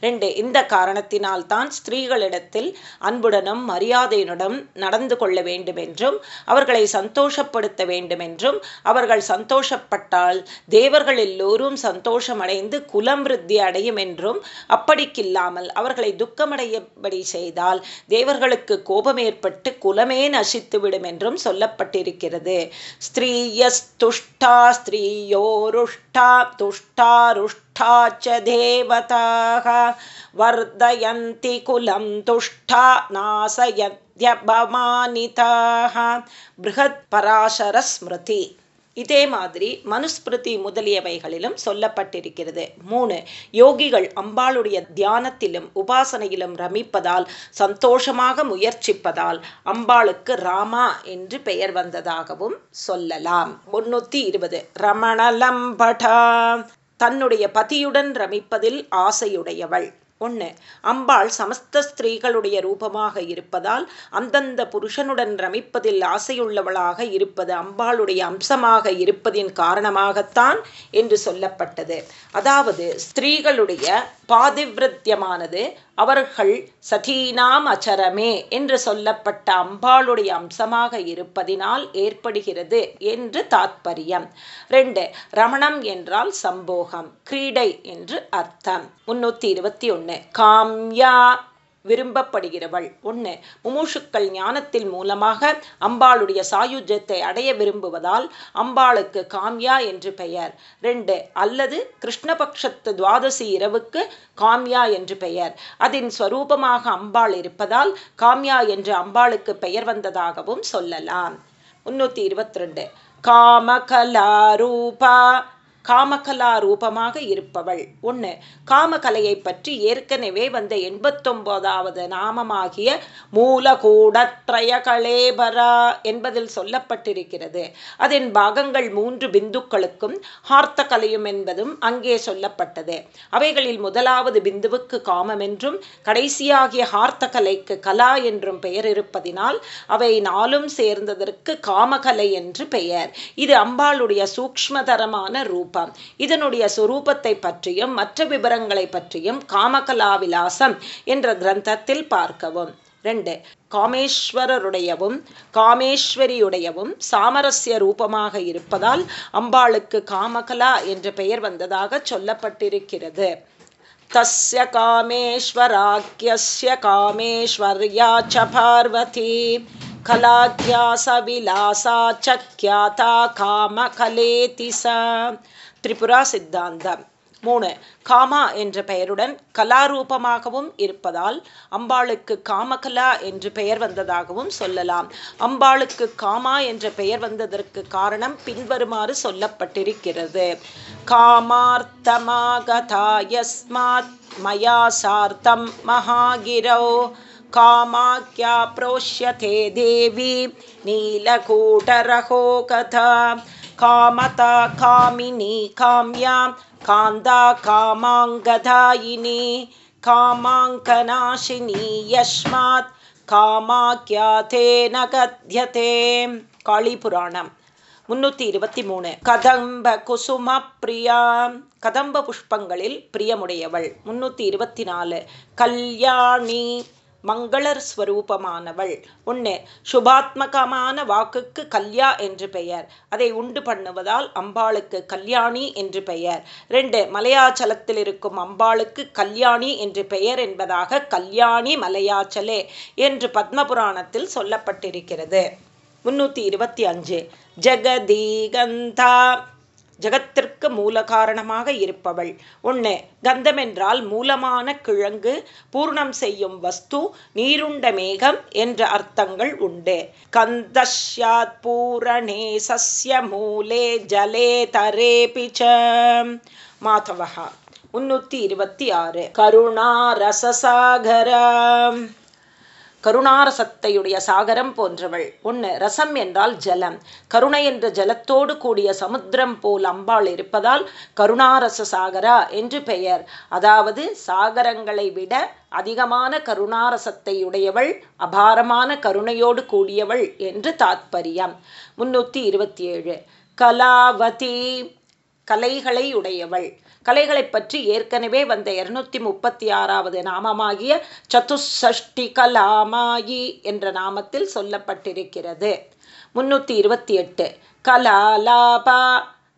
ரெண்டு இந்த காரணத்தினால் தான் ஸ்திரீகளிடத்தில் அன்புடனும் மரியாதையுடனும் நடந்து கொள்ள வேண்டுமென்றும் அவர்களை சந்தோஷப்படுத்த வேண்டுமென்றும் அவர்கள் சந்தோஷப்பட்டால் தேவர்கள் எல்லோரும் சந்தோஷமடைந்து குலம் விருத்தி அடையும் என்றும் அப்படிக்கில்லாமல் அவர்களை துக்கமடையபடி செய்தால் தேவர்களுக்கு கோபம் ஏற்பட்டு குலமே நசித்துவிடும் என்றும் சொல்லப்பட்டிருக்கிறது. ஸ்திரீயஸ்துஷ்டா ஸ்திரீயோருஷ்டா துஷ்டாருஷ்ட च देवताः वर्धयन्ति कुलं तुष्टा नाशयत्यपमानिताः बृहत्पराशरस्मृति இதே மாதிரி மனுஸ்மிருதி முதலியவைகளிலும் சொல்லப்பட்டிருக்கிறது மூணு யோகிகள் அம்பாளுடைய தியானத்திலும் உபாசனையிலும் ரமிப்பதால் சந்தோஷமாக முயற்சிப்பதால் அம்பாளுக்கு ராமா என்று பெயர் வந்ததாகவும் சொல்லலாம் முன்னூத்தி இருபது ரமணலம்படா தன்னுடைய பதியுடன் ரமிப்பதில் ஆசையுடையவள். ஒன்று அம்பாள் சமஸ்த ஸ்திரீகளுடைய ரூபமாக இருப்பதால் அந்தந்த புருஷனுடன் ரமிப்பதில் ஆசையுள்ளவளாக இருப்பது அம்பாளுடைய அம்சமாக இருப்பதின் காரணமாகத்தான் என்று சொல்லப்பட்டது. அதாவது ஸ்திரீகளுடைய பாதிவிரத்தியமானது அவர்கள் சதீனாம் அச்சரமே என்று சொல்லப்பட்ட அம்பாளுடைய அம்சமாக இருப்பதினால் ஏற்படுகிறது என்று தாத்பரியம். ரெண்டு ரமணம் என்றால் சம்போகம் கிரீடை என்று அர்த்தம். முன்னூத்தி இருபத்தி ஒன்று காம்யா விரும்பப்படுகிறவள். ஒன்று முமூஷுக்கள் ஞானத்தின் மூலமாக அம்பாளுடைய சாயுஜத்தை அடைய விரும்புவதால் அம்பாளுக்கு காம்யா என்று பெயர். ரெண்டு அல்லது கிருஷ்ணபக்ஷத்து துவாதசி இரவுக்கு காம்யா என்று பெயர். அதன் ஸ்வரூபமாக அம்பாள் இருப்பதால் காம்யா என்று அம்பாளுக்கு பெயர் வந்ததாகவும் சொல்லலாம். முன்னூற்றி இருபத்தி ரெண்டு காமகலாரூபா காமகலா ரூபமாக இருப்பவள். ஒன்று காமகலையை பற்றி ஏற்கனவே வந்த எண்பத்தொன்பதாவது நாமமாகிய மூலகூடத்ரய கலேபரா என்பதில் சொல்லப்பட்டிருக்கிறது. அதன் பாகங்கள் மூன்று பிந்துக்களுக்கும் ஹார்த்த கலையும் என்பதும் அங்கே சொல்லப்பட்டது. அவைகளில் முதலாவது பிந்துவுக்கு காமம் என்றும் கடைசியாகிய ஹார்த்த கலைக்கு கலா என்றும் பெயர் இருப்பதினால் அவை நாளும் சேர்ந்ததற்கு காமகலை என்று பெயர். இது அம்பாளுடைய சூக்மதரமான ரூபம். ரூபம் இதனுடைய சுரூபத்தை பற்றியும் மற்ற விவரங்களை பற்றியும் காமகலாவிலாசம் என்ற கிரந்தத்தில் பார்க்கவும். ரெண்டு காமேஸ்வரருடையவும் காமேஸ்வரியுடையவும் சாமரஸ்ய ரூபமாக இருப்பதால் அம்பாளுக்கு காமகலா என்ற பெயர் வந்ததாக சொல்லப்பட்டிருக்கிறது. தஸ்ய காமேஸ்வராக்கிய காமேஸ்வர்யா ச பார்வதி. கலாத்யாசவிலாசா சக்கியாதா காமகலேதி ச. திரிபுரா சித்தாந்தம். மூணு காமா என்ற பெயருடன் கலாரூபமாகவும் இருப்பதால் அம்பாளுக்கு காமகலா என்று பெயர் வந்ததாகவும் சொல்லலாம். அம்பாளுக்கு காமா என்ற பெயர் வந்ததற்கு காரணம் பின்வருமாறு சொல்லப்பட்டிருக்கிறது. காமார்த்தமாகதாயஸ்மாத் மயா சார்த்தம் மகாகிரோ காமாக்கியா புரோஷ்யதே தேவி நீலகூட்டரகோ கதா காமதா காமினி காமியாம் காந்தா காமாங்கதாயினி காமாங்கநாசினி யஸ்மாத் காமாக்கியா தே நகத்யதே காளிபுராணம் முன்னூத்தி இருபத்தி மூணு கதம்ப குசும பிரியா கதம்ப புஷ்பங்களில் பிரியமுடையவள் முன்னூத்தி இருபத்தி நாலு. கல்யாணி மங்களர் ஸ்வரூபமானவள். ஒன்று சுபாத்மகமான வாக்குக்கு கல்யா என்று பெயர். அதை உண்டு பண்ணுவதால் அம்பாளுக்கு கல்யாணி என்று பெயர். ரெண்டு மலையாச்சலத்தில் இருக்கும் அம்பாளுக்கு கல்யாணி என்று பெயர் என்பதாக கல்யாணி மலையாச்சலே என்று பத்மபுராணத்தில் சொல்லப்பட்டிருக்கிறது. முன்னூற்றி இருபத்தி அஞ்சு. ஜெகதீகந்தா. ஜகத்திற்கு மூல காரணமாக இருப்பவள். ஒன்று கந்தம் என்றால் மூலமான கிழங்கு பூர்ணம் செய்யும் வஸ்து நீருண்ட மேகம் என்ற அர்த்தங்கள் உண்டு. கந்தஷ்யாத் பூரணே சசிய மூலே ஜலே தரே பிச்ச. மாதவகா முன்னூற்றி இருபத்தி ஆறு. கருணா ரசசாகரம். கருணாரசத்தையுடைய சாகரம் போன்றவள். ஒன்று ரசம் என்றால் ஜலம். கருணை என்ற ஜலத்தோடு கூடிய சமுத்திரம் போல் அம்பாள் இருப்பதால் கருணாரச சாகரா என்று பெயர். அதாவது சாகரங்களை விட அதிகமான கருணாரசத்தை உடையவள் அபாரமான கருணையோடு கூடியவள் என்று தாத்பரியம். முன்னூற்றி இருபத்தி ஏழு. கலாவதி கலைகளை உடையவள் கலைகளை பற்றி ஏற்கனவே வந்த இருநூத்தி முப்பத்தி ஆறாவது நாமமாகிய சதுஷஷ்டி கலாமாயி என்ற நாமத்தில் சொல்லப்பட்டிருக்கிறது. முன்னூத்தி இருபத்தி எட்டு கலாலாபா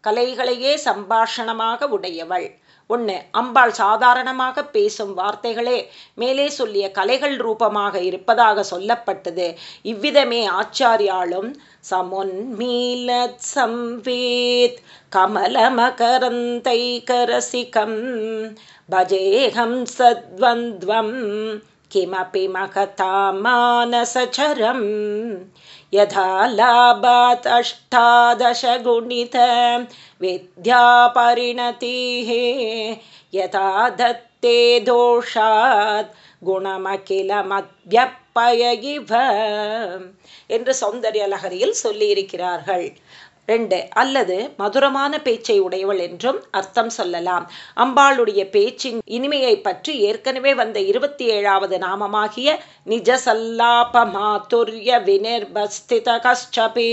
கலைகளையே சம்பாஷணமாக உடையவள். ஒன்று அம்பாள் சாதாரணமாக பேசும் வார்த்தைகளே மேலே சொல்லிய கலைகள் ரூபமாக இருப்பதாக சொல்லப்பட்டது. இவ்விதமே ஆச்சாரியாலும் समुन्मीलत्संवेत् कमलमकरन्तैकरसिकं भजेऽहं सद्वन्द्वं किमपि मकता मानसचरं यथा लाभात् अष्टादशगुणित विद्यापरिणतिः यथा दत्ते दोषात् गुणमखिलमद्यपय इव என்று சௌந்தர்ய லகரியில் சொல்லியிருக்கிறார்கள். ரெண்டு அல்லது மதுரமான பேச்சை உடையவள் என்றும் அர்த்தம் சொல்லலாம். அம்பாளுடைய பேச்சின் இனிமையை பற்றி ஏற்கனவே வந்த இருபத்தி ஏழாவது நாமமாகிய நிஜ சல்லாப மாதுரிய வினிர்பஸ்தித கஷ்டபி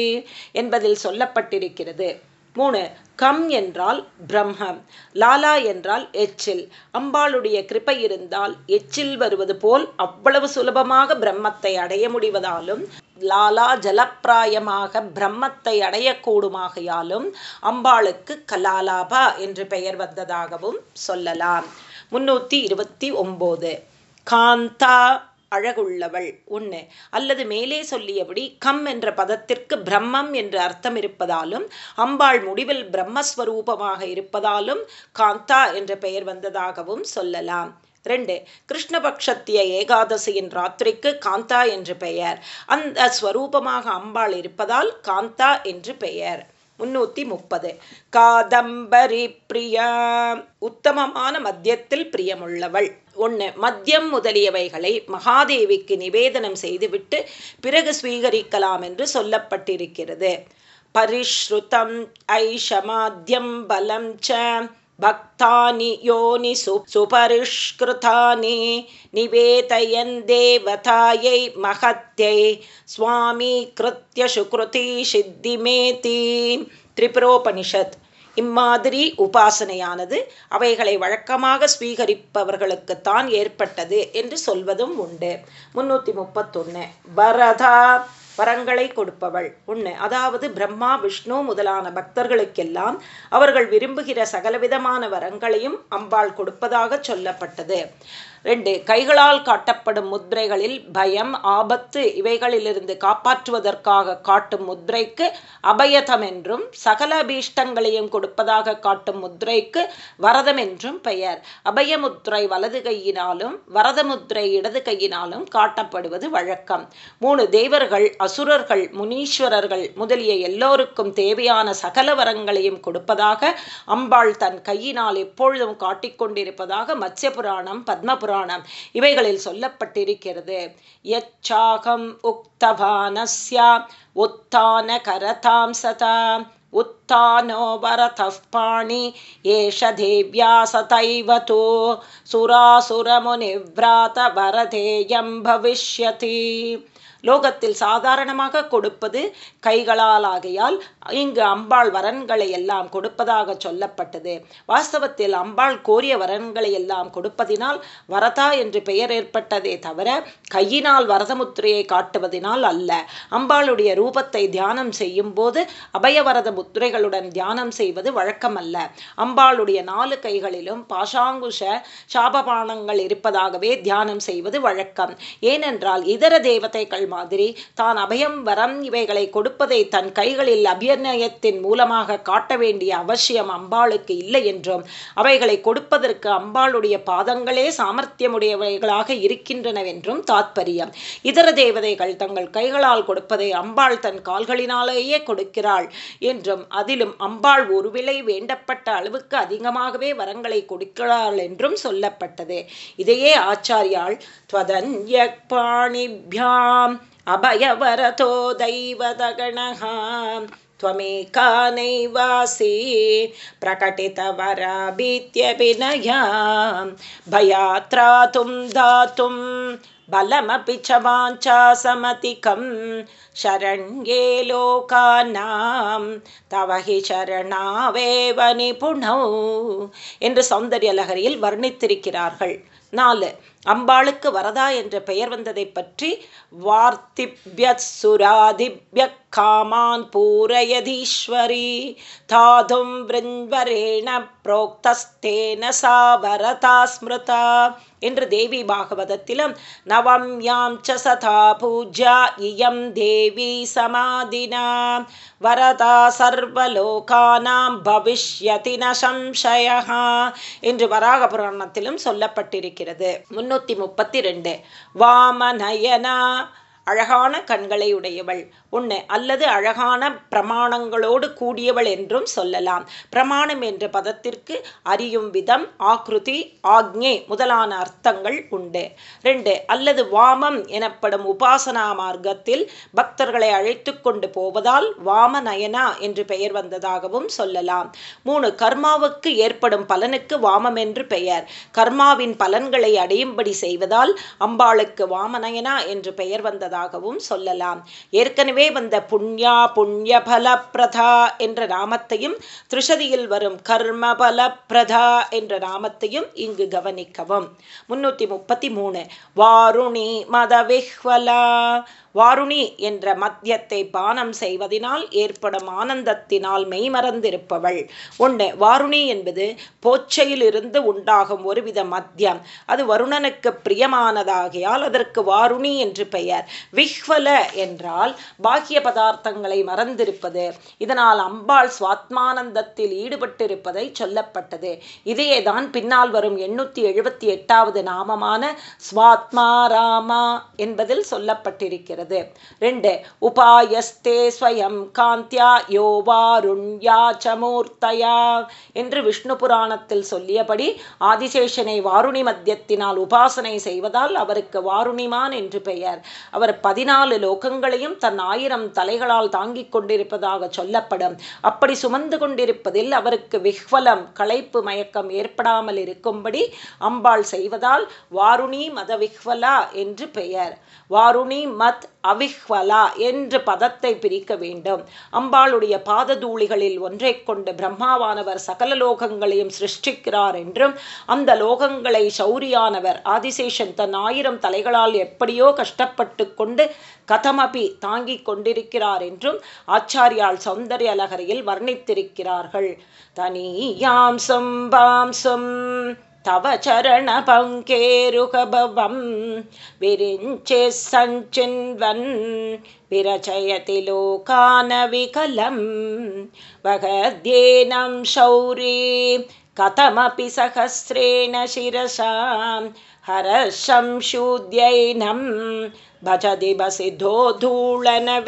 என்பதில் சொல்லப்பட்டிருக்கிறது. மூணு கம் என்றால் பிரம்மம் லாலா என்றால் எச்சில். அம்பாளுடைய கிருப்பை இருந்தால் எச்சில் வருவது போல் அவ்வளவு சுலபமாக பிரம்மத்தை அடைய முடிவதாலும் லாலா ஜலப்பிராயமாக பிரம்மத்தை அடையக்கூடுமாகையாலும் அம்பாளுக்கு கலாலாபா என்று பெயர் வந்ததாகவும் சொல்லலாம். முன்னூற்றி இருபத்தி ஒம்போது. காந்தா அழகுள்ளவள் ஒன்று அல்லது மேலே சொல்லியபடி கம் என்ற பதத்திற்கு பிரம்மம் என்று அர்த்தம் இருப்பதாலும் அம்பாள் முடிவில் பிரம்மஸ்வரூபமாக இருப்பதாலும் காந்தா என்ற பெயர் வந்ததாகவும் சொல்லலாம். ரெண்டு கிருஷ்ணபக்ஷத்திய ஏகாதசியின் ராத்திரிக்கு காந்தா என்று பெயர். அந்த ஸ்வரூபமாக அம்பாள் இருப்பதால் காந்தா என்று பெயர். முன்னூத்தி முப்பது. காதம்பரி பிரியா. உத்தமமான மத்தியத்தில் பிரியமுள்ளவள். ஒன்று மத்தியம் முதலியவைகளை மகாதேவிக்கு நிவேதனம் செய்துவிட்டு பிறகு ஸ்வீகரிக்கலாம் என்று சொல்லப்பட்டிருக்கிறது. பரிஷ்ருதம் ஐஷமாத்தியம் பலம் ச பக்தானி யோனி சு சுபரிஷ்கிருதானி நிவேதயன் தேவதாயை மகத்யை சுவாமி கிருத்திய சுக்ருதி சித்திமேதி. திரிபுரோபனிஷத். இம்மாதிரி உபாசனையானது அவைகளை வழக்கமாக ஸ்வீகரிப்பவர்களுக்குத்தான் ஏற்பட்டது என்று சொல்வதும் உண்டு. முன்னூற்றி முப்பத்தொன்று பரதா வரங்களை கொடுப்பவள். ஒன்று அதாவது பிரம்மா விஷ்ணு முதலான பக்தர்களுக்கெல்லாம் அவர்கள் விரும்புகிற சகலவிதமான வரங்களையும் அம்பாள் கொடுப்பதாக சொல்லப்பட்டது. ரெண்டு கைகளால் காட்டப்படும் முத்திரைகளில் பயம் ஆபத்து இவைகளிலிருந்து காப்பாற்றுவதற்காக காட்டும் முத்ரைக்கு அபயதம் என்றும் சகல அபீஷ்டங்களையும் கொடுப்பதாக காட்டும் முத்ரைக்கு வரதம் என்றும் பெயர். அபயமுத்திரை வலது கையினாலும் வரதமுத்திரை இடது கையினாலும் காட்டப்படுவது வழக்கம். மூணு தேவர்கள் அசுரர்கள் முனீஸ்வரர்கள் முதலிய எல்லோருக்கும் தேவையான சகல வரங்களையும் கொடுப்பதாக அம்பாள் தன் கையினால் எப்பொழுதும் காட்டிக்கொண்டிருப்பதாக மத்ய புராணம் பத்மபுரம் புராணம் இவைகளில் சொல்லப்பட்டிருக்கிறது யச்சாகம் உக்தவானஸ்யா உத்தான கரதாம் சதா उत्थानो वरतः पाणि एष देव्या सतैवतो सुरासुरमुनिव्रात वरधेयं भविष्यति லோகத்தில் சாதாரணமாக கொடுப்பது கைகளால் ஆகையால் இங்கு அம்பாள் வரன்களை எல்லாம் கொடுப்பதாக சொல்லப்பட்டது. வாஸ்தவத்தில் அம்பாள் கோரிய வரன்களை எல்லாம் கொடுப்பதினால் வரதா என்று பெயர் ஏற்பட்டதே தவிர கையினால் வரதமுத்திரையை காட்டுவதனால் அல்ல. அம்பாளுடைய ரூபத்தை தியானம் செய்யும் போது அபயவரத முத்திரைகளுடன் தியானம் செய்வது வழக்கமல்ல. அம்பாளுடைய நாலு கைகளிலும் பாஷாங்குஷ சாபபானங்கள் இருப்பதாகவே தியானம் செய்வது வழக்கம். ஏனென்றால் இதர தேவதைகள் மாதிரி தான் அபயம் வரம் இவைகளை கொடுப்பதை தன் கைகளில் அபிநயத்தின் மூலமாக காட்ட வேண்டிய அவசியம் அம்பாளுக்கு இல்லை என்றும் அவைகளை கொடுப்பதற்கு அம்பாளுடைய பாதங்களே சாமர்த்தியமுடையவைகளாக இருக்கின்றனவென்றும் தாத்பரியம். இதர தேவதைகள் தங்கள் கைகளால் கொடுப்பதை அம்பாள் தன் கால்களினாலேயே கொடுக்கிறாள் என்றும் அதிலும் அம்பாள் ஒருவிலை வேண்டப்பட்ட அளவுக்கு அதிகமாகவே வரங்களை கொடுக்கிறாள் என்றும் சொல்லப்பட்டது. இதையே ஆச்சாரியால் துவதன்யக் பாணிபியாம் अभयवरतो दैवतगणः त्वमेका नैवासि प्रकटितवराभीत्यभिनया भयात्रातुं दातुं बलमपि च वाञ्छासमतिकं शरण्ये लोकानां தவ ஹி சரணாவேவ நிபுணோ என்று சௌந்தர்யலகரியில் வர்ணித்திருக்கிறார்கள் நாலு அம்பாளுக்கு வரதா என்ற பெயர் வந்ததை பற்றி வார்த்திபியசுராதிபிய காமான் பூரயதீஸ்வரி தாதும் விருண்வரேண புரோக்தஸ்தேன சா வரதா ஸ்மிருதா என்று தேவி பாகவதத்திலும் நவம் யாம் ச சதா பூஜா இயம் தேவி சமாதினா. வரதா சர்வலோகானாம் பவிஷ்யதி ந என்று வராக புராணத்திலும் சொல்லப்பட்டிருக்கிறது முன்னூத்தி முப்பத்தி ரெண்டு. வாமநயனா அழகான கண்களை உடையவள். ஒன்று அல்லது அழகான பிரமாணங்களோடு கூடியவள் என்றும் சொல்லலாம். பிரமாணம் என்ற பதத்திற்கு அறியும் விதம் ஆக்ருதி ஆக்ஞே முதலான அர்த்தங்கள் உண்டு. ரெண்டு அல்லது வாமம் எனப்படும் உபாசனா மார்க்கத்தில் பக்தர்களை அழைத்து கொண்டு போவதால் வாம நயனா என்று பெயர் வந்ததாகவும் சொல்லலாம். மூணு கர்மாவுக்கு ஏற்படும் பலனுக்கு வாமம் என்று பெயர். கர்மாவின் பலன்களை அடையும்படி செய்வதால் அம்பாளுக்கு வாமநயனா என்று பெயர் வந்ததாகவும் சொல்லலாம். ஏற்கனவே வந்த புண்ணியா புண்ணிய பலப்பிரதா என்ற நாமத்தையும் திருஷதியில் வரும் கர்ம பலப்பிரதா என்ற நாமத்தையும் இங்கு கவனிக்கவும். முன்னூற்றி முப்பத்தி மூணு. வாருணி மதவிஹ்வலா. வாருணி என்ற மத்தியத்தை பானம் செய்வதனால் ஏற்படும் ஆனந்தத்தினால் மெய்மறந்திருப்பவள் ஒன்று வாருணி என்பது போச்சையிலிருந்து உண்டாகும் ஒருவித மத்தியம். அது வருணனுக்கு பிரியமானதாகியால் அதற்கு வாருணி என்று பெயர். விஹ்வல என்றால் பாக்கிய பதார்த்தங்களை மறந்திருப்பது. இதனால் அம்பாள் சுவாத்மானந்தத்தில் ஈடுபட்டிருப்பதை சொல்லப்பட்டது. இதையே தான் பின்னால் வரும் எண்ணூற்றி எழுபத்தி எட்டாவது நாமமான ஸ்வாத்மா ராமா என்பதில் சொல்லப்பட்டிருக்கிறது. ரெண்டு உபாயஸ்தே ஸ்வயம் காந்தியா யோவாருண்யா சமூர்த்தயா என்று விஷ்ணு புராணத்தில் சொல்லியபடி ஆதிசேஷனை வாருணி மத்தியத்தினால் உபாசனை செய்வதால் அவருக்கு வாருணிமான் என்று பெயர். அவர் பதினாலு லோகங்களையும் தன் ஆயிரம் தலைகளால் தாங்கிக் கொண்டிருப்பதாக சொல்லப்படும். அப்படி சுமந்து கொண்டிருப்பதில் அவருக்கு விஹ்வலம் களைப்பு மயக்கம் ஏற்படாமல் இருக்கும்படி அம்பாள் செய்வதால் வாருணி மத விஹ்வலா என்று பெயர். வாருணி மத் அவிஹ்வலா என்று பதத்தை பிரிக்க வேண்டும். அம்பாளுடைய பாததூளிகளில் ஒன்றை கொண்டு பிரம்மாவானவர் சகல லோகங்களையும் சிருஷ்டிக்கிறார் என்றும் அந்த லோகங்களை சௌரியானவர் ஆதிசேஷன் தன் ஆயிரம் தலைகளால் எப்படியோ கஷ்டப்பட்டு கொண்டு கதமபி தாங்கிக் கொண்டிருக்கிறார் என்றும் ஆச்சாரியால் சௌந்தர்ய அலகரையில் வர்ணித்திருக்கிறார்கள். தனியாம் பாம்சம். तव चरणपङ्केरुकभवं विरिञ्चे सञ्चिन्वन् विरचयति लोकानविकलं वगद्येनं शौरी कथमपि सहस्रेण शिरसां हरशं शूद्यैनं பஜதி பசிதோ தூளன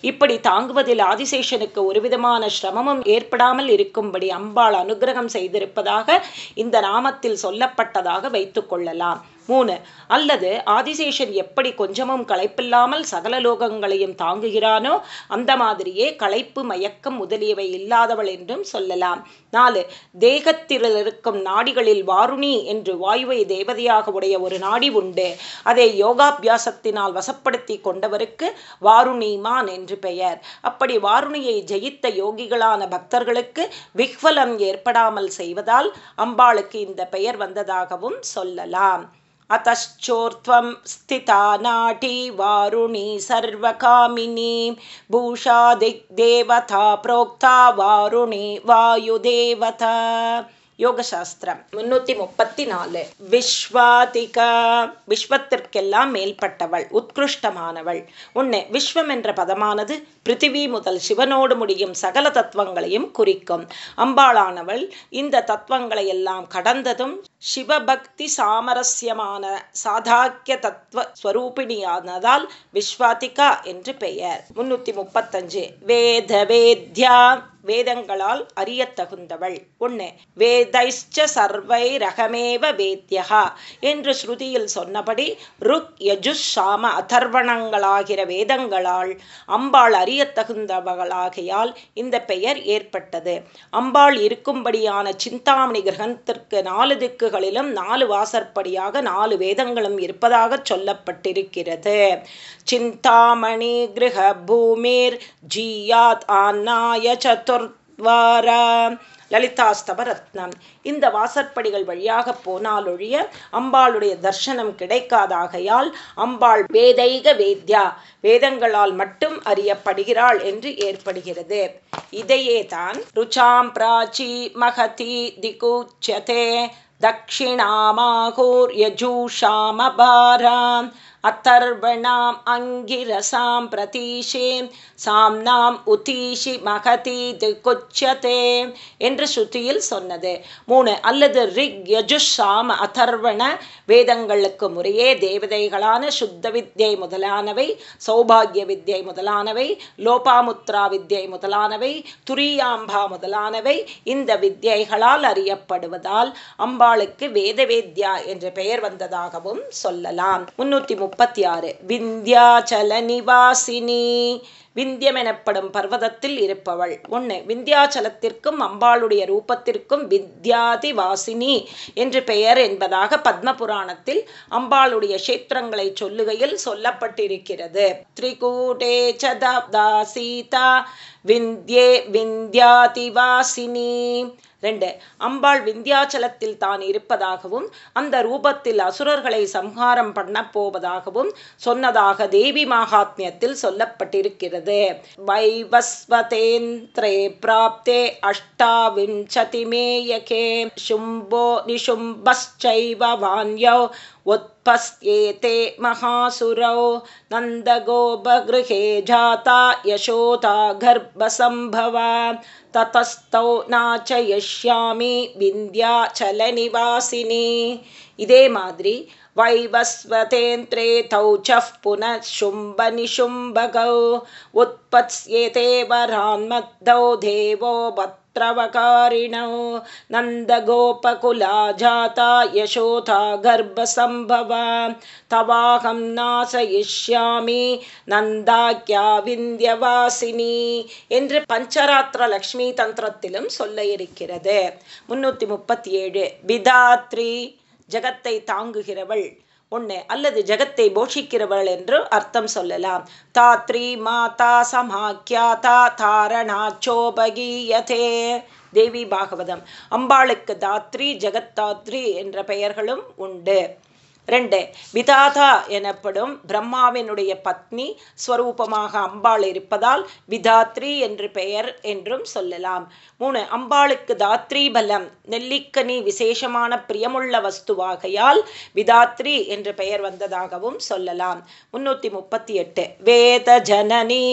இப்படி தாங்குவதில் ஆதிசேஷனுக்கு ஒரு விதமான சிரமமும் ஏற்படாமல் இருக்கும்படி அம்பாள் அனுகிரகம் செய்திருப்பதாக இந்த நாமத்தில் சொல்லப்பட்டதாக வைத்துக் கொள்ளலாம். மூணு அல்லது ஆதிசேஷன் எப்படி கொஞ்சமும் களைப்பில்லாமல் சகல லோகங்களையும் தாங்குகிறானோ அந்த மாதிரியே களைப்பு மயக்கம் முதலியவை இல்லாதவள் என்றும் சொல்லலாம். நாலு தேகத்தில் இருக்கும் நாடிகளில் வாருணி என்று வாயுவை தேவதையாக உடைய ஒரு நாடி உண்டு. அதை யோகாபியாசத்தினால் வசப்படுத்தி கொண்டவருக்கு வாருணிமான் என்று பெயர். அப்படி வாருணியை ஜெயித்த யோகிகளான பக்தர்களுக்கு விஹ்வலம் ஏற்படாமல் செய்வதால் அம்பாளுக்கு இந்த பெயர் வந்ததாகவும் சொல்லலாம். अतश्चोर्त्वं स्थिता नाटी वारुणी सर्वकामिनी भूषा दिग्देवता प्रोक्ता वारुणी वायुदेवता யோகசாஸ்திரம் முன்னூத்தி முப்பத்தி நாலு விஸ்வாதிகா விஸ்வத்திற்கெல்லாம் மேல்பட்டவள் உத்கிருஷ்டமானவள். உன்னை விஸ்வம் என்ற பதமானது பிருத்திவி முதல் சிவனோடு முடியும் சகல தத்துவங்களையும் குறிக்கும். அம்பாளானவள் இந்த தத்துவங்களை எல்லாம் கடந்ததும் சிவபக்தி சாமரஸ்யமான சாதாக்கிய தத்துவ ஸ்வரூபிணியானதால் விஸ்வாதிகா என்று பெயர். முன்னூத்தி முப்பத்தஞ்சு வேத வேத்யா. வேதங்களால் அறியத்தகுந்தவள். ஒன்று வேதைஷ்ட சர்வை ரகமேவ வேத்யகா என்று ஸ்ருதியில் சொன்னபடி ருக் யஜுஷ் சாம அதர்வணங்களாகிற வேதங்களால் அம்பாள் அறியத்தகுந்தவளாகையால் இந்த பெயர் ஏற்பட்டது. அம்பாள் இருக்கும்படியான சிந்தாமணி கிரகத்திற்கு நாலு திக்குகளிலும் நாலு வாசற்படியாக நாலு வேதங்களும் இருப்பதாக சொல்லப்பட்டிருக்கிறது. சிந்தாமணி கிரக பூமிர் ஜியாத் ஆன்னாய சத்து துவாரா லலிதாஸ்தவரத்னம். இந்த வாசற்படிகள் வழியாக போனாலொழிய அம்பாளுடைய தர்சனம் கிடைக்காதாகையால் அம்பாள் வேதைக வேத்யா வேதங்களால் மட்டும் அறியப்படுகிறாள் என்று ஏற்படுகிறது. இதையே தான் ருச்சாம் பிராச்சி மகதி திகூச்சதே. தக்ஷிணாமாகூர் யஜூஷாமபாராம். अथर्वणाम् अङ्गिरसां प्रतीशे சாம்னாம் உதீஷி மகதி குச்சதே என்று ஸ்ருதியில் சொன்னது மூணு அல்லது ரிக் யஜுஷ் சாம அதர்வண வேதங்களுக்கு முறையே தேவதைகளான சுத்த வித்யை முதலானவை சௌபாகிய வித்யை முதலானவை லோபாமுத்ரா வித்யை முதலானவை துரியாம்பா முதலானவை இந்த வித்யைகளால் அறியப்படுவதால் அம்பாளுக்கு வேத வேத்யா என்ற பெயர் வந்ததாகவும் சொல்லலாம் முன்னூத்தி முப்பத்தி ஆறு விந்தியாச்சல நிவாசினி விந்தியம் எனப்படும் பர்வதத்தில் இருப்பவள். ஒன்று விந்தியாச்சலத்திற்கும் அம்பாளுடைய ரூபத்திற்கும் வித்யாதி வாசினி என்று பெயர் என்பதாக பத்ம புராணத்தில் அம்பாளுடைய கஷேத்திரங்களை சொல்லுகையில் சொல்லப்பட்டிருக்கிறது. திரிகூடே சதா சீதா. விந்தியே விந்தியாதிவாசினி. ரெண்டு அம்பாள் விந்தியாச்சலத்தில் தான் இருப்பதாகவும் அந்த ரூபத்தில் அசுரர்களை சம்ஹாரம் பண்ண போவதாகவும் சொன்னதாக தேவி மகாத்மியத்தில் சொல்லப்பட்டிருக்கிறது. வைவஸ்வதேந்திரே பிராப்தே அஷ்டாவிம்சதிமேயகே சும்போ நிஷும்பஸ்சைவ வான்யோ उत्पस्येते महासुरौ नन्दगोपगृहे जाता यशोदा गर्भसम्भवा ततस्तौ नाचयिष्यामि विन्द्याचलनिवासिनी இதே மாதிரி वैवस्वतेन्द्रे तौ च पुनः शुम्भनिशुम्भगौ उत्पत्स्येते वरान्मद्धौ देवो बत् पुत्रवकारिणौ नन्दगोपकुला जाता यशोधा गर्भसम्भवा तवाहं नाशयिष्यामि நந்தாக்கியா விந்தியவாசினி என்று பஞ்சராத்திர லக்ஷ்மி தந்திரத்திலும் சொல்ல இருக்கிறது முன்னூத்தி முப்பத்தி ஏழு விதாத்ரி ஜகத்தை தாங்குகிறவள் ஒன்று அல்லது ஜகத்தை போஷிக்கிறவள் என்று அர்த்தம் சொல்லலாம். தாத்ரி மாதா சமாக்கியாதா தாரணாச்சோபகீயதே. தேவி பாகவதம். அம்பாளுக்கு தாத்ரி ஜெகத்தாத்ரி என்ற பெயர்களும் உண்டு. ரெண்டு விதாதா எனப்படும் பிரம்மாவினுடைய பத்னி ஸ்வரூபமாக அம்பாள் இருப்பதால் விதாத்ரி என்று பெயர் என்றும் சொல்லலாம். மூணு அம்பாளுக்கு தாத்ரி பலம் நெல்லிக்கனி விசேஷமான பிரியமுள்ள வஸ்துவாகையால் விதாத்ரி என்று பெயர் வந்ததாகவும் சொல்லலாம். முன்னூத்தி முப்பத்தி எட்டு வேத ஜனனி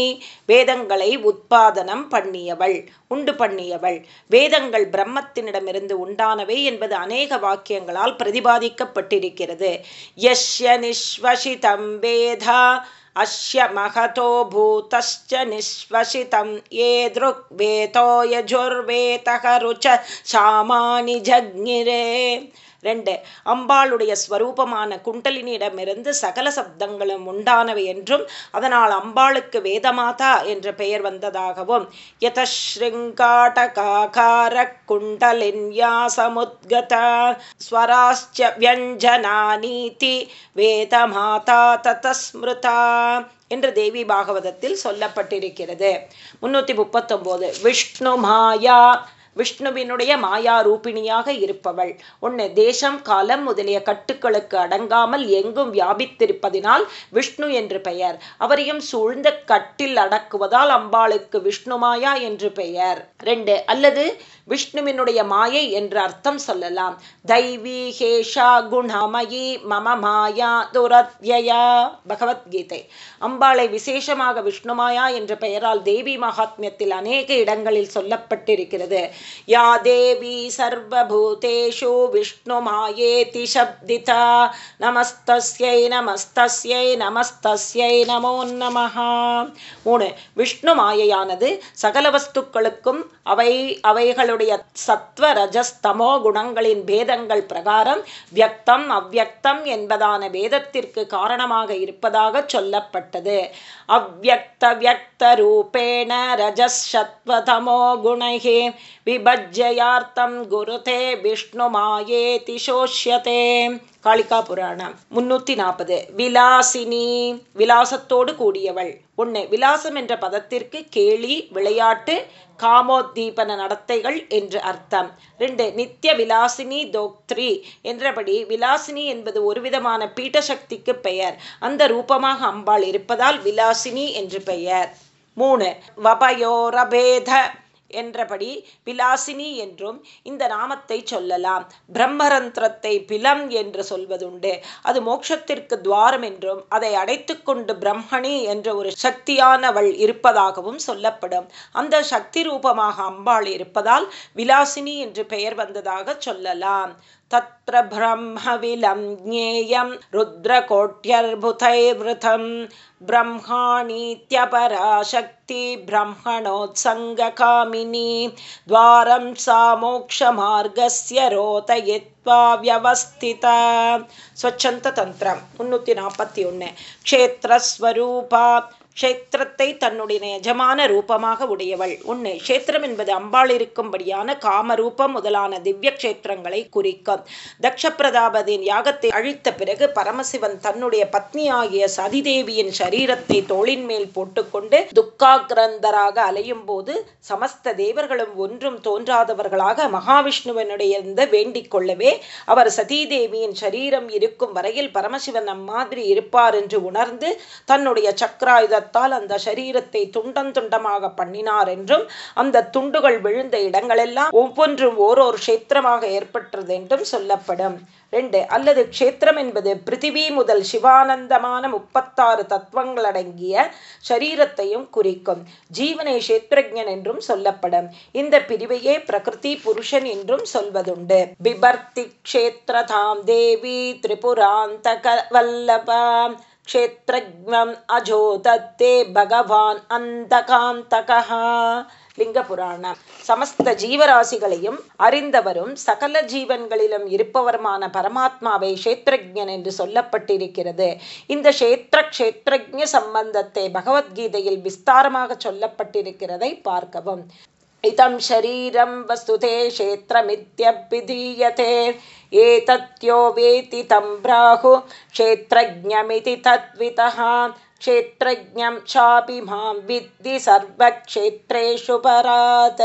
வேதங்களை உற்பாதனம் பண்ணியவள் உண்டு பண்ணியவள். வேதங்கள் பிரம்மத்தினிடமிருந்து உண்டானவை என்பது அநேக வாக்கியங்களால் பிரதிபாதிக்கப்பட்டிருக்கிறது. யஷ்ய நிஸ்வசிதம் வேதா அஸ்ய மகதோ பூதஸ்ச நிஸ்வசிதம் ஏதருக் வேதோ யஜுர்வேதகருச்ச சாமானி ஜக்னிரே ரெண்டு அம்பாளுடைய ஸ்வரூபமான குண்டலினியிடமிருந்து சகல சப்தங்களும் உண்டானவை என்றும் அதனால் அம்பாளுக்கு வேதமாதா என்ற பெயர் வந்ததாகவும் யதஸ்ருங்காட்டகார குண்டலின்யாசமுத்கத ஸ்வராச்ச வியஞ்சனானீதி வேதமாதா ததஸ்மிருதா என்று தேவி பாகவதத்தில் சொல்லப்பட்டிருக்கிறது. முன்னூற்றி முப்பத்தொம்போது விஷ்ணு மாயா விஷ்ணுவினுடைய மாயா ரூபிணியாக இருப்பவள். ஒன்று தேசம் காலம் முதலிய கட்டுக்களுக்கு அடங்காமல் எங்கும் வியாபித்திருப்பதினால் விஷ்ணு என்று பெயர். அவரையும் சூழ்ந்த கட்டில் அடக்குவதால் அம்பாளுக்கு விஷ்ணு மாயா என்று பெயர். ரெண்டு அல்லது விஷ்ணுவினுடைய மாயை என்று அர்த்தம் சொல்லலாம். தைவி ஹேஷா குணமயி மம மாயா துரத்யா பகவத்கீதை. அம்பாளை விசேஷமாக விஷ்ணுமாயா என்ற பெயரால் தேவி மகாத்மியத்தில் அநேக இடங்களில் சொல்லப்பட்டிருக்கிறது. யா தேவி சர்வபூதேஷு விஷ்ணுமாயேதி சப்திதா. நமஸ்தஸ்யை நமஸ்தஸ்யை நமஸ்தஸ்யை நமோ நமஹா. மூணு விஷ்ணு மாயையானது சகல வஸ்துக்களுக்கும் அவை அவைகளுடைய சத்வ ரஜஸ்தமோ குணங்களின் பேதங்கள் பிரகாரம் வியக்தம் அவ்வக்தம் என்பதான வேதத்திற்கு காரணமாக இருப்பதாக சொல்லப்பட்டது. அவ்வக்த வியக்த ரூபேண ரஜஸ்வதமோ குணைகே விபஜ்ஜயார்த்தம் குருதே விஷ்ணு மாயே திசோஷ்யதே காளிகா புராணம் முன்னூத்தி நாற்பது. விலாசினி விலாசத்தோடு கூடியவள். ஒன்று விலாசம் என்ற பதத்திற்கு கேலி விளையாட்டு காமோத்தீபன நடத்தைகள் என்று அர்த்தம். ரெண்டு நித்திய விலாசினி தோக்த்ரி என்றபடி விலாசினி என்பது ஒரு விதமான பீட்டசக்திக்கு பெயர். அந்த ரூபமாக அம்பாள் இருப்பதால் விலாசினி என்று பெயர். மூணு வபயோரபேத என்றபடி விலாசினி என்றும் இந்த நாமத்தை சொல்லலாம். பிரம்மரந்திரத்தை பிலம் என்று சொல்வதுண்டு. அது மோட்சத்திற்கு துவாரம் என்றும் அதை அடைத்து கொண்டு பிரம்மணி என்ற ஒரு சக்தியானவள் இருப்பதாகவும் சொல்லப்படும். அந்த சக்தி ரூபமாக அம்பாள் இருப்பதால் விலாசினி என்று பெயர் வந்ததாக சொல்லலாம். तत्र ब्रह्मविलं ज्ञेयं रुद्रकोट्यर्भुतैर्वृतं ब्रह्माणीत्यपरा शक्ति ब्रह्मणोत्सङ्गकामिनी द्वारं सा मोक्षमार्गस्य रोतयित्वा व्यवस्थिता। स्वच्छन्ततन्त्रं उन्नूति नापत्ति ओन् क्षेत्रस्वरूपा க்ஷேத்திரத்தை தன்னுடைய எஜமான ரூபமாக உடையவள். ஒன்று க்ஷேத்திரம் என்பது அம்பாள் இருக்கும்படியான காமரூபம் முதலான திவ்ய க்ஷேத்திரங்களை குறிக்கும். தக்ஷ பிரதாபதியின் யாகத்தை அழித்த பிறகு பரமசிவன் தன்னுடைய பத்னியாகிய சதிதேவியின் சரீரத்தை தோளின் மேல் போட்டுக்கொண்டு துக்காகிரந்தராக அலையும் போது சமஸ்த தேவர்களும் ஒன்றும் தோன்றாதவர்களாக மகாவிஷ்ணுவனுடைய வேண்டிக் கொள்ளவே அவர் சதீதேவியின் சரீரம் இருக்கும் வரையில் பரமசிவன் அம்மாதிரி இருப்பார் என்று உணர்ந்து தன்னுடைய சக்கராயுத பலத்தால் அந்த சரீரத்தை துண்டம் துண்டமாக பண்ணினார் என்றும் அந்த துண்டுகள் விழுந்த இடங்களெல்லாம் ஒவ்வொன்றும் ஓரோர் கஷேத்திரமாக ஏற்பட்டது என்றும் சொல்லப்படும். ரெண்டு அல்லது க்ஷேத்திரம் என்பது பிருத்திவி முதல் சிவானந்தமான முப்பத்தாறு தத்துவங்கள் அடங்கிய சரீரத்தையும் குறிக்கும். ஜீவனை கஷேத்திரஜன் என்றும் சொல்லப்படும். இந்த பிரிவையே பிரகிருதி புருஷன் என்றும் சொல்வதுண்டு. பிபர்த்தி க்ஷேத்ரதாம் தேவி திரிபுராந்தக வல்லபாம் क्षेत्रज्ञम् अजो दत्ते भगवान् अन्तकान्तकः லிங்கபுராணம் சமஸ்த ஜீவராசிகளையும் அறிந்தவரும் சகல ஜீவன்களிலும் இருப்பவருமான பரமாத்மாவை கஷேத்திரஜன் என்று சொல்லப்பட்டிருக்கிறது இந்த கஷேத்திர கஷேத்திரஜ சம்பந்தத்தை பகவத்கீதையில் விஸ்தாரமாக சொல்லப்பட்டிருக்கிறதை பார்க்கவும் इदं शरीरं वस्तुते क्षेत्रमित्यभिधीयते एतत्यो वेति तं प्राहु क्षेत्रज्ञमिति तद्वितः। क्षेत्रज्ञं चापि मां विद्धि सर्वक्षेत्रेषु परात्।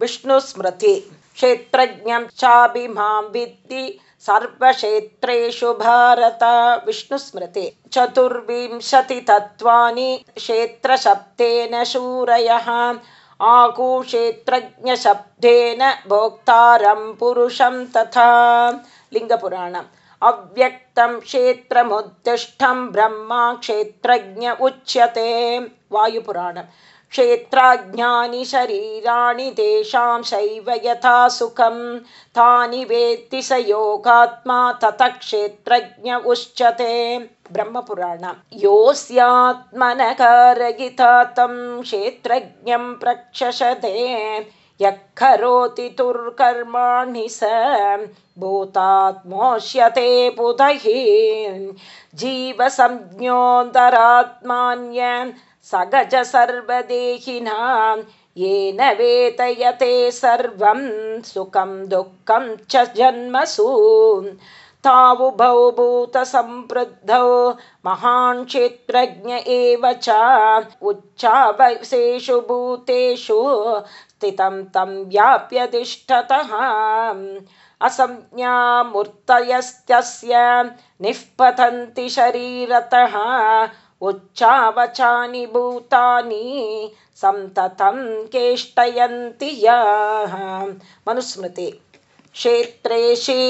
विष्णुस्मृति क्षेत्रज्ञं चापि मां विद्धि सर्वक्षेत्रेषु भारत। विष्णुस्मृति चतुर्विंशतितत्त्वानि क्षेत्रशब्देन शूरयः आकुक्षेत्रज्ञशब्देन भोक्तारं पुरुषं तथा लिङ्गपुराणम्। अव्यक्तं क्षेत्रमुत्तिष्ठं ब्रह्मा क्षेत्रज्ञ उच्यते। वायुपुराणं क्षेत्राज्ञानि शरीराणि तेषां शैव यथा सुखं तानि वेत्ति स योगात्मा ततः क्षेत्रज्ञ उच्यते। ब्रह्मपुराणं। योऽस्यात्मनकारयिता तं क्षेत्रज्ञं प्रक्षशते। यः तुर्कर्माणि स भूतात्मोष्यते पुतहि जीवसंज्ञोऽन्तरात्मान्य सगज सर्वदेहिनां येन वेतयते सर्वं सुखं दुःखं च जन्मसु। तावुभौ भूतसम्पृद्धौ महान् क्षेत्रज्ञ एव च। उच्चावशेषु भूतेषु स्थितं तं व्याप्यतिष्ठतः असंज्ञामूर्तयस्तस्य निःपतन्ति शरीरतः उच्चावचानि भूतानि सन्ततं केष्टयन्ति याः मनुस्मृति क्षेत्रेषि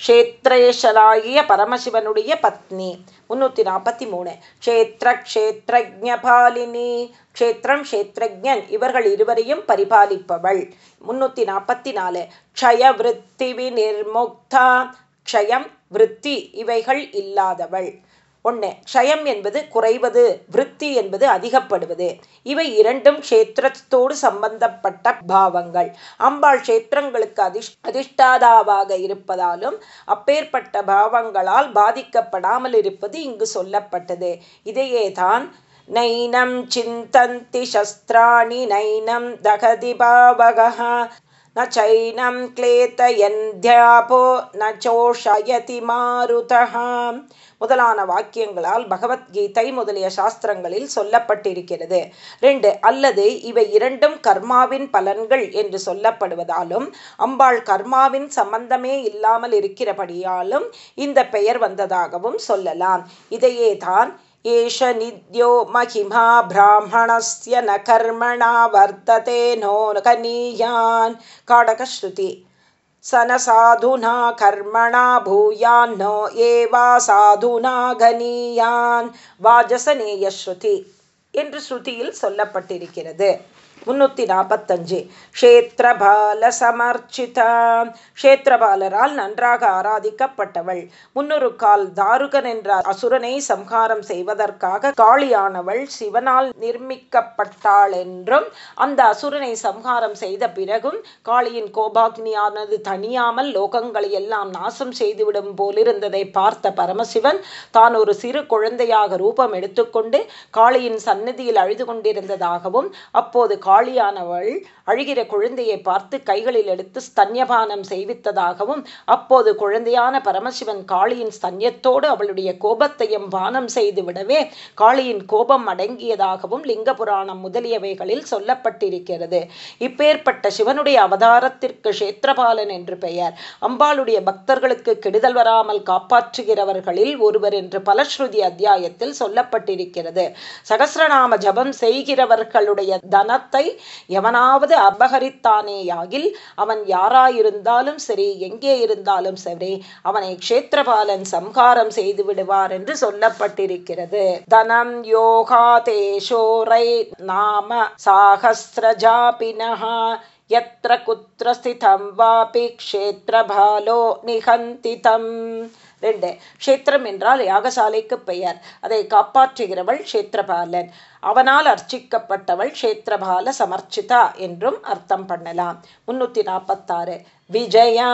க்ஷேத்ரேஷலாகிய பரமசிவனுடைய பத்னி முன்னூற்றி நாற்பத்தி மூணு க்ஷேத்திர க்ஷேத்ரஜபாலினி க்ஷேத்திரம் க்ஷேத்ரஜன் இவர்கள் இருவரையும் பரிபாலிப்பவள் முன்னூற்றி நாற்பத்தி நாலு க்ஷய விற்பி விநிர்முக்தா க்ஷயம் விற்பி இவைகள் இல்லாதவள் ஒன்று க்ஷயம் என்பது குறைவது விருத்தி என்பது அதிகப்படுவது இவை இரண்டும் க்ஷேத்திரத்தோடு சம்பந்தப்பட்ட பாவங்கள் அம்பாள் க்ஷேத்திரங்களுக்கு அதிஷ் அதிஷ்டாதாவாக இருப்பதாலும் அப்பேற்பட்ட பாவங்களால் பாதிக்கப்படாமல் இருப்பது இங்கு சொல்லப்பட்டது இதையே தான் நைனம் சிந்தந்தி சஸ்திராணி நைனம் தகதி பாவகா न चैनं क्लेतयन्ध्यापो न चोषयति मारुतः முதலான வாக்கியங்களால் பகவத்கீதை முதலிய சாஸ்திரங்களில் சொல்லப்பட்டிருக்கிறது ரெண்டு அல்லது இவை இரண்டும் கர்மாவின் பலன்கள் என்று சொல்லப்படுவதாலும் அம்பாள் கர்மாவின் சம்பந்தமே இல்லாமல் இருக்கிறபடியாலும் இந்த பெயர் வந்ததாகவும் சொல்லலாம் இதையே தான் एष निद्यो महिमा ब्राह्मणस्य न कर्मणा वर्तते नो कनीयान् काडकश्रुति स न साधुना कर्मणा भूयान्नो एवा साधुना கனீயான் வாஜசநேயஸ்ருதி என்று ஸ்ருதியில் சொல்லப்பட்டிருக்கிறது முன்னூற்றி நாற்பத்தஞ்சு க்ஷேத்திரபால சமர்ச்சிதா க்ஷேத்திரபாலரால் நன்றாக ஆராதிக்கப்பட்டவள். முன்னொரு கால் தாருகன் என்ற அசுரனை சம்ஹாரம் செய்வதற்காக காளியானவள் சிவனால் நிர்மிக்கப்பட்டாள் என்றும் அந்த அசுரனை சம்ஹாரம் செய்த பிறகும் காளியின் கோபாக்னியானது தனியாமல் லோகங்களை எல்லாம் நாசம் செய்துவிடும் போலிருந்ததை பார்த்த பரமசிவன் தான் ஒரு சிறு குழந்தையாக ரூபம் எடுத்துக்கொண்டு காளியின் சன்னதியில் அழுது கொண்டிருந்ததாகவும் அப்போது காளியானவள் அழுகிற குழந்தையை பார்த்து கைகளில் எடுத்து ஸ்தன்யபானம் செய்வித்ததாகவும் அப்போது குழந்தையான பரமசிவன் காளியின் ஸ்தன்யத்தோடு அவளுடைய கோபத்தையும் பானம் செய்து விடவே காளியின் கோபம் அடங்கியதாகவும் லிங்க புராணம் முதலியவைகளில் சொல்லப்பட்டிருக்கிறது. இப்பேற்பட்ட சிவனுடைய அவதாரத்திற்கு கஷேத்திரபாலன் என்று பெயர். அம்பாளுடைய பக்தர்களுக்கு கெடுதல் வராமல் காப்பாற்றுகிறவர்களில் ஒருவர் என்று பலஸ்ருதி அத்தியாயத்தில் சொல்லப்பட்டிருக்கிறது. சகசிரநாம ஜபம் செய்கிறவர்களுடைய தனத்தை எவனாவது அபகரித்தானேயாகில் அவன் யாராயிருந்தாலும் சரி எங்கே இருந்தாலும் சரி அவனை க்ஷேத்திரபாலன் சம்ஹாரம் செய்து விடுவார் என்று சொல்லப்பட்டிருக்கிறது தனம் யோகா தேஷோரை நாம சாகசிரஜாபினஹா यत्र कुत्र स्थितं वापि क्षेत्रभालो निहन्तितम् ரெண்டு க்ஷேத்திரம் என்றால் யாகசாலைக்கு பெயர். அதை காப்பாற்றுகிறவள் க்ஷேத்திரபாலன். அவனால் அர்ச்சிக்கப்பட்டவள் க்ஷேத்திரபால சமர்ச்சிதா என்றும் அர்த்தம் பண்ணலாம். முன்னூற்றி நாற்பத்தாறு. விஜயா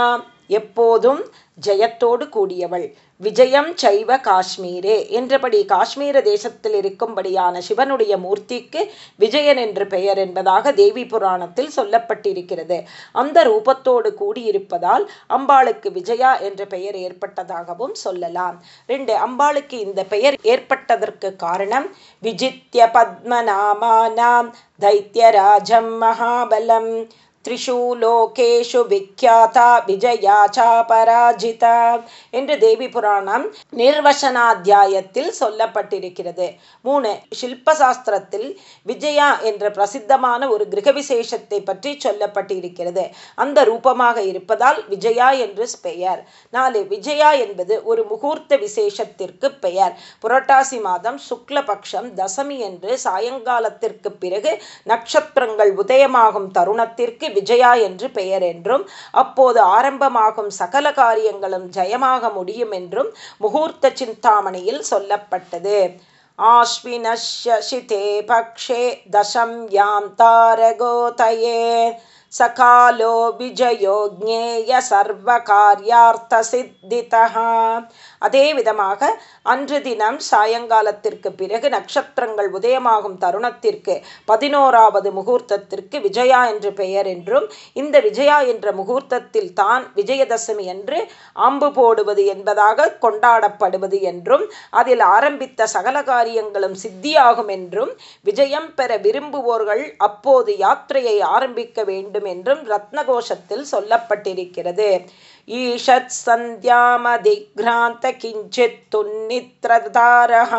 எப்போதும் ஜெயத்தோடு கூடியவள். விஜயம் சைவ காஷ்மீரே என்றபடி காஷ்மீர தேசத்தில் இருக்கும்படியான சிவனுடைய மூர்த்திக்கு விஜயன் என்று பெயர் என்பதாக தேவி புராணத்தில் சொல்லப்பட்டிருக்கிறது. அந்த ரூபத்தோடு கூடியிருப்பதால் அம்பாளுக்கு விஜயா என்ற பெயர் ஏற்பட்டதாகவும் சொல்லலாம். ரெண்டு அம்பாளுக்கு இந்த பெயர் ஏற்பட்டதற்கு காரணம் விஜித்ய பத்மநாமானாம் தைத்தியராஜம் மகாபலம் த்ரிஷு லோகேஷு விக்யாதா விஜயா பராஜிதா என்று தேவி புராணம் நிர்வசனாத்தியாயத்தில் சொல்லப்பட்டிருக்கிறது மூணு சில்பசாஸ்திரத்தில் விஜயா என்ற பிரசித்தமான ஒரு கிரக விசேஷத்தை பற்றி சொல்லப்பட்டிருக்கிறது அந்த ரூபமாக இருப்பதால் விஜயா என்று பெயர் நாலு விஜயா என்பது ஒரு முகூர்த்த விசேஷத்திற்கு பெயர் புரட்டாசி மாதம் சுக்லபக்ஷம் தசமி என்று சாயங்காலத்திற்கு பிறகு நட்சத்திரங்கள் உதயமாகும் தருணத்திற்கு விஜயா என்று பெயர் என்றும் அப்போது ஆரம்பமாகும் சகல காரியங்களும் ஜயமாக முடியும் என்றும் முகூர்த்த சிந்தாமணியில் சொல்லப்பட்டது. ஆஸ்வினஷிதே பக்ஷே தசம் யாம் தாரகோதயே சகாலோ விஜயோ ஜேய சர்வ காரியார்த்த சித்திதா அதே விதமாக அன்று தினம் சாயங்காலத்திற்கு பிறகு நட்சத்திரங்கள் உதயமாகும் தருணத்திற்கு பதினோராவது முகூர்த்தத்திற்கு விஜயா என்று பெயர் என்றும் இந்த விஜயா என்ற முகூர்த்தத்தில் தான் விஜயதசமி என்று அம்பு போடுவது என்பதாக கொண்டாடப்படுவது என்றும் அதில் ஆரம்பித்த சகல காரியங்களும் சித்தியாகும் என்றும் விஜயம் பெற விரும்புவோர்கள் அப்போது யாத்திரையை ஆரம்பிக்க வேண்டும் என்றும் ரத்னகோஷத்தில் சொல்லப்பட்டிருக்கிறது. ईषत् सन्ध्यामधिघ्रान्तकिञ्चित्तुन्नित्रधारः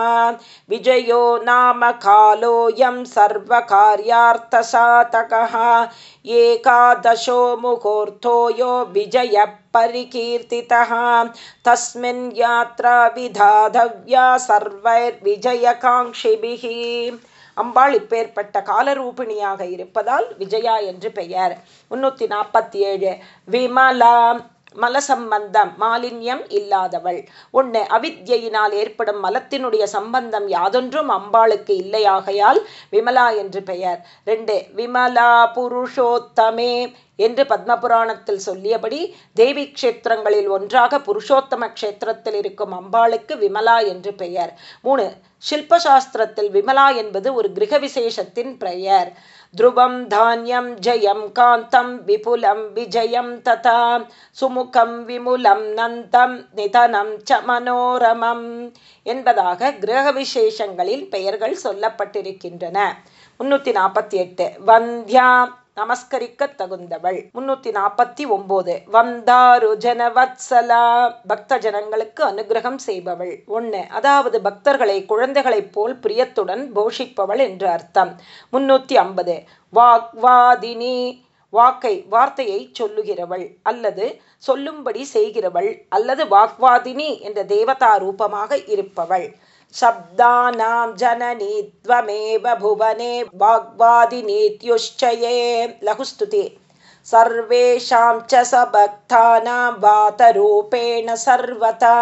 विजयो नाम कालोऽयं सर्वकार्यार्थसातकः एकादशो मुहूर्तो यो विजयः परिकीर्तितः तस्मिन् यात्रा विधातव्या सर्वैर्विजयकाङ्क्षिभिः அம்பாள் இப்பேற்பட்ட காலரூபிணியாக இருப்பதால் விஜயா என்று பெயர் முன்னூத்தி நாற்பத்தி ஏழு விமலா மலசம்பந்தம் மாலின்யம் இல்லாதவள். ஒன்று அவித்யினால் ஏற்படும் மலத்தினுடைய சம்பந்தம் யாதொன்றும் அம்பாளுக்கு இல்லையாகையால் விமலா என்று பெயர். ரெண்டு விமலா புருஷோத்தமே என்று பத்மபுராணத்தில் சொல்லியபடி தேவி கஷேத்திரங்களில் ஒன்றாக புருஷோத்தம கஷேத்திரத்தில் இருக்கும் அம்பாளுக்கு விமலா என்று பெயர். மூணு சில்பசாஸ்திரத்தில் விமலா என்பது ஒரு கிரக விசேஷத்தின் பெயர். ध्रुवं धान्यं जयं कान्तं विपुलं विजयं तथा சுமுகம் விமுலம் நந்தம் நிதனம் ச மனோரமம் என்பதாக கிரக விசேஷங்களில் பெயர்கள் சொல்லப்பட்டிருக்கின்றன முன்னூத்தி நாற்பத்தி எட்டு வந்தியா நமஸ்கரிக்க தகுந்தவள் முன்னூத்தி நாற்பத்தி ஒன்பது வந்தாரு ஜனவத்சலா. பக்த ஜனங்களுக்கு அனுகிரகம் செய்பவள். ஒன்று அதாவது பக்தர்களை குழந்தைகளைப் போல் பிரியத்துடன் போஷிப்பவள் என்று அர்த்தம். முன்னூத்தி ஐம்பது வாக்வாதினி வாக்கை வார்த்தையை சொல்லுகிறவள் அல்லது சொல்லும்படி செய்கிறவள் அல்லது வாக்வாதினி என்ற தேவதா ரூபமாக இருப்பவள். शब्दानां जननी त्वमेव भुवने वाग्वादिनीत्युश्चये लघुस्तुति सर्वेषां च सबक्तानां वातरूपेण सर्वथा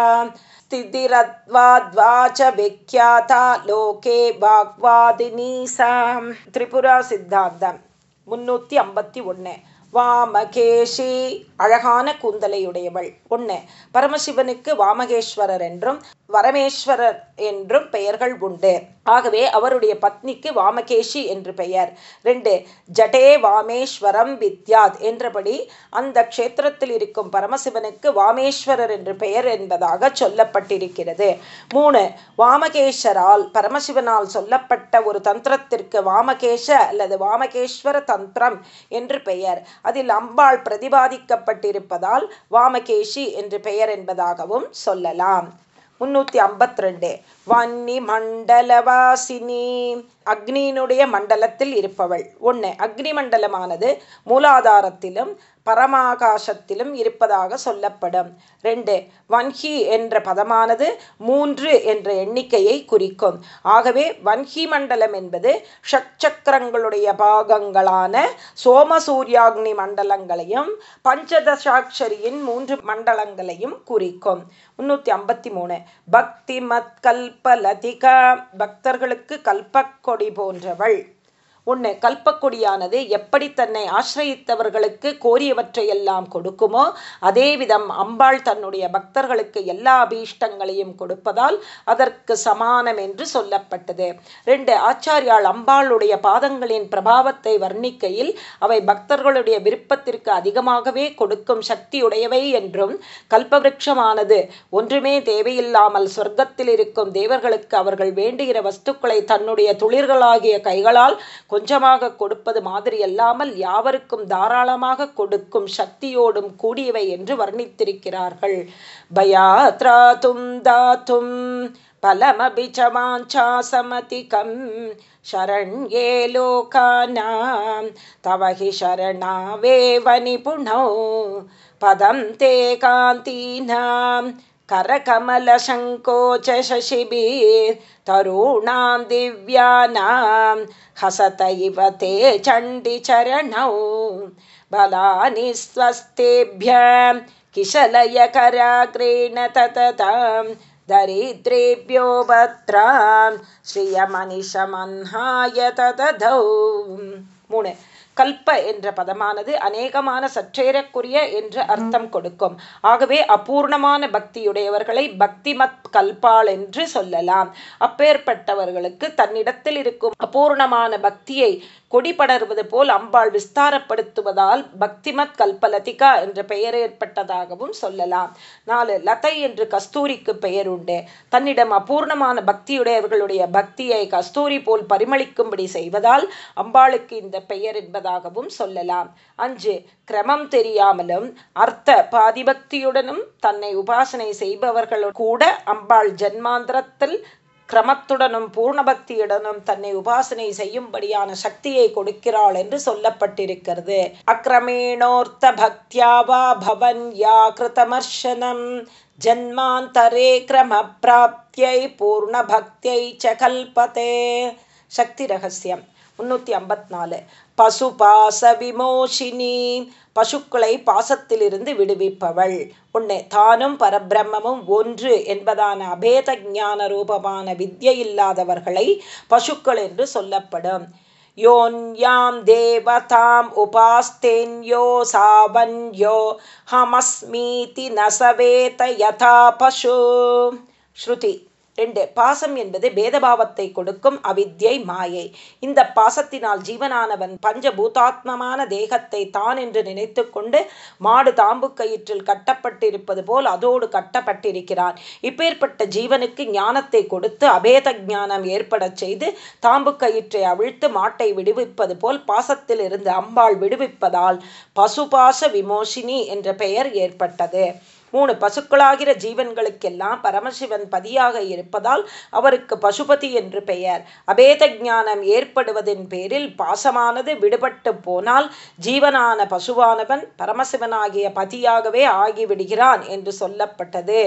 स्थितिरद्वाद्वा च विख्याता लोके वाग्वादिनी सा त्रिपुरासिद्धान्तम् முன்னூற்றி ஐம்பத்தி ஒன்று வாமகேஷி அழகான கூந்தலையுடையவள் ஒன்று பரமசிவனுக்கு வாமகேஸ்வரர் என்றும் வரமேஸ்வரர் என்றும் பெயர்கள் உண்டு. ஆகவே அவருடைய பத்னிக்கு வாமகேஷி என்று பெயர். ரெண்டு ஜடே வாமேஸ்வரம் வித்யாத் என்றபடி அந்த க்ஷேத்திரத்தில் இருக்கும் பரமசிவனுக்கு வாமேஸ்வரர் என்று பெயர் என்பதாக சொல்லப்பட்டிருக்கிறது. மூணு வாமகேஸ்வரால் பரமசிவனால் சொல்லப்பட்ட ஒரு தந்திரத்திற்கு வாமகேஷ அல்லது வாமகேஸ்வர தந்திரம் என்று பெயர். அதில் அம்பாள் பிரதிபாதிக்கப்பட்டிருப்பதால் வாமகேஷி என்று பெயர் என்பதாகவும் சொல்லலாம். முன்னூத்தி ஐம்பத்தி ரெண்டு. வன்னி மண்டலவாசினி அக்னியினுடைய மண்டலத்தில் இருப்பவள். ஒன்று அக்னி மண்டலமானது மூலாதாரத்திலும் பரமாகாசத்திலும் இருப்பதாக சொல்லப்படும். ரெண்டு வன்ஹி என்ற பதமானது மூன்று என்ற எண்ணிக்கையை குறிக்கும். ஆகவே வன்ஹி மண்டலம் என்பது ஷட்சக்கரங்களுடைய பாகங்களான சோமசூர்யாக்னி மண்டலங்களையும் பஞ்சதசாட்சரியின் மூன்று மண்டலங்களையும் குறிக்கும். முன்னூற்றி ஐம்பத்தி மூணு பக்தி மத் கல்பலதிகா பக்தர்களுக்கு கல்பக்கொடி போன்றவள். உன்னை கல்பக்குடியானது எப்படி தன்னை ஆசிரயித்தவர்களுக்கு கோரியவற்றையெல்லாம் கொடுக்குமோ அதே விதம் அம்பாள் தன்னுடைய பக்தர்களுக்கு எல்லா அபீஷ்டங்களையும் கொடுப்பதால் அதற்கு சமானம் என்று சொல்லப்பட்டது. ரெண்டு ஆச்சாரியால் அம்பாளுடைய பாதங்களின் பிரபாவத்தை வர்ணிக்கையில் அவை பக்தர்களுடைய விருப்பத்திற்கு அதிகமாகவே கொடுக்கும் சக்தியுடையவை என்றும் கல்பவருஷமானது ஒன்றுமே தேவையில்லாமல் சொர்க்கத்தில் இருக்கும் தேவர்களுக்கு அவர்கள் வேண்டுகிற வஸ்துக்களை தன்னுடைய துளிர்களாகிய கைகளால் கொஞ்சமாக கொடுப்பது மாதிரி அல்லாமல் யாவருக்கும் தாராளமாக கொடுக்கும் சக்தியோடும் கூடியவை என்று வர்ணித்திருக்கிறார்கள் பயாத்ராதும் தாத்தும் பலமபி சமாஞ்சாசமதிகம் शरण्ये लोकानां तव हि शरणावेव निपुणौ पदं ते कान्तीनां करकमलशङ्कोच शशिभिस्तरूणां दिव्यानां हसत इव ते चण्डिचरणौ। बलानि स्वस्तेभ्य किशलयकराग्रेण तततां दरिद्रेभ्यो भद्रां श्रियमनिशमन्हाय तदधौ மூணு கல்ப என்ற பதமானது அநேகமான சற்றேறக்குரிய என்று அர்த்தம் கொடுக்கும். ஆகவே அபூர்ணமான பக்தியுடையவர்களை பக்திமத் கல்பாள் என்று சொல்லலாம். அப்பேற்பட்டவர்களுக்கு தன்னிடத்தில் இருக்கும் அபூர்ணமான பக்தியை கொடி படர்வது போல் அம்பாள் விஸ்தாரப்படுத்துவதால் பக்திமத் கல்பலதிகா என்ற பெயர் ஏற்பட்டதாகவும் சொல்லலாம். நாலு லதை என்று கஸ்தூரிக்கு பெயர் உண்டு தன்னிடம் அபூர்ணமான பக்தியுடையவர்களுடைய பக்தியை கஸ்தூரி போல் பரிமளிக்கும்படி செய்வதால் அம்பாளுக்கு இந்த பெயர் என்பதாகவும் சொல்லலாம். அஞ்சு கிரமம் தெரியாமலும் அர்த்த பாதிபக்தியுடனும் தன்னை உபாசனை செய்பவர்களும் கூட அம்பாள் ஜன்மாந்திரத்தில் கிரமத்துடனும் பூர்ணபக்தியுடனும் தன்னை உபாசனை செய்யும்படியான சக்தியை கொடுக்கிறாள் என்று சொல்லப்பட்டிருக்கிறது. அக்கிரமேணோர்த்த பக்தியாவா பவன் யா கிருதமர்ஷனம் ஜன்மாந்தரே கிரம பிராப்தியை பூர்ண பக்தியை ச கல்பதே. சக்தி ரகசியம். முன்னூற்றி ஐம்பத்தி நாலு. பசுபாச விமோஷினி பசுக்களை பாசத்திலிருந்து விடுவிப்பவள். ஒன்று தானும் பரபிரம்மமும் ஒன்று என்பதான அபேத ஞான ரூபமான வித்யை இல்லாதவர்களை பசுக்கள் என்று சொல்லப்படும். யோன்யாம் தேவதாம் உபாஸ்தேன்யோ சாவன்யோ ஹமஸ்மீதி நசவேத யதா பசு. ஸ்ருதி. ரெண்டு பாசம் என்பது பேதபாவத்தை கொடுக்கும் அவித்யை மாயை. இந்த பாசத்தினால் ஜீவனானவன் பஞ்சபூதாத்மமான தேகத்தை தான் என்று நினைத்து கொண்டு மாடு தாம்பு கயிற்றில் கட்டப்பட்டிருப்பது போல் அதோடு கட்டப்பட்டிருக்கிறான் இப்பேற்பட்ட ஜீவனுக்கு ஞானத்தை கொடுத்து அபேத ஞானம் ஏற்படச் செய்து தாம்பு கயிற்றை அவிழ்த்து மாட்டை விடுவிப்பது போல் பாசத்தில் இருந்து அம்பாள் விடுவிப்பதால் பசுபாச விமோசினி என்ற பெயர் ஏற்பட்டது. மூணு பசுக்களாகிற ஜீவன்களுக்கெல்லாம் பரமசிவன் பதியாக இருப்பதால் அவருக்கு பசுபதி என்று பெயர். அபேத ஞானம் ஏற்படுவதின் பேரில் பாசமானது விடுபட்டு போனால் ஜீவனான பசுவானவன் பரமசிவனாகிய பதியாகவே ஆகிவிடுகிறான் என்று சொல்லப்பட்டது.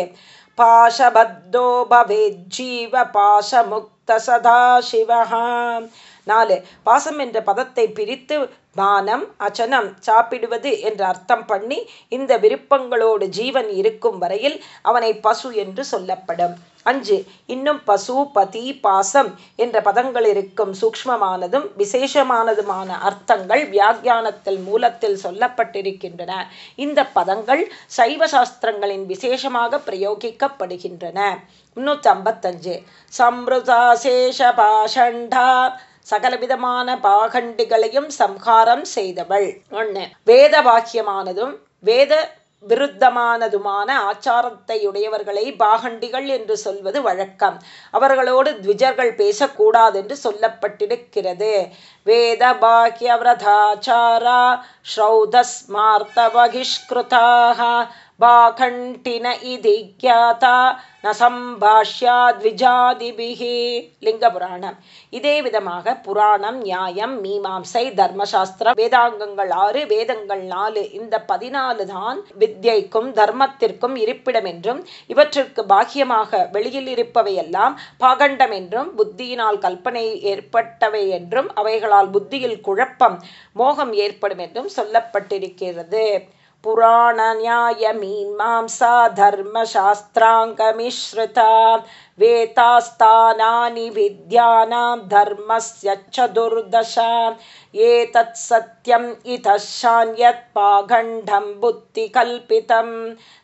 பாசபத்தோ பவே ஜீவ பாசமுக்த சதாசிவகாம் நாலு பாசம் என்ற பதத்தை பிரித்து பானம் அச்சனம் சாப்பிடுவது என்று அர்த்தம் பண்ணி இந்த விருப்பங்களோடு ஜீவன் இருக்கும் வரையில் அவனை பசு என்று சொல்லப்படும். அஞ்சு இன்னும் பசு பதி பாசம் என்ற பதங்கள் இருக்கும் சூக்மமானதும் விசேஷமானதுமான அர்த்தங்கள் வியாக்கியானத்தில் மூலத்தில் சொல்லப்பட்டிருக்கின்றன. இந்த பதங்கள் சைவ சாஸ்திரங்களின் விசேஷமாக பிரயோகிக்கப்படுகின்றன. முன்னூற்றி ஐம்பத்தஞ்சு சம்ருதாசேஷ பாஷண்டா சகலவிதமான பாகண்டிகளையும் சம்ஹாரம் செய்தவள். ஒன்று வேத வாக்கியமானதும் வேத விருத்தமானதுமான ஆச்சாரத்தையுடையவர்களை பாகண்டிகள் என்று சொல்வது வழக்கம். அவர்களோடு த்விஜர்கள் பேசக்கூடாது என்று சொல்லப்பட்டிருக்கிறது. வேத பாக்கியவிரதாச்சாரா ஸ்ரௌதஸ்மார்த்த பகிஷ்கிருதாக பாகண்டின இதி கியாதா ந சம்பாஷ்யாத்விஜாதிபிகி லிங்க புராணம் இதே விதமாக புராணம் நியாயம் மீமாம்சை தர்மசாஸ்திரம் வேதாங்கங்கள் ஆறு வேதங்கள் நாலு இந்த பதினாலு தான் வித்யைக்கும் தர்மத்திற்கும் இருப்பிடம் என்றும் இவற்றிற்கு பாக்கியமாக வெளியில் இருப்பவையெல்லாம் பாகண்டம் என்றும் புத்தியினால் கல்பனை ஏற்பட்டவை என்றும் அவைகளால் புத்தியில் குழப்பம் மோகம் ஏற்படும் என்றும் சொல்லப்பட்டிருக்கிறது. पुराणन्यायमीमांसा धर्मशास्त्राङ्गमिश्रिता वेतास्तानानि विद्यानां धर्मस्य च दुर्दशा एतत् सत्यम् इतः शान्यत् पाखण्डं बुद्धिकल्पितं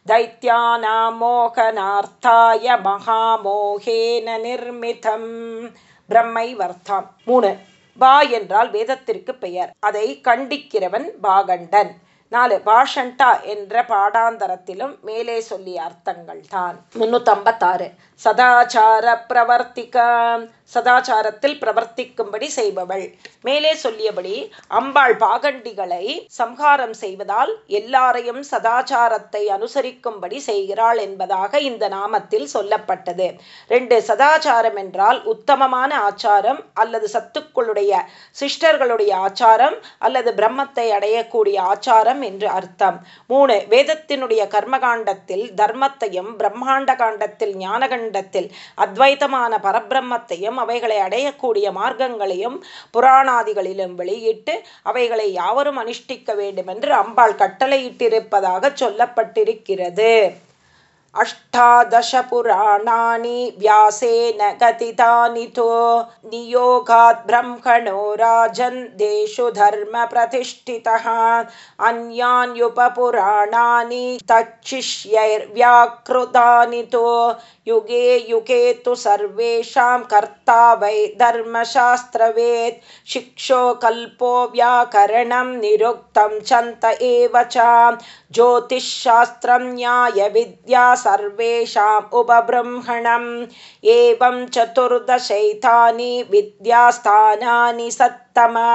दैत्यानां मोहनार्थाय महामोहेन निर्मितं பிரம்மை வர்த்தாம் மூணு பா என்றால் வேதத்திற்கு பெயர் அதை கண்டிக்கிறவன் பாகண்டன் நாலு பாஷண்டா என்ற பாடாந்தரத்திலும் மேலே சொல்லிய அர்த்தங்கள் தான் முன்னூத்தம்பத்தாறு. சதாச்சார பிரவர்த்திக்க சதாச்சாரத்தில் பிரவர்த்திக்கும்படி செய்பவள். மேலே சொல்லியபடி அம்பாள் பாகண்டிகளை சம்ஹாரம் செய்வதால் எல்லாரையும் சதாச்சாரத்தை அனுசரிக்கும்படி செய்கிறாள் என்பதாக இந்த நாமத்தில் சொல்லப்பட்டது. ரெண்டு சதாச்சாரம் என்றால் உத்தமமான ஆச்சாரம் அல்லது சத்துக்களுடைய சிஷ்டர்களுடைய ஆச்சாரம் அல்லது பிரம்மத்தை அடையக்கூடிய ஆச்சாரம் என்று அர்த்தம். மூணு வேதத்தினுடைய கர்மகாண்டத்தில் தர்மத்தையும் பிரம்மாண்ட காண்டத்தில் ஞானகண்ட ஞானகண்டத்தில் அத்வைத்தமான பரபிரம்மத்தையும் அவைகளை அடையக்கூடிய மார்க்கங்களையும் புராணாதிகளிலும் வெளியிட்டு அவைகளை யாவரும் அனுஷ்டிக்க வேண்டும் என்று அம்பாள் கட்டளையிட்டிருப்பதாக சொல்லப்பட்டிருக்கிறது. अष्टादशपुराणानि व्यासेन कथितानि तु नियोगात् ब्रह्मणो राजन् देषु धर्मप्रतिष्ठितः अन्यान्युपपुराणानि तच्छिष्यैर्व्याकृतानि तु युगे युगे तु सर्वेषां कर्ता वै धर्मशास्त्रवेत्। शिक्षो कल्पो व्याकरणं निरुक्तं छन्त एव च। ज्योतिःशास्त्रं न्यायविद्या सर्वेषाम् उपब्रह्मणम् एवं चतुर्दशैतानि विद्यास्थानानि सत्तमा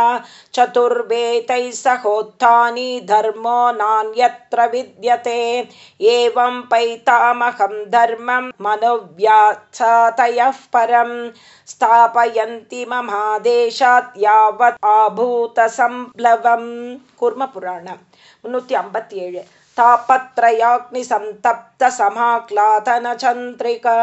चतुर्वेतैः सहोत्थानि धर्मो नान्यत्र विद्यते एवं पैतामहं धर्मं मनुव्यात्तयः परं स्थापयन्ति ममादेशात् यावत् आभूतसम्प्लवम् कुर्मपुराणम् முன்னூற்றி ஐம்பத்தி ஏழு தாபத்ரயாக்னி சந்தப்த சந்திரிகா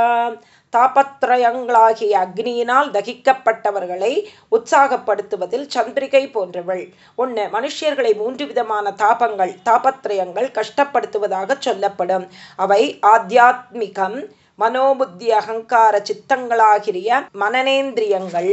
தாபத்ரயங்களாகிய அக்னியினால் தகிக்கப்பட்டவர்களை உற்சாகப்படுத்துவதில் சந்திரிகை போன்றவள். ஒன்று மனுஷியர்களை மூன்று விதமான தாபங்கள் தாபத்ரயங்கள் கஷ்டப்படுத்துவதாக சொல்லப்படும். அவை ஆத்தியாத்மிகம் மனோபுத்தி அகங்கார சித்தங்களாகிய மனநேந்திரியங்கள்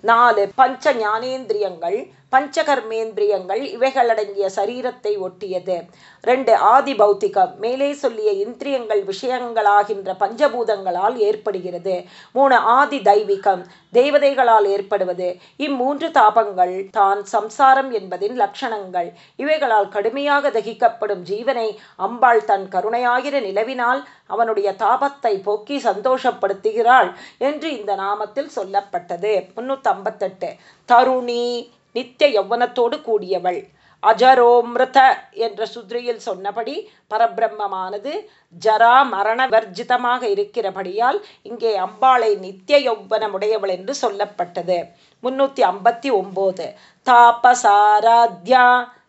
நாலு பஞ்ச ஞானேந்திரியங்கள் பஞ்சகர்மேந்திரியங்கள் இவைகளடங்கிய சரீரத்தை ஒட்டியது. ரெண்டு ஆதி பௌத்திகம் மேலே சொல்லிய இந்திரியங்கள் விஷயங்களாகின்ற பஞ்சபூதங்களால் ஏற்படுகிறது. மூணு ஆதி தெய்வீகம் தேவதைகளால் ஏற்படுவது. இம்மூன்று தாபங்கள் தான் சம்சாரம் என்பதின் லட்சணங்கள். இவைகளால் கடுமையாக தகிக்கப்படும் ஜீவனை அம்பாள் தன் கருணையாகிற நிலவினால் அவனுடைய தாபத்தை போக்கி சந்தோஷப்படுத்துகிறாள் என்று இந்த நாமத்தில் சொல்லப்பட்டது. முன்னூத்தி ஐம்பத்தெட்டு தருணி நித்திய யௌவனத்தோடு கூடியவள். அஜரோமிருத என்ற சுத்ரியில் சொன்னபடி பரபிரம்மமானது ஜரா மரண வர்ஜிதமாக இருக்கிறபடியால் இங்கே அம்பாளை நித்திய யௌவனமுடையவள் என்று சொல்லப்பட்டது. முன்னூற்றி ஐம்பத்தி ஒம்போது. தாபசாராத்யா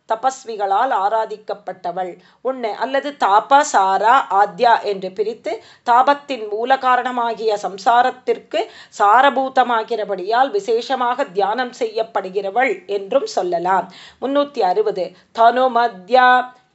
தபஸ்விகளால் ஆராதிக்கப்பட்டவள். உன்னை அல்லது தாப சாரா ஆத்யா என்று பிரித்து தாபத்தின் மூல காரணமாகிய சம்சாரத்திற்கு சாரபூதமாகிறபடியால் விசேஷமாக தியானம் செய்யப்படுகிறவள் என்றும் சொல்லலாம். முன்னூற்றி அறுபது. தனுமத்யா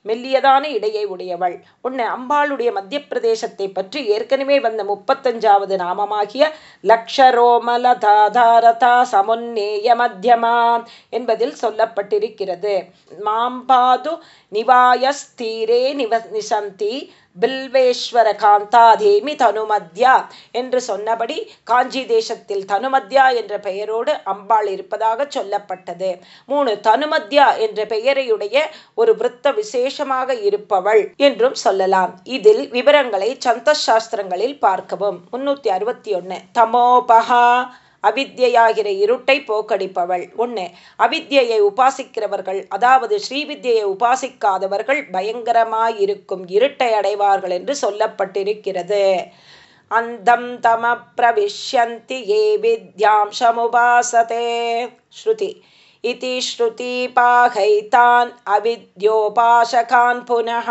மெல்லியதான இடையை உடையவள். உன்னை அம்பாளுடைய மத்திய பிரதேசத்தை பற்றி ஏற்கனவே வந்த முப்பத்தஞ்சாவது நாமமாகிய லக்ஷரோமலதாதாரதா சமுன்னேய மத்தியமா என்பதில் சொல்லப்பட்டிருக்கிறது. மாம்பாது நிவாயஸ்தீரே நிவ நிசந்தி பில்வேஸ்வர காந்தாதேமி தனுமத்யா என்று சொன்னபடி காஞ்சி தேசத்தில் தனுமத்யா என்ற பெயரோடு அம்பாள் இருப்பதாக சொல்லப்பட்டது. மூணு தனுமத்யா என்ற பெயரையுடைய ஒரு விருத்த விசேஷமாக இருப்பவள் என்றும் சொல்லலாம். இதில் விவரங்களை சந்த சாஸ்திரங்களில் பார்க்கவும். முன்னூத்தி அறுபத்தி ஒன்னு. தமோபகா அவித்யாகிற இருட்டை போக்கடிப்பவள். ஒன்று அவித்யை உபாசிக்கிறவர்கள் அதாவது ஸ்ரீவித்யை உபாசிக்காதவர்கள் பயங்கரமாயிருக்கும் இருட்டை அடைவார்கள் என்று சொல்லப்பட்டிருக்கிறது. அந்தம் தம பிரவிஷ்யந்தி ஏ வித்யாம் சமுபாசதே. ஸ்ருதி. इति श्रुतिपाहैतान् अविद्योपासकान् पुनः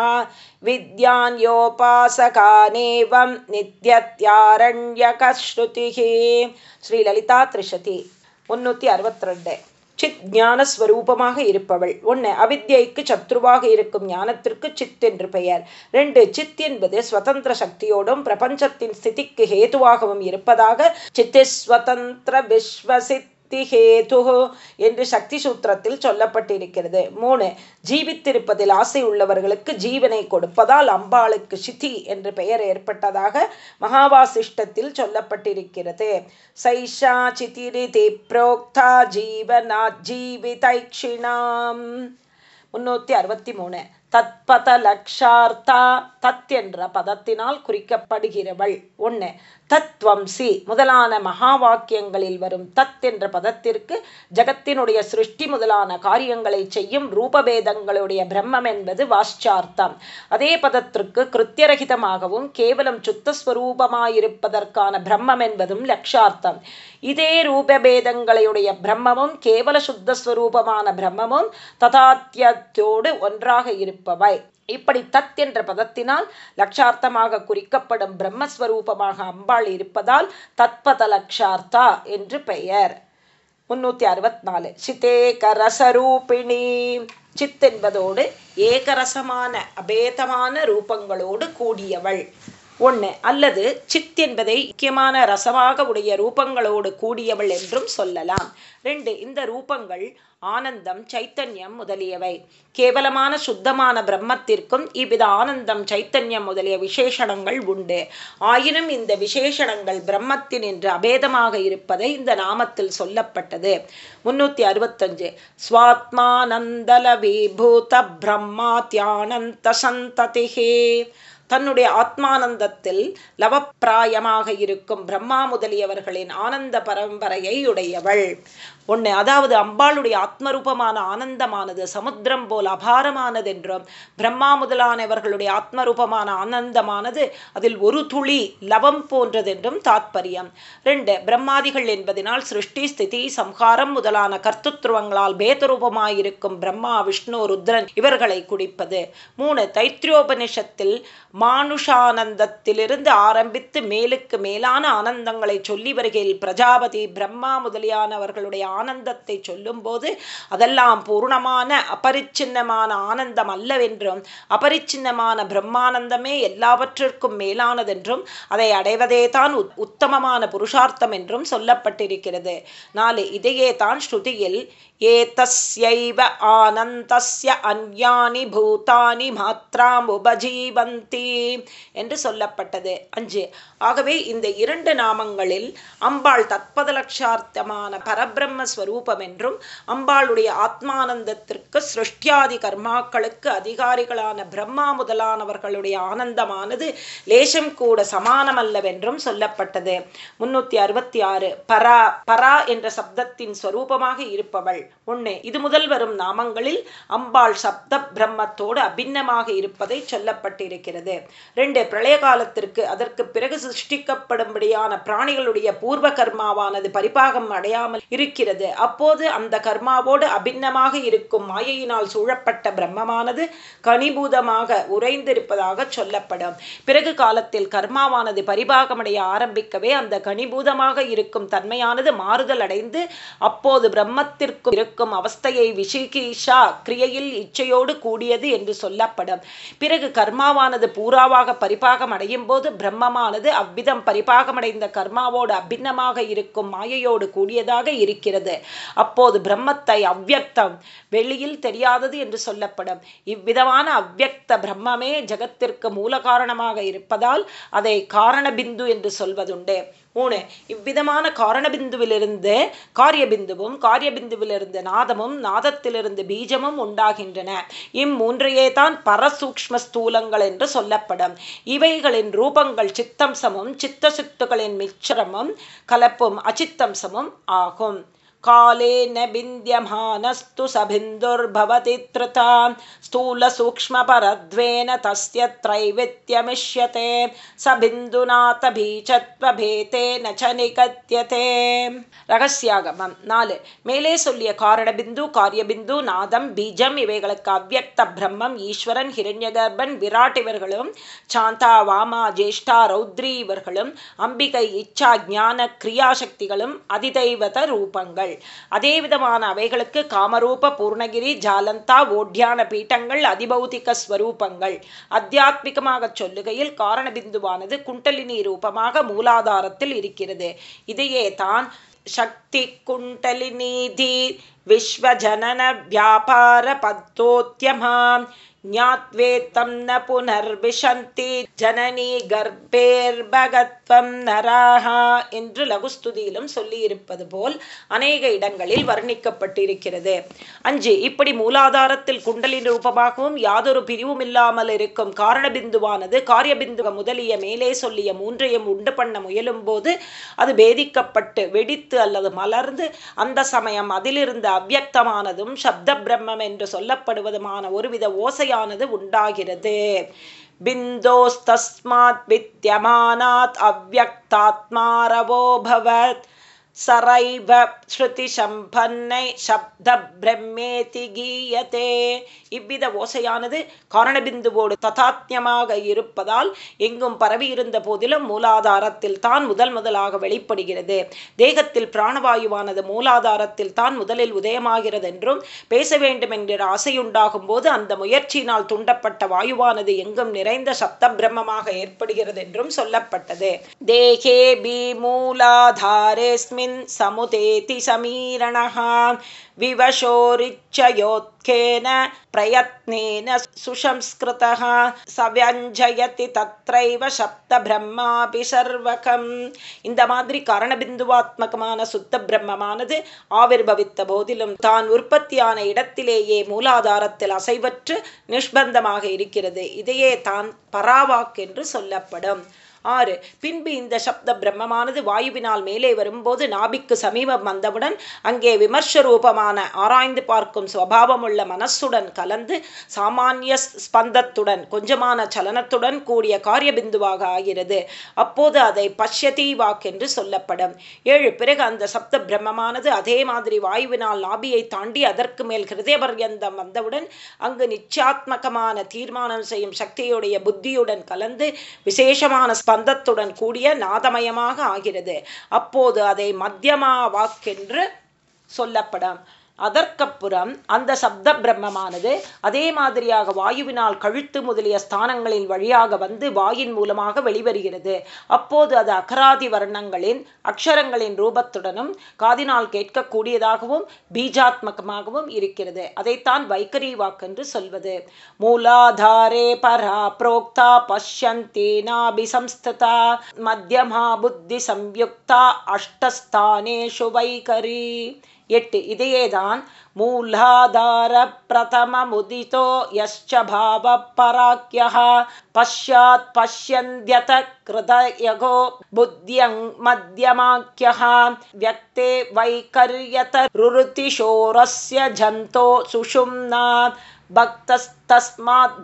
विद्यान्योपासकानेवं नित्यत्यारण्यकश्रुतिः ஸ்ரீலலிதா திரிஷதி முன்னூற்றி அறுபத்தி ரெண்டு சித் ஞான ஸ்வரூபமாக இருப்பவள் ஒன்று அவித்யைக்கு சத்ருவாக இருக்கும் ஞானத்திற்கு சித் என்று பெயர் ரெண்டு சித் என்பது ஸ்வதந்திர சக்தியோடும் பிரபஞ்சத்தின் ஸ்திதிக்கு ஹேதுவாகவும் இருப்பதாக சித்திஸ்வதந்திர விஸ்வசித் ஹேது என்று சக்தி சூத்திரத்தில் சொல்லப்பட்டிருக்கிறது. மூணு ஜீவித்திருப்பதில் ஆசை உள்ளவர்களுக்கு ஜீவனை கொடுப்பதால் அம்பாளுக்கு சித்தி என்று பெயர் ஏற்பட்டதாக மகாவாசிஷ்டத்தில் சொல்லப்பட்டிருக்கிறது. சைஷா சிதிரிதி புரோக்தா ஜீவனா ஜீவிதைக்ஷிணாம். முன்னூற்றி அறுபத்தி மூணு தத்பத லக்ஷார்த்தா தத் என்ற பதத்தினால் குறிக்கப்படுகிறவள். ஒன்று தத்வம்சி முதலான மகா வாக்கியங்களில் வரும் தத் என்ற பதத்திற்கு ஜகத்தினுடைய சிருஷ்டி முதலான காரியங்களை செய்யும் ரூபபேதங்களுடைய பிரம்மம் என்பது வாஷ்சார்த்தம். அதே பதத்திற்கு கிருத்தியரகிதமாகவும் கேவலம் சுத்தஸ்வரூபமாயிருப்பதற்கான பிரம்மம் என்பதும் லக்ஷார்த்தம். இதே ரூபபேதங்களையுடைய பிரம்மமும் கேவல சுத்த ஸ்வரூபமான பிரம்மமும் ததாத்தியத்தோடு ஒன்றாக இருப்பவை. இப்படி தத் என்ற பதத்தினால் லட்சார்த்தமாக குறிக்கப்படும் பிரம்மஸ்வரூபமாக அம்பாள் இருப்பதால் தத்பத லக்ஷார்த்தா என்று பெயர். முன்னூத்தி அறுபத்தி நாலு சித்தேகரசரூபிணி சித் என்பதோடு ஏகரசமான அபேதமான ரூபங்களோடு கூடியவள். ஒன்று அல்லது சித் என்பதை முக்கியமான ரசமாக உடைய ரூபங்களோடு கூடியவள் என்றும் சொல்லலாம். ரெண்டு இந்த ரூபங்கள் ஆனந்தம் சைத்தன்யம் முதலியவை. கேவலமான சுத்தமான பிரம்மத்திற்கும் இவ்வித ஆனந்தம் சைத்தன்யம் முதலிய விசேஷணங்கள் உண்டு. ஆயினும் இந்த விசேஷணங்கள் பிரம்மத்தின் என்று அபேதமாக இருப்பதை இந்த நாமத்தில் சொல்லப்பட்டது. முன்னூத்தி அறுபத்தஞ்சு. ஸ்வாத்மானந்தல விபூத பிரம்மா தியானந்த சந்ததிகே தன்னுடைய ஆத்மானந்தத்தில் லவப்பிராயமாக இருக்கும் பிரம்மா முதலியவர்களின் ஆனந்த பரம்பரையை உடையவள். ஒன்று அதாவது அம்பாளுடைய ஆத்மரூபமான ஆனந்தமானது சமுத்திரம் போல் அபாரமானது என்றும் பிரம்மா முதலானவர்களுடைய ஆத்மரூபமான ஆனந்தமானது அதில் ஒரு துளி லவம் போன்றதென்றும் தாத்பரியம். ரெண்டு பிரம்மாதிகள் என்பதனால் சிருஷ்டி ஸ்திதி சம்ஹாரம் முதலான கர்த்தத்துவங்களால் பேதரூபமாயிருக்கும் பிரம்மா விஷ்ணு ருத்ரன் இவர்களை குடிப்பது. மூணு தைத்திரியோபனிஷத்தில் மானுஷானந்தத்திலிருந்து ஆரம்பித்து மேலுக்கு மேலான ஆனந்தங்களை சொல்லி வருகையில் பிரஜாபதி பிரம்மா முதலியானவர்களுடைய ஆனந்தத்தை சொல்லும்போது அதெல்லாம் பூர்ணமான அபரிச்சின்னமான ஆனந்தம் அல்லவென்றும் அபரிச்சின்னமான பிரம்மானந்தமே எல்லாவற்றிற்கும் மேலானதென்றும் அதை அடைவதே தான் உத்தமமான புருஷார்த்தம் என்றும் சொல்லப்பட்டிருக்கிறது. நாலு இதையே தான் ஸ்ருதியில் एतस्यैव आनन्दस्य अन्यानि பூதானி மாத்ராம் உபஜீவந்தி என்று சொல்லப்பட்டது. அஞ்சு. ஆகவே இந்த இரண்டு நாமங்களில் அம்பாள் தத்பதலட்சார்த்தமான பரபிரம்ம ஸ்வரூபம் என்றும் அம்பாளுடைய ஆத்மானந்தத்திற்கு சிருஷ்டியாதி கர்மாக்களுக்கு அதிகாரிகளான பிரம்மா முதலானவர்களுடைய ஆனந்தமானது லேசம் கூட சமானமல்லவென்றும் சொல்லப்பட்டது. முன்னூத்தி அறுபத்தி ஆறு. பரா பரா என்ற சப்தத்தின் ஸ்வரூபமாக இருப்பவள். ஒன்று இது முதல் வரும் நாமங்களில் அம்பாள் சப்த பிரம்மத்தோடு அபிண்ணமாக இருப்பதை சொல்லப்பட்டிருக்கிறது. ரெண்டு பிரளய காலத்திற்கு அதற்கு பிறகு சிருஷ்டிக்கப்படும்படியான பிராணிகளுடைய பூர்வ கர்மாவானது பரிபாகம் அடையாமல் இருக்கிறது. அப்போது அந்த கர்மாவோடு அபிண்ணமாக இருக்கும் மாயையினால் சூழப்பட்ட பிரம்மமானது கனிபூதமாக உறைந்திருப்பதாக சொல்லப்படும். பிறகு காலத்தில் கர்மாவானது பரிபாகமடைய ஆரம்பிக்கவே அந்த கனிபூதமாக இருக்கும் தன்மையானது மாறுதல் அடைந்து அப்போது பிரம்மத்திற்கும் இருக்கும் அவஸ்தையை விஷிகீஷா கிரியையில் இச்சையோடு கூடியது என்று சொல்லப்படும். பிறகு கர்மாவானது பூராவாக பரிபாகம் அடையும் போது பிரம்மமானது அவ்விதம் பரிபாகமடைந்த கர்மாவோடு அபிண்ணமாக இருக்கும் மாயையோடு கூடியதாக இருக்கிறது. அப்போது பிரம்மத்தை அவ்வக்தம் வெளியில் தெரியாதது என்று சொல்லப்படும். இவ்விதமான அவ்வக்த பிரம்மமே ஜகத்திற்கு மூல காரணமாக இருப்பதால் அதை காரணபிந்து என்று சொல்வதுண்டு. மூணு. இவ்விதமான காரணபிந்துவிலிருந்து காரியபிந்துவும் காரியபிந்துவிலிருந்து நாதமும் நாதத்திலிருந்து பீஜமும் உண்டாகின்றன. இம்மூன்றையே தான் பரசூக்ம ஸ்தூலங்கள் என்று சொல்லப்படும். இவைகளின் ரூபங்கள் சித்தம்சமும் சித்த சித்துகளின் மிச்சரமும் கலப்பும் அச்சித்தம்சமும் ஆகும். कालेन बिन्द्यमानस्तु स बिन्दुर्भवति त्रुता स्थूलसूक्ष्मपरद्वेन तस्य त्रैवित्यमिष्यते स பிந்துநாதபீச்சத்வபேதேன ச நிகத்தியதே ரகசியாகமம் நாலு மேலே சொல்லிய காரணபிந்து காரியபிந்து நாதம் பீஜம் இவைகளுக்கு அவ்வக்த பிரம்மம் ஈஸ்வரன் ஹிரண்யகர்பன் விராட் இவர்களும் சாந்தா வாமா ஜேஷ்டா ரௌத்ரி இவர்களும் அம்பிகை இச்சா ஞான கிரியாசக்திகளும் அதிதைவத ரூபங்கள் அதே விதமான அவைகளுக்கு காமரூப பூர்ணகிரி ஜாலந்தா ஓட்யான பீட்டங்கள் அதிபௌதிக ஸ்வரூபங்கள். அத்தியாத்மிகமாக சொல்லுகையில் காரணபிந்துவானது குண்டலினி ரூபமாக மூலாதாரத்தில் இருக்கிறது. இதையே தான் சக்தி குண்டலினீதி விஸ்வஜனன வியாபார பத்தோத்தியமாம் ज्ञात्वेत्तं न पुनर्विशन्ति ஜனனி கர்ப்பேர்பகத்வம் நராகா என்று லகுஸ்துதியிலும் சொல்லியிருப்பது போல் அநேக இடங்களில் வர்ணிக்கப்பட்டிருக்கிறது அஞ்சு இப்படி மூலாதாரத்தில் குண்டலின் ரூபமாகவும் யாதொரு பிரிவும் இல்லாமல் இருக்கும் காரணபிந்துவானது காரியபிந்து முதலிய மேலே சொல்லிய மூன்றையும் உண்டு பண்ண முயலும் போது அது பேதிக்கப்பட்டு வெடித்து அல்லது மலர்ந்து அந்த சமயம் அதிலிருந்து அவ்வக்தமானதும் சப்த பிரம்மம் என்று சொல்லப்படுவதுமான ஒருவித ஓசையானது உண்டாகிறது. பிந்தோஸ்தஸ்மாத் வித்தியமானாத் அவ்வக்தாத்மாரவோ பவத் சரைவ ஸ்ருதி சம்பன்னை சப்த பிரம்மேதி கீயத்தே இவ்வித ஓசையானது காரணபிந்துவோடு ததாத்யமாக இருப்பதால் எங்கும் பரவி இருந்த போதிலும் மூலாதாரத்தில் தான் முதல் முதலாக வெளிப்படுகிறது. தேகத்தில் பிராணவாயுவானது மூலாதாரத்தில் தான் முதலில் உதயமாகிறது என்றும் பேச வேண்டும் என்கிற ஆசையுண்டாகும் போது அந்த முயற்சியினால் துண்டப்பட்ட வாயுவானது எங்கும் நிறைந்த சப்த பிரம்மமாக ஏற்படுகிறது என்றும் சொல்லப்பட்டது. தேகே பி மூலாதாரேஸ்மின் समुदेति समीरणः विवशोरिच्छयोत्केन प्रयत्नेन सुसंस्कृतः स व्यञ्जयति तत्रैव சப்தபிரம்மாபி சர்வகம் இந்த மாதிரி காரணபிந்துவாத்மகமான சுத்த பிரம்மமானது ஆவிர்பவித்த போதிலும் தான் உற்பத்தியான இடத்திலேயே மூலாதாரத்தில் அசைவற்று நிஷ்பந்தமாக இருக்கிறது இதையே தான் பராவாக் என்று சொல்லப்படும் ஆறு. பின்பு இந்த சப்த பிரம்மமானது வாயுவினால் மேலே வரும்போது நாபிக்கு சமீபம் வந்தவுடன் அங்கே விமர்ச ரூபமான ஆராய்ந்து பார்க்கும் சுவாவமுள்ள மனசுடன் கலந்து சாமானிய ஸ்பந்தத்துடன் கொஞ்சமான சலனத்துடன் கூடிய காரிய பிந்துவாக ஆகிறது. அப்போது அதை பஷ்யதி வாக் என்று சொல்லப்படும். ஏழு. பிறகு அந்த சப்த பிரம்மமானது அதே மாதிரி வாயுவினால் நாபியை தாண்டி அதற்கு மேல் ஹிருதயபர்யந்தம் வந்தவுடன் அங்கு நிச்சயாத்மகமான தீர்மானம் செய்யும் சக்தியுடைய புத்தியுடன் கலந்து விசேஷமான ஸ்பந்தத்துடன் கூடிய நாதமயமாக ஆகிறது. அப்போது அதை மத்தியமா வாக்கென்று சொல்லப்படும். அதற்கப்புறம் அந்த சப்த பிரம்மமானது அதே மாதிரியாக வாயுவினால் கழுத்து முதலிய ஸ்தானங்களின் வழியாக வந்து வாயின் மூலமாக வெளிவருகிறது. அப்போது அது அகராதி வர்ணங்களின் அக்ஷரங்களின் ரூபத்துடனும் காதினால் கேட்கக்கூடியதாகவும் பீஜாத்மகமாகவும் இருக்கிறது. அதைத்தான் வைக்கரி வாக்கென்று சொல்வது. மூலாதாரே பரா புரோக்தா பஷ்யந்தி நாபிசம்ஸ்திதா மத்தியமா புத்தி சம்யுக்தா அஷ்டஸ்தானேஷு வைகரி यट् इति एतान् मूलाधारप्रथममुदितो यश्च भावपराख्यः पश्चात् पश्यन्त्यथ कृतयगो बुद्ध्यङ् मध्यमाख्यः व्यक्ते वैकर्यतरुतिशोरस्य जन्तो सुषुम्ना भक्तस्तस्माद्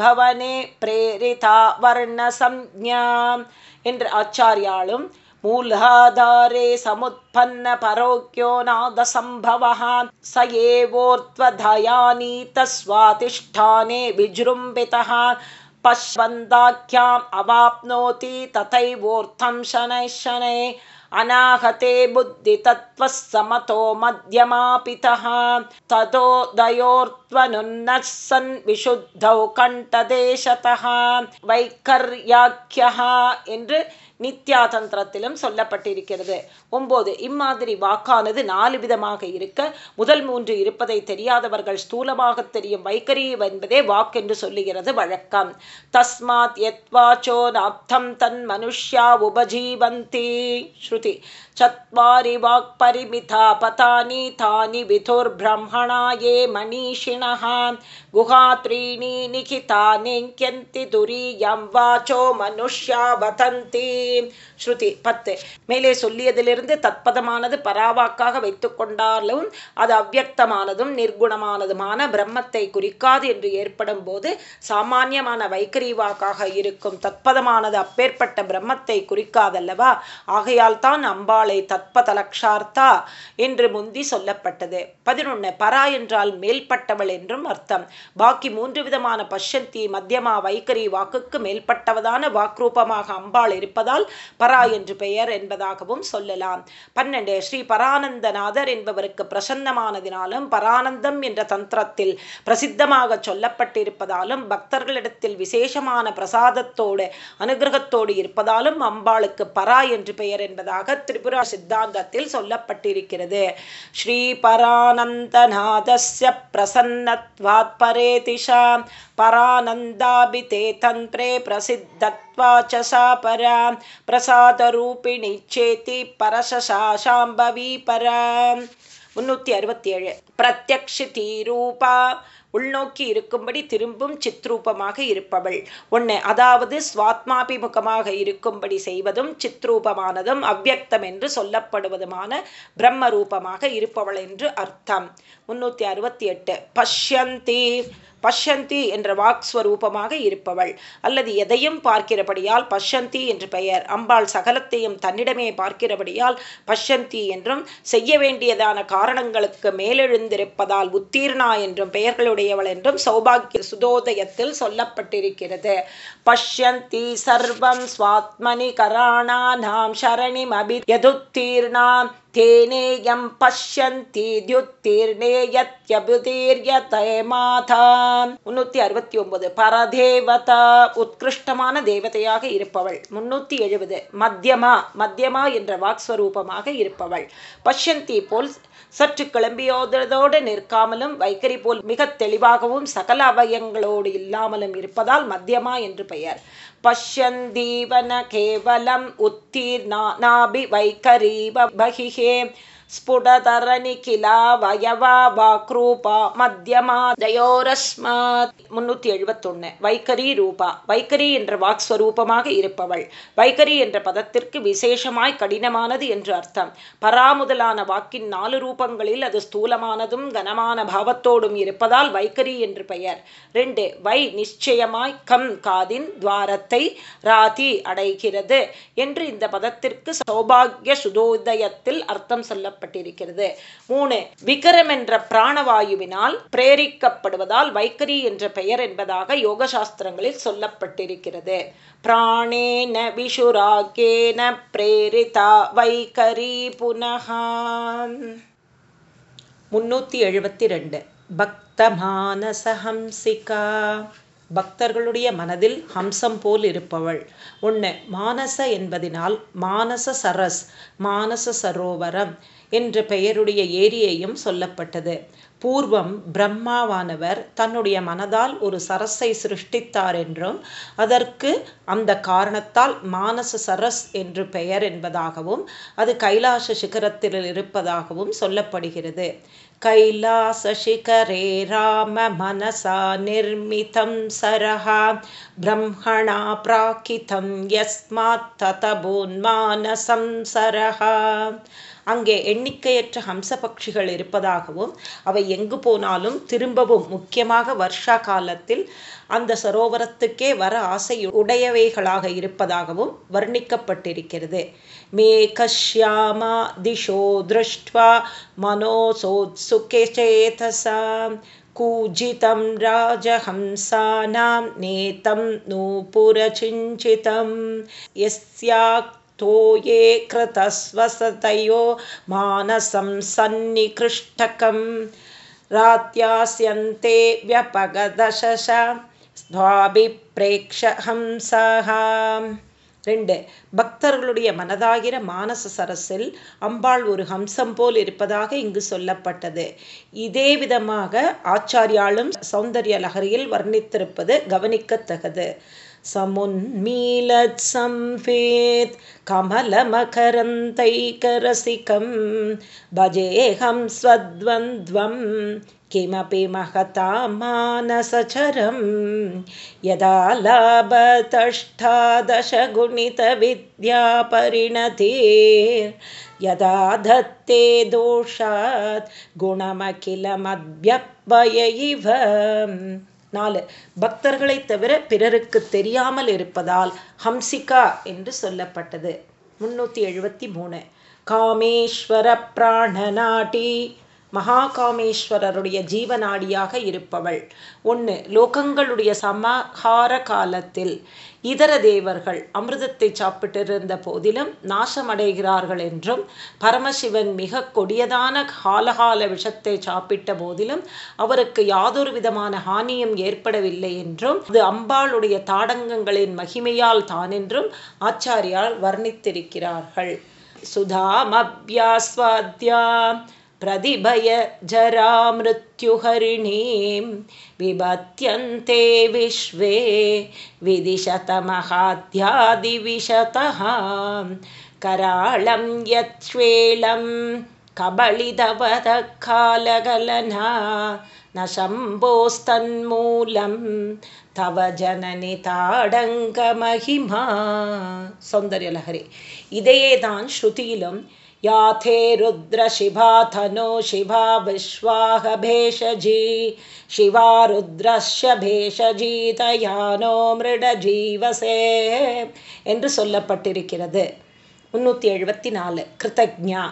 பவனே பிரேரிதா प्रेरितावर्णसंज्ञा என்று ஆச்சாரியாலும் मूलाधारे समुत्पन्नपरोक्यो नादसम्भवः स एवोर्त्वधयानीतस्वातिष्ठाने विजृम्बितः पश्वन्दाख्याम् अवाप्नोति तथैवोर्थं शनैः शनैः अनाहते बुद्धितत्त्वः समतो मध्यमापितः ततोदयोर्त्वनुन्नः सन् विशुद्धौ कण्ठदेशतः வைக்கர்யாக்கியா என்று நித்யாதந்திரத்திலும் சொல்லப்பட்டிருக்கிறது. ஒன்பது இம்மாதிரி வாக்கானது நாலு விதமாக இருக்க முதல் மூன்று இருப்பதை தெரியாதவர்கள் ஸ்தூலமாக தெரியும் வைக்கரி என்பதே வாக்கென்று சொல்லுகிறது வழக்கம். தஸ்மாத் எத்வாச்சோ நாப்தம் தன் மனுஷ்யா உபஜீவந்தி. ஸ்ருதி. चत्वारि वाक्परिमिता पतानि तानि विधुर्ब्रह्मणा ये मनीषिणः गुहा त्रीणि निखितानिङ्क्यन्ति துரியம் வாச்சோ மனுஷ்யா வதந்தி ஸ்ருதி பத்து மேலே சொல்லியதிலிருந்து தத்பதமானது பராவாக்காக வைத்து கொண்டாலும் அது அவ்வக்தமானதும் நிர்குணமானதுமான பிரம்மத்தை குறிக்காது என்று ஏற்படும் போது சாமானியமான வைக்கரி வாக்காக இருக்கும் தத்பதமானது அப்பேற்பட்ட பிரம்மத்தை குறிக்காதல்லவா ஆகையால் தான் அம்பாளை தத்பதலக்ஷார்த்தா என்று முந்தி சொல்லப்பட்டது. பதினொன்று பரா என்றால் மேல்பட்டவள் என்றும் அர்த்தம். பாக்கி மூன்று விதமான பஷ்யந்தி மத்தியமா வைகரி வாக்குக்கு மேல்பட்டவதான வாக்ரூபமாக அம்பாள் இருப்பதால் பரா என்று பெயர் என்பதாகவும் சொல்லலாம். பன்னெண்டு ஸ்ரீ பரானந்தநாதர் என்பவருக்கு பிரசன்னமானதினாலும் பரானந்தம் என்ற தந்திரத்தில் பிரசித்தமாக சொல்லப்பட்டிருப்பதாலும் பக்தர்களிடத்தில் விசேஷமான பிரசாதத்தோடு அனுகிரகத்தோடு இருப்பதாலும் அம்பாளுக்கு பரா என்று பெயர் என்பதாக திரிபுர திரிபுர சித்தாந்தத்தில் சொல்லப்பட்டிருக்கிறது. ஸ்ரீ பரானந்தநாதஸ்ய பிரசன்னத்வாத் பரே திஷா பரானந்தாபிதே தந்திரே பிரசித்தத்வாச்சசா பரா பிரசாதரூபிணி சேத்தி பரசசாம்பவி பரா. முன்னூத்தி அறுபத்தி ஏழு. பிரத்யக்ஷிதீரூபா உள்நோக்கி இருக்கும்படி திரும்பும் சித்ரூபமாக இருப்பவள். ஒன்று அதாவது சுவாத்மாபிமுகமாக இருக்கும்படி செய்வதும் சித்ரூபமானதும் அவ்வக்தம் என்று சொல்லப்படுவதுமான பிரம்ம ரூபமாக இருப்பவள் என்று அர்த்தம். முன்னூற்றி அறுபத்தி எட்டு. பஷ்யந்தி பஷ்யந்தி என்ற வாக்ஸ்வரூபமாக இருப்பவள். அல்லது எதையும் பார்க்கிறபடியால் பஷ்யந்தி என்று பெயர். அம்பாள் சகலத்தையும் தன்னிடமே பார்க்கிறபடியால் பஷ்யந்தி என்றும் செய்ய வேண்டியதான காரணங்களுக்கு மேலெழுந்திருப்பதால் உத்தீர்ணா என்றும் பெயர்களுடையவள் என்றும் சௌபாகிய சுதோதயத்தில் சொல்லப்பட்டிருக்கிறது. பஷ்யந்தி சர்வம் ஸ்வாத்மனி கராணானாம் ஷரணிமபி யதுத்தீர்ணாம் तेनेयं பஷ்யந்தி द्युत्तीर्णे यत्यभुदीर्यते மாதா முன்னூத்தி அறுபத்தி ஒன்பது பரதேவதா உத்கிருஷ்டமான தேவதையாக இருப்பவள் முன்னூத்தி எழுபது மத்தியமா மத்தியமா என்ற வாக்ஸ்வரூபமாக இருப்பவள் பஷ்யந்தி போல் சற்று கிளம்பியோதோடு நிற்காமலும் வைக்கரி போல் மிக தெளிவாகவும் சகல அவயங்களோடு இல்லாமலும் இருப்பதால் மத்தியமா என்று பெயர் पश्यन्दीवन केवलम् उत्तीर्णानाभि वैखरीव बहिः ஸ்புடதரணிகிலா வயவா வாக்ரூபா மத்தியமா தயோரஸ்மாத் முன்னூத்தி எழுபத்தொன்னு வைக்கரி ரூபா வைக்கரி என்ற வாக்ஸ்வரூபமாக இருப்பவள். வைக்கரி என்ற பதத்திற்கு விசேஷமாய் கடினமானது என்று அர்த்தம். பராமுதலான வாக்கின் நாலு ரூபங்களில் அது ஸ்தூலமானதும் கனமான பாவத்தோடும் இருப்பதால் வைக்கரி என்று பெயர். ரெண்டு வை நிச்சயமாய் கம் காதின் துவாரத்தை ராதி அடைகிறது என்று இந்த பதத்திற்கு சௌபாகிய சுதோதயத்தில் அர்த்தம் சொல்ல சொல்லப்பட்டிருக்கிறது மூணு விகரம் என்ற பிராணவாயுவினால் பிரேரிக்கப்படுவதால் வைக்கரி என்ற பெயர் என்பதாக யோக சாஸ்திரங்களில் சொல்லப்பட்டிருக்கிறது. பிராணேன விஷுராகேன பிரேரிதா வைகரி புனகா முன்னூத்தி எழுபத்தி ரெண்டு பக்த மானசஹம்சிகா பக்தர்களுடைய மனதில் ஹம்சம் போல் இருப்பவள். ஒன்று மானச என்பதினால் மானச சரஸ் மானச சரோவரம். என்ற பெயருடைய ஏரியையும் சொல்லப்பட்டது. பூர்வம் பிரம்மாவானவர் தன்னுடைய மனதால் ஒரு சரஸை சிருஷ்டித்தார் என்றும் அதற்கு அந்த காரணத்தால் மானச சரஸ் என்று பெயர் என்பதாகவும் அது கைலாச சிகரத்தில் இருப்பதாகவும் சொல்லப்படுகிறது. கைலாச கைலாசசிகரே ராம மனசா நிர்மிதம் சரஹா பிரம்மணா பிராகிதம் யஸ்மாத் ததபோன் மானசம் சரஹா. அங்கே எண்ணிக்கையற்ற ஹம்ச பட்சிகள் இருப்பதாகவும் அவை எங்கு போனாலும் திரும்பவும் முக்கியமாக வருஷா காலத்தில் அந்த சரோவரத்துக்கே வர ஆசை உடையவைகளாக இருப்பதாகவும் வர்ணிக்கப்பட்டிருக்கிறது மேகஷ்யாமா திஷோ திருஷ்டுவா மனோசோத்சுகே சேதசா कूजितं राजहंसानां नेतं नूपुरचिञ्चितं यस्या तो ये कृतस्वसतयो मानसं सन्निकृष्टकं रात्यास्यन्ते व्यपगदशश स्वाभिप्रेक्षहंसः ரெண்டு பக்தர்களுடைய மனதாகிற மானச சரஸில் அம்பாள் ஒரு ஹம்சம் போல் இருப்பதாக இங்கு சொல்லப்பட்டது இதே விதமாக ஆச்சாரியாலும் சௌந்தர்ய லகரியில் வர்ணித்திருப்பது கவனிக்கத்தகது समुन्मीलत् संवेत् कमलमकरन्तैकरसिकं भजेऽहं स्वद्वन्द्वं किमपि महता मानसचरं यदा लाभतष्टादशगुणितविद्यापरिणतिर्यदा धत्ते दोषात् गुणमखिलमद्यपय इव நாலு பக்தர்களை தவிர பிறருக்கு தெரியாமல் இருப்பதால் ஹம்சிகா என்று சொல்லப்பட்டது. முன்னூற்றி எழுபத்தி மூணு. காமேஸ்வர பிராணநாட்டி மகாகாமேஸ்வரருடைய ஜீவநாடியாக இருப்பவள். ஒன்று லோகங்களுடைய சமஹார காலத்தில் இதர தேவர்கள் அமிர்தத்தை சாப்பிட்டிருந்த போதிலும் நாசமடைகிறார்கள் என்றும் பரமசிவன் மிக கொடியதான காலகால விஷத்தை சாப்பிட்ட போதிலும் அவருக்கு யாதொரு விதமான ஹானியும் ஏற்படவில்லை என்றும் அது அம்பாளுடைய தாடங்கங்களின் மகிமையால் தான் என்றும் ஆச்சாரியால் வர்ணித்திருக்கிறார்கள் சுதாமபியாஸ்வாத்யா प्रतिभय जरामृत्युहरिणीं विभत्यन्ते विश्वे विदिशतमहाद्यादिविशतः कराळं यच्छ्वेलं कबलितवदकालगलना न शम्भोस्तन्मूलं तव जननि தாடங்கமகிமா சௌந்தர்யலஹரி இதையே தான் ஸ்ருதியிலும் याथे रुद्रशिवा धनो शिवा विश्वाह भेषजी शिवा ருத்ரஸ்ய பேஷஜீதயானோ மிருட ஜீவசே என்று சொல்லப்பட்டிருக்கிறது. முன்னூற்றி எழுபத்தி நாலு. கிருத்தஜா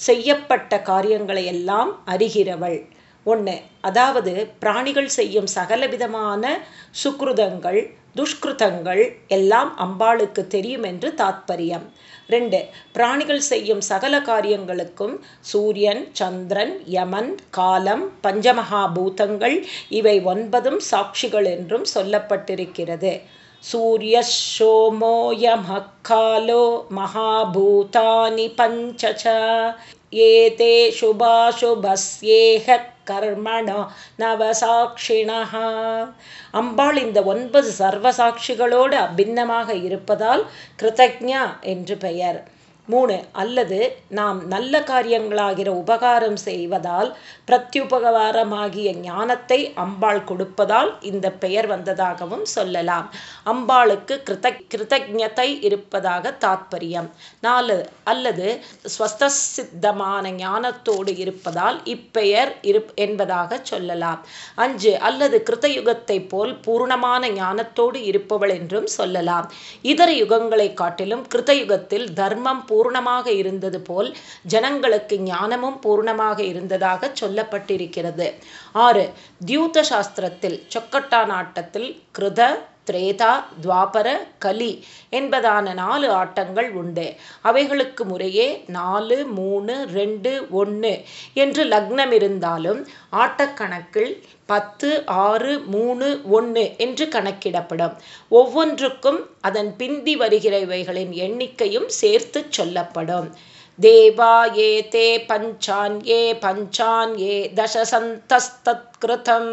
செய்யப்பட்ட காரியங்களை எல்லாம் அறிகிறவள். ஒன்று அதாவது பிராணிகள் செய்யும் சகல விதமான சுக்ருதங்கள் துஷ்கிருதங்கள் எல்லாம் அம்பாளுக்கு தெரியும் என்று தாத்பரியம். ரெண்டு பிராணிகள் செய்யும் சகல காரியங்களுக்கும் சூரியன் சந்திரன் யமன் காலம் பஞ்சமகாபூதங்கள் இவை ஒன்பதும் சாட்சிகள் என்றும் சொல்லப்பட்டிருக்கிறது. சூரிய சோமோயமக்காலோ மகாபூதானி பஞ்சச்ச ஏதே சுபாசுபஸ்யேக கர்மண நவசாட்சிணா அம்பாள் இந்த ஒன்பது சர்வசாட்சிகளோடு அபின்னமாக இருப்பதால் கிருதஜா என்று பெயர். மூணு அல்லது நாம் நல்ல காரியங்களாகிற உபகாரம் செய்வதால் பிரத்யுபகாரமாகிய ஞானத்தை அம்பாள் கொடுப்பதால் இந்த பெயர் வந்ததாகவும் சொல்லலாம். அம்பாளுக்கு கிருத கிருதஜத்தை இருப்பதாக தாத்பரியம். நாலு அல்லது ஸ்வஸ்தித்தமான ஞானத்தோடு இருப்பதால் இப்பெயர் இரு என்பதாக சொல்லலாம். அஞ்சு அல்லது கிருதயுகத்தை போல் பூர்ணமான ஞானத்தோடு இருப்பவள் என்றும் சொல்லலாம். இதர யுகங்களை காட்டிலும் கிருத்தயுகத்தில் தர்மம் பூ பூர்ணமாக இருந்தது போல் ஜனங்களுக்கு ஞானமும் பூர்ணமாக இருந்ததாக சொல்லப்பட்டிருக்கிறது. ஆறு தியூத சாஸ்திரத்தில் சொக்கட்டான் ஆட்டத்தில் கிருத திரேதா துவாபர கலி என்பதான நாலு ஆட்டங்கள் உண்டு. அவைகளுக்கு முறையே நாலு மூணு ரெண்டு ஒன்று என்று லக்னம் இருந்தாலும் ஆட்டக்கணக்கில் பத்து ஆறு மூணு ஒன்று என்று கணக்கிடப்படும். ஒவ்வொன்றுக்கும் அதன் பிந்தி வருகிற இவைகளின் எண்ணிக்கையும் சேர்த்து சொல்லப்படும். தேவா ஏ தே பஞ்சான் ஏ பஞ்சான் ஏ தசசந்தஸ்தத் கிருதம்.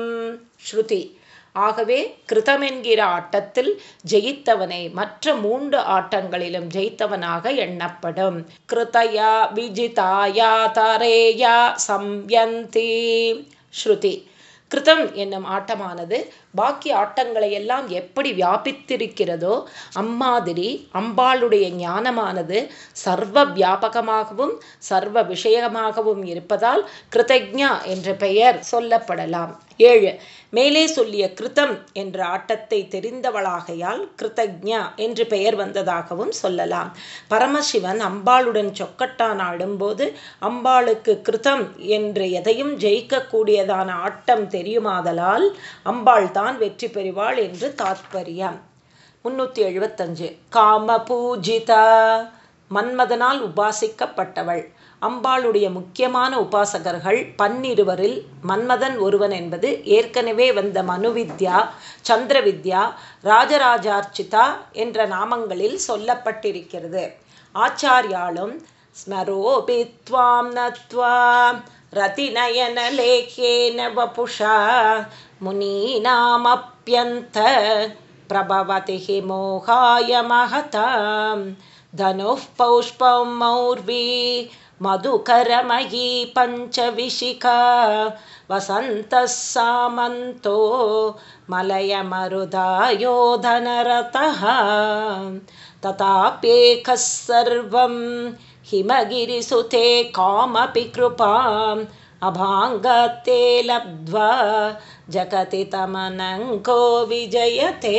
ஸ்ருதி. ஆகவே கிருதமென்கிற ஆட்டத்தில் ஜெயித்தவனை மற்ற மூன்று ஆட்டங்களிலும் ஜெயித்தவனாக எண்ணப்படும். கிருதயா விஜிதாயா தரேயா சம்யந்தி. ஸ்ருதி. கிருதம் என்னும் ஆட்டமானது பாக்கி ஆட்டங்களை எல்லாம் எப்படி வியாபித்திருக்கிறதோ அம்மாதிரி அம்பாளுடைய ஞானமானது சர்வ வியாபகமாகவும் சர்வ விஷயமாகவும் இருப்பதால் கிருதஜா என்ற பெயர் சொல்லப்படலாம். ஏழு. மேலே சொல்லிய கிருத்தம் என்ற ஆட்டத்தை தெரிந்தவளாகையால் கிருத்தஜா என்று பெயர் வந்ததாகவும் சொல்லலாம். பரமசிவன் அம்பாளுடன் சொக்கட்டான் ஆடும்போது அம்பாளுக்கு கிருத்தம் என்று எதையும் ஜெயிக்கக்கூடியதான ஆட்டம் தெரியுமாதலால் அம்பாள் தான் வெற்றி பெறுவாள் என்று தாத்பரியம். முன்னூற்றி எழுபத்தஞ்சு. காம பூஜிதா. மன்மதனால் உபாசிக்கப்பட்டவள். அம்பாளுடைய முக்கியமான உபாசகர்கள் பன்னிருவரில் மன்மதன் ஒருவன் என்பது ஏற்கனவே வந்த மனுவித்யா சந்திரவித்யா ராஜராஜார்ச்சிதா என்ற நாமங்களில் சொல்லப்பட்டிருக்கிறது ஆச்சாரியாலும் ஸ்மரோபித்வாம் நத்வா रतिनयनलेखेन वपुषा मुनीनामप्यन्त प्रभवति हि मोहाय महतां धनुः पौष्पं मौर्वी मधुकरमयी पञ्चविशिखा वसन्तः सामन्तो मलयमरुदायो धनरतः तथाप्येकः सर्वं हिमगिरिसुते कामपि कृपाम् अभाङ्गते लब्ध्वा ஜகதி தமனங்கோ விஜயதே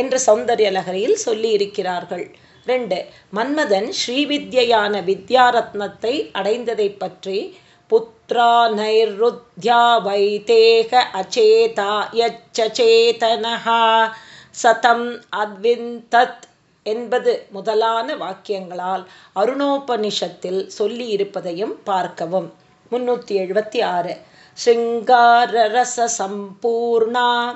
என்று சௌந்தர்ய லகரியில் சொல்லி இருக்கிறார்கள் ரெண்டு மன்மதன் ஸ்ரீவித்யான வித்யாரத்னத்தை அடைந்ததை பற்றி புத்ரா நைருத்யா வைதேக அச்சேதா யச்சேதனஹா சதம் அத்விந்தத் என்பது முதலான வாக்கியங்களால் அருணோபனிஷத்தில் சொல்லி இருப்பதையும் பார்க்கவும். முன்னூற்றி எழுபத்தி ஆறு ஸ்ருங்கார ரச சம்பூர்ணா.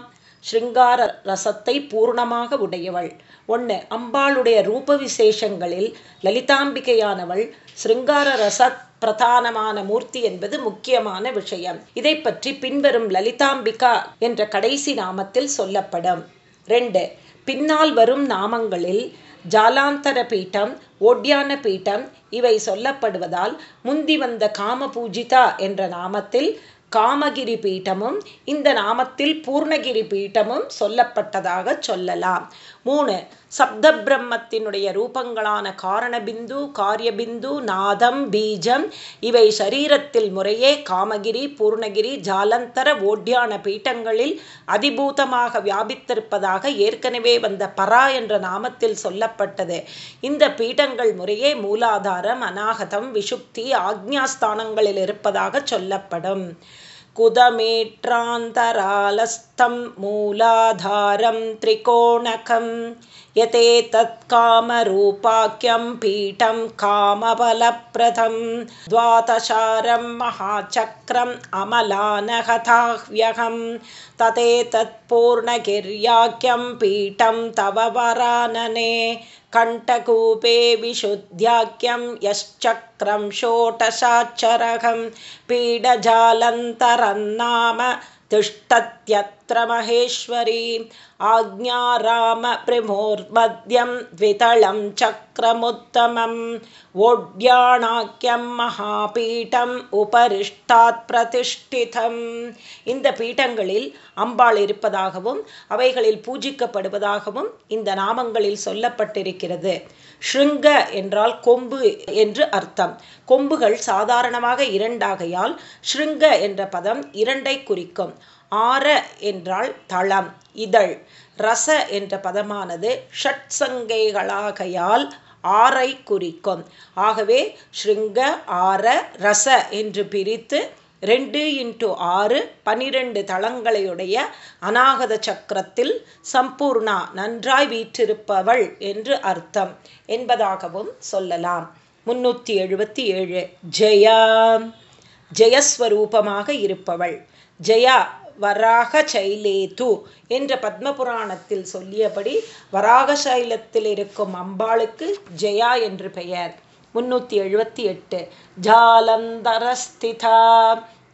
ஸ்ருங்கார ரசத்தை பூர்ணமாக உடையவள். ஒன்று அம்பாளுடைய ரூப விசேஷங்களில் லலிதாம்பிகையானவள் சிருங்கார ரச பிரதானமான மூர்த்தி என்பது முக்கியமான விஷயம். இதை பற்றி பின்வரும் லலிதாம்பிகா என்ற கடைசி நாமத்தில் சொல்லப்படும். ரெண்டு பின்னால் வரும் நாமங்களில் ஜாலாந்தர பீட்டம் ஓட்யான பீட்டம் இவை சொல்லப்படுவதால் முந்தி வந்த காம பூஜிதா என்ற நாமத்தில் காமகிரி பீட்டமும் இந்த நாமத்தில் பூர்ணகிரி பீட்டமும் சொல்லப்பட்டதாக சொல்லலாம். மூணு சப்த பிரம்மத்தினுடைய ரூபங்களான காரணபிந்து காரியபிந்து நாதம் பீஜம் இவை சரீரத்தில் முறையே காமகிரி பூர்ணகிரி ஜாலந்தர ஓட்டியான பீட்டங்களில் அதிபூதமாக வியாபித்திருப்பதாக ஏற்கனவே வந்த பரா என்ற நாமத்தில் சொல்லப்பட்டது. இந்த பீட்டங்கள் முறையே மூலாதாரம் அநாகதம் விஷுப்தி ஆக்ஞாஸ்தானங்களில் இருப்பதாக சொல்லப்படும். कुदमेट्रान्तरालस्थं मूलाधारं त्रिकोणकं यतेतत्कामरूपाख्यं पीठं कामबलप्रदं द्वादशारं महाचक्रम् अमलानहताह्व्यहं ततेतत्पूर्णगिर्याख्यं पीठं तव वरानने कण्ठकूपे विशुद्ध्याख्यं यश्चक्रं षोटशाचरहं पीडजालन्तरन्नाम तिष्ठत्यत्र महेश्वरी आज्ञारामप्रिमोर्मध्यं द्वितलं चक्रमुत्तमम् ஓட்யாணாக்கியம் மகாபீட்டம் உபரிஷ்டாத் பிரதிஷ்டிதம் இந்த பீட்டங்களில் அம்பாள் இருப்பதாகவும் அவைகளில் பூஜிக்கப்படுவதாகவும் இந்த நாமங்களில் சொல்லப்பட்டிருக்கிறது ஷ்ருங்க என்றால் கொம்பு என்று அர்த்தம். கொம்புகள் சாதாரணமாக இரண்டாகையால் ஷ்ருங்க என்ற பதம் இரண்டை குறிக்கும். ஆர என்றால் தளம் இதழ். ரச என்ற பதமானது ஷட்சங்கைகளாகையால் ஆரை குறிக்கும். ஆகவே ஷிருங்க ஆர ரச என்று பிரித்து ரெண்டு இன்ட்டு ஆறு பனிரெண்டு தளங்களையுடைய அநாகத சக்கரத்தில் சம்பூர்ணா நன்றாய் வீற்றிருப்பவள் என்று அர்த்தம் என்பதாகவும் சொல்லலாம். முன்னூற்றி எழுபத்தி ஏழு ஜெயா ஜெயஸ்வரூபமாக இருப்பவள். ஜெயா வராக சைலேது என்ற பத்மபுராணத்தில் சொல்லியபடி வராக சைலத்தில் இருக்கும் அம்பாளுக்கு ஜெயா என்று பெயர். முன்னூற்றி எழுபத்தி எட்டு ஜாலந்தரஸ்திதா.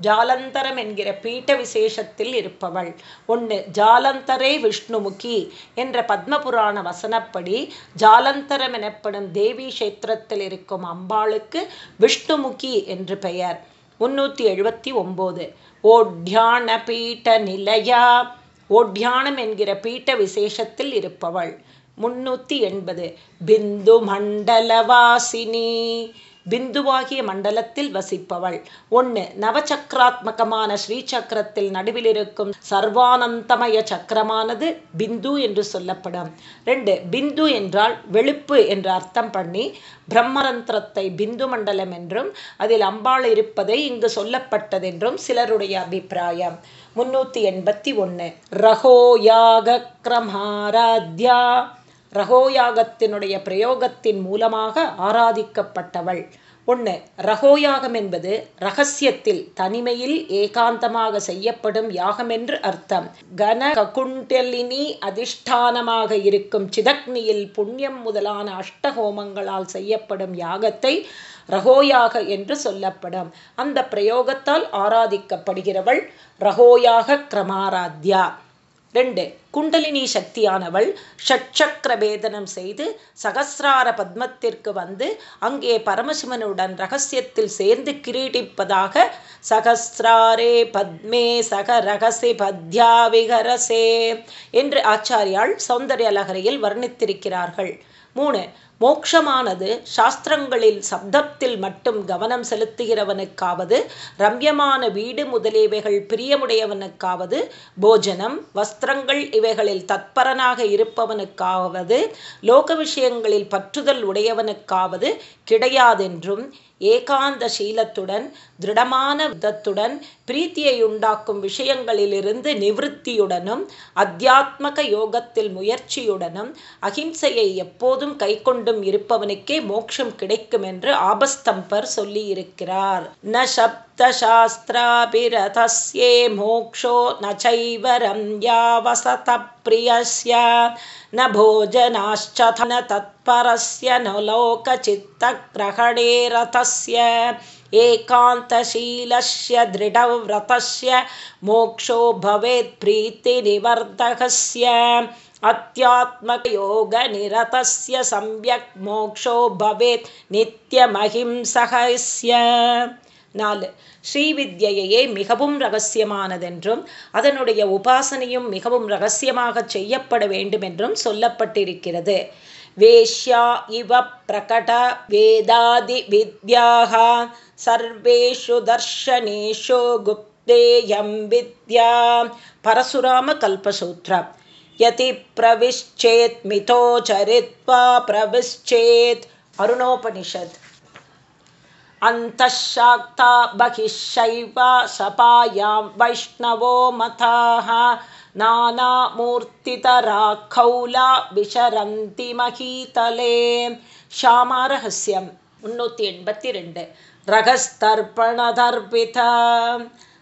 ஜாலந்தரம் என்கிற பீட்ட விசேஷத்தில் இருப்பவள். ஒன்று ஜாலந்தரே விஷ்ணுமுகி என்ற பத்மபுராண வசனப்படி ஜாலந்தரம் எனப்படும் தேவி கஷேத்திரத்தில் இருக்கும் அம்பாளுக்கு விஷ்ணுமுகி என்று பெயர். முன்னூற்றி எழுபத்தி ஒம்போது. ஓட்யான பீட்ட நிலையா? ஓட்யானம் என்கிற பீட்ட விசேஷத்தில் இருப்பவள். முன்னூற்றி எண்பது. பிந்து மண்டலவாசினி பிந்துவாகிய மண்டலத்தில் வசிப்பவள். ஒன்று நவச்சக்கராத்மகமான ஸ்ரீசக்கரத்தில் நடுவில் இருக்கும் சர்வானந்தமய சக்கரமானது பிந்து என்று சொல்லப்படும். ரெண்டு பிந்து என்றால் வெளுப்பு என்று அர்த்தம் பண்ணி பிரம்மரந்திரத்தை பிந்து மண்டலம் என்றும் அதில் அம்பாள் இருப்பதை இங்கு சொல்லப்பட்டதென்றும் சிலருடைய அபிப்பிராயம். முன்னூற்றி எண்பத்தி ஒன்று ரகோயாக கிரமாராத்யா ரகோயாகத்தினுடைய பிரயோகத்தின் மூலமாக ஆராதிக்கப்பட்டவள். ஒன்று ரகோயாகம் என்பது ரகசியத்தில் தனிமையில் ஏகாந்தமாக செய்யப்படும் யாகம் என்று அர்த்தம். கன ககுண்டலினி அதிஷ்டானமாக இருக்கும் சிதக்னியில் புண்ணியம் முதலான அஷ்டஹோமங்களால் செய்யப்படும் யாகத்தை ரகோயாக என்று சொல்லப்படும். அந்த பிரயோகத்தால் ஆராதிக்கப்படுகிறவள் ரகோயாக கிரமாராத்யா. ரெண்டு குண்டலினி சக்தியானவள் ஷட்சக்கர பேதனம் செய்து சகசிரார பத்மத்திற்கு வந்து அங்கே பரமசிவனுடன் ரகசியத்தில் சேர்ந்து கிரீடிப்பதாக சகசிராரே பத்மே சக ரகசி பத்யா விகரசே என்று ஆச்சாரியால் சௌந்தர்யலகரையில் வர்ணித்திருக்கிறார்கள். மூணு மோக்ஷமானது சாஸ்திரங்களில் சப்தத்தில் மட்டும் கவனம் செலுத்துகிறவனுக்காவது ரம்யமான வீடு முதலியவைகள் பிரியமுடையவனுக்காவது போஜனம் வஸ்திரங்கள் இவைகளில் தத்பரனாக இருப்பவனுக்காவது லோக விஷயங்களில் பற்றுதல் உடையவனுக்காவது கிடையாதென்றும் ஏகாந்த சீலத்துடன் திருடமான விதத்துடன் பிரீத்தியை உண்டாக்கும் விஷயங்களிலிருந்து நிவத்தியுடனும் அத்தியாத்மக யோகத்தில் முயற்சியுடனும் அகிம்சையை எப்போதும் கைக்கொண்டும் இருப்பவனுக்கே மோட்சம் கிடைக்கும் என்று ஆபஸ்தம்பர் சொல்லியிருக்கிறார். ந சப்தசாஸ்திராபிரதஸ்யே மோக்ஷோ ந சைவரம் யாவசத பிரியஸ்ய ந போஜனாஷ்ட தன தத்பரஸ்ய ந லோகச்சித்தகிரகணே ரதஸ்ய एकान्तशीलस्य दृढव्रतस्य मोक्षो भवेत् प्रीतिनिवर्धकस्य अत्यात्मकयोगनिरतस्य सम्यक् मोक्षो भवेत् नित्यमहिंसहस्य நாலு ஸ்ரீவித்யையே மிகவும் ரகசியமானதென்றும் அதனுடைய உபாசனையும் மிகவும் ரகசியமாக செய்யப்பட வேண்டுமென்றும் சொல்லப்பட்டிருக்கிறது वेश्या इव प्रकटवेदादिविद्याः। सर्वेषु दर्शनेषु गुप्तेयं विद्या। परशुरामकल्पसूत्र। परशुरामकल्पसूत्रं यतिप्रविश्चेत् मिथोचरित्वा प्रविश्चेत् अरुणोपनिषत् अन्तःशाक्ता बहिश्चैव सपायां वैष्णवो मताः நானாமூர்த்திதராக்கௌலா விஷரந்தி மகீதலே ஷாமாரஹஸ்யம் முன்னூற்றி எண்பத்தி ரெண்டு ரகஸ்தர்ப்பணதர்பிதா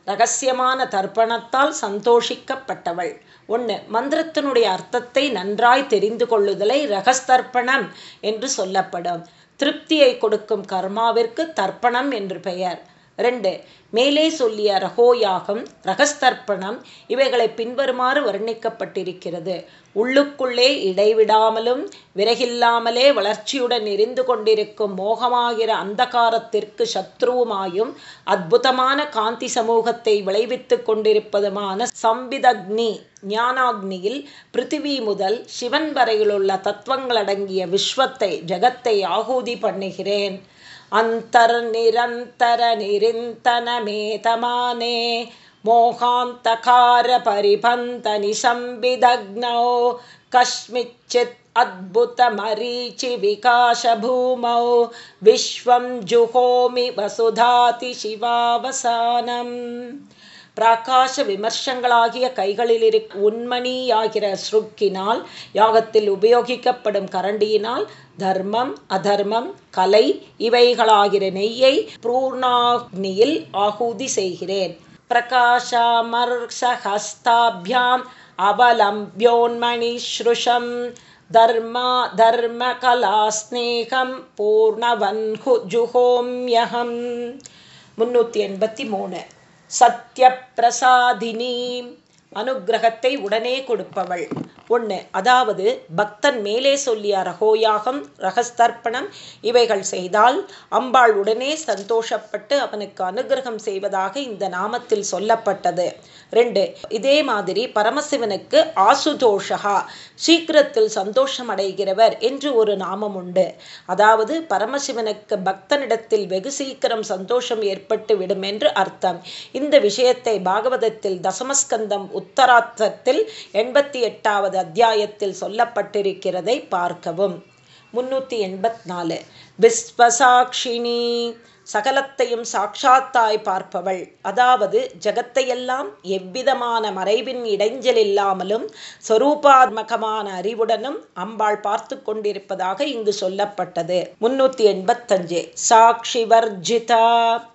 ரகசியமான தர்ப்பணத்தால் சந்தோஷிக்கப்பட்டவள். ஒன்று மந்திரத்தினுடைய அர்த்தத்தை நன்றாய் தெரிந்து கொள்ளுதலை ரகஸ்தர்ப்பணம் என்று சொல்லப்படும். திருப்தியை கொடுக்கும் கர்மாவிற்கு தர்ப்பணம் என்று பெயர். ரெண்டு மேலே சொல்லிய ரகோயாகம் ரகஸ்தர்ப்பணம் இவைகளை பின்வருமாறு வர்ணிக்கப்பட்டிருக்கிறது. உள்ளுக்குள்ளே இடைவிடாமலும் விறகில்லாமலே வளர்ச்சியுடன் எரிந்து கொண்டிருக்கும் மோகமாகிற அந்தகாரத்திற்கு சத்ருவுமாயும் அற்புதமான காந்தி சமூகத்தை விளைவித்துக் கொண்டிருப்பதுமான சம்பிதக்னி ஞானாக்னியில் பிருத்திவி முதல் சிவன் வரையிலுள்ள தத்துவங்களடங்கிய விஸ்வத்தை ஜகத்தை ஆகூதி பண்ணுகிறேன். अन्तर्निरन्तरनिरिन्तनमेतमाने मोहान्तकारपरिपन्तनिसंविदग्नौ कस्मिंश्चित् अद्भुतमरीचिविकासभूमौ विश्वं जुहोमि वसुधातिशिवावसानम् பிரகாச விமர்சங்களாகிய கைகளில் இருக்கு உண்மணியாகிற ஸ்ருக்கினால் யாகத்தில் உபயோகிக்கப்படும் கரண்டியினால் தர்மம் அதர்மம் கலை இவைகளாகிற நெய்யை பூர்ணாக்னியில் ஆகுதி செய்கிறேன். பிரகாஷமர்ஷஹஸ்தாபியாம் அவலம்பியோன்மணி ஸ்ருஷம் தர்மா தர்ம கலாஸ்நேகம் பூர்ணவன்ஹு ஜுஹோம்யகம் முன்னூற்றி எண்பத்தி மூணு. சத்யப்பிரசாதினீம் அனுகிரகத்தை உடனே கொடுப்பவள். ஒன்று அதாவது பக்தன் மேலே சொல்லிய ரகோயாகம் ரகஸ்தர்ப்பணம் இவைகள் செய்தால் அம்பாள் உடனே சந்தோஷப்பட்டு அவனுக்கு அனுகிரகம் செய்வதாக இந்த நாமத்தில் சொல்லப்பட்டது. ரெண்டு இதே மாதிரி பரமசிவனுக்கு ஆசுதோஷகா சீக்கிரத்தில் சந்தோஷம் அடைகிறவர் என்று ஒரு நாமம் உண்டு. அதாவது பரமசிவனுக்கு பக்தனிடத்தில் வெகு சீக்கிரம் சந்தோஷம் ஏற்பட்டு விடும் என்று அர்த்தம். இந்த விஷயத்தை பாகவதத்தில் தசமஸ்கந்தம் உத்தராத்தத்தில் எண்பத்தி எட்டாவது அத்தியாயத்தில் சொல்லப்பட்டிருக்கிறதை பார்க்கவும். முன்னூற்றி எண்பத் நாலு. விஸ்வசாட்சினி சகலத்தையும் சாட்சாத்தாய் பார்ப்பவள். அதாவது ஜகத்தையெல்லாம் எவ்விதமான மறைவின் இடைஞ்சல் இல்லாமலும் சொரூபாத்மகமான அறிவுடனும் அம்பாள் பார்த்து கொண்டிருப்பதாக இங்கு சொல்லப்பட்டது. முன்னூத்தி எண்பத்தஞ்சு. சாட்சி வர்ஜிதா.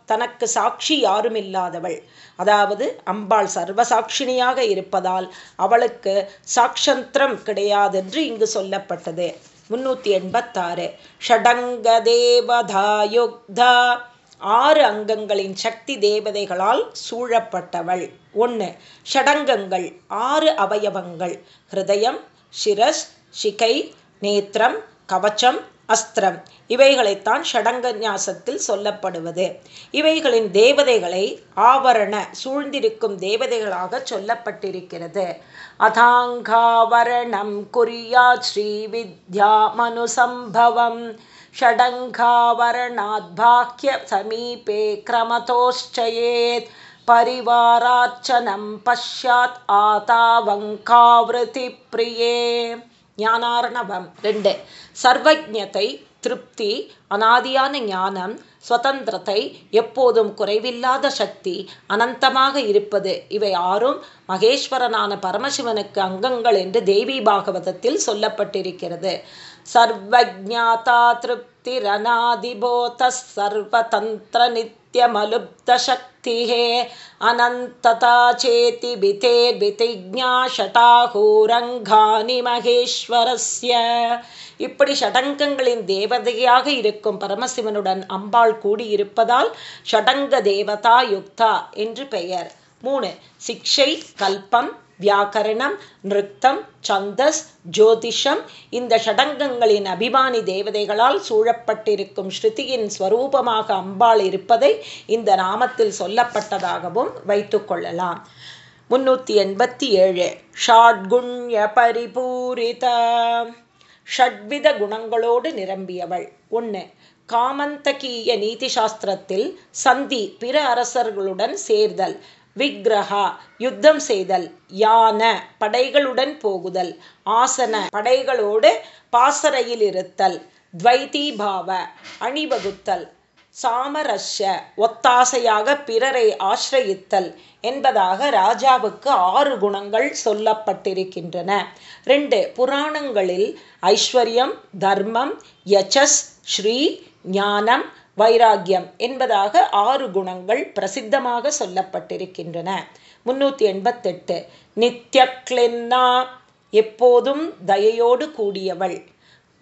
தனக்கு சாட்சி யாரும் இல்லாதவள் அதாவது அம்பாள் சர்வசாட்சினியாக இருப்பதால் அவளுக்கு சாட்சந்திரம் கிடையாதென்று இங்கு சொல்லப்பட்டது. முன்னூற்றி எண்பத்தாறு. ஷடங்க தேவதாயுக்தா ஆறு அங்கங்களின் சக்தி தேவதைகளால் சூழப்பட்டவள். ஒன்று ஷடங்கங்கள் ஆறு அவயவங்கள். ஹிருதயம் சிரஸ் சிகை நேத்திரம் கவச்சம் அஸ்திரம். இவைகளைத்தான் ஷடங்க ஞாசத்தில் சொல்லப்படுவது. இவைகளின் தேவதைகளை ஆவரண சூழ்ந்திருக்கும் தேவதைகளாக சொல்லப்பட்டிருக்கிறது. அதாங்காவரணம் குறியா ஸ்ரீவித்யா மனுசம்பவம் षडङ्घावरणाद्बाह्य समीपे क्रमतोश्चयेत् परिवारार्चनं पश्यात् आतावङ्कावृतिप्रिये ஞானார்ணவம் ரெண்டு சர்வஜத்தை திருப்தி அனாதியான ஞானம் சுதந்திரத்தை எப்போதும் குறைவில்லாத சக்தி அனந்தமாக இருப்பது. இவை ஆறும் மகேஸ்வரனான பரமசிவனுக்கு அங்கங்கள் என்று தேவி பாகவதத்தில் சொல்லப்பட்டிருக்கிறது. சர்வஜாதா திருப்திரநாதிபோத சர்வதந்திர நித்தியமலுப்தசக்தி அனந்ததா சேதி பிதேர்பிதிஜா ஷட்டாகூரங்கானி மகேஸ்வரஸ்ய. இப்படி ஷடங்கங்களின் தேவதையாக இருக்கும் பரமசிவனுடன் அம்பாள் கூடியிருப்பதால் ஷடங்க தேவதா யுக்தா என்று பெயர். மூணு சிக்ஷை கல்பம் வியாக்கரணம் நிருத்தம் சந்தஸ் ஜோதிஷம். இந்த ஷடங்கங்களின் அபிமானி தேவதைகளால் சூழப்பட்டிருக்கும் ஸ்ருதியின் ஸ்வரூபமாக அம்பாள் இருப்பதை இந்த நாமத்தில் சொல்லப்பட்டதாகவும் வைத்துக்கொள்ளலாம் முன்னூற்றி எண்பத்தி ஏழு ஷாட்குண்ய பரிபூரிதா. ஷட்வித குணங்களோடு நிரம்பியவள். ஒன்று காமந்தகீய நீதி சாஸ்திரத்தில் சந்தி பிற அரசர்களுடன் சேர்தல் விக்கிரகா யுத்தம் செய்தல் யான படைகளுடன் போகுதல் ஆசன படைகளோடு பாசறையில் இருத்தல் துவைதீபாவ அணிவகுத்தல். சாமரஸ்ய ஒத்தாசையாக பிறரை ஆசிரயித்தல் என்பதாக ராஜாவுக்கு ஆறு குணங்கள் சொல்லப்பட்டிருக்கின்றன. ரெண்டு புராணங்களில் ஐஸ்வர்யம் தர்மம் யச்சஸ் ஸ்ரீ ஞானம் வைராக்கியம் என்பதாக ஆறு குணங்கள் பிரசித்தமாக சொல்லப்பட்டிருக்கின்றன. முன்னூற்றி எண்பத்தெட்டு நித்யக்லென்னா எப்போதும் தயையோடு கூடியவள்.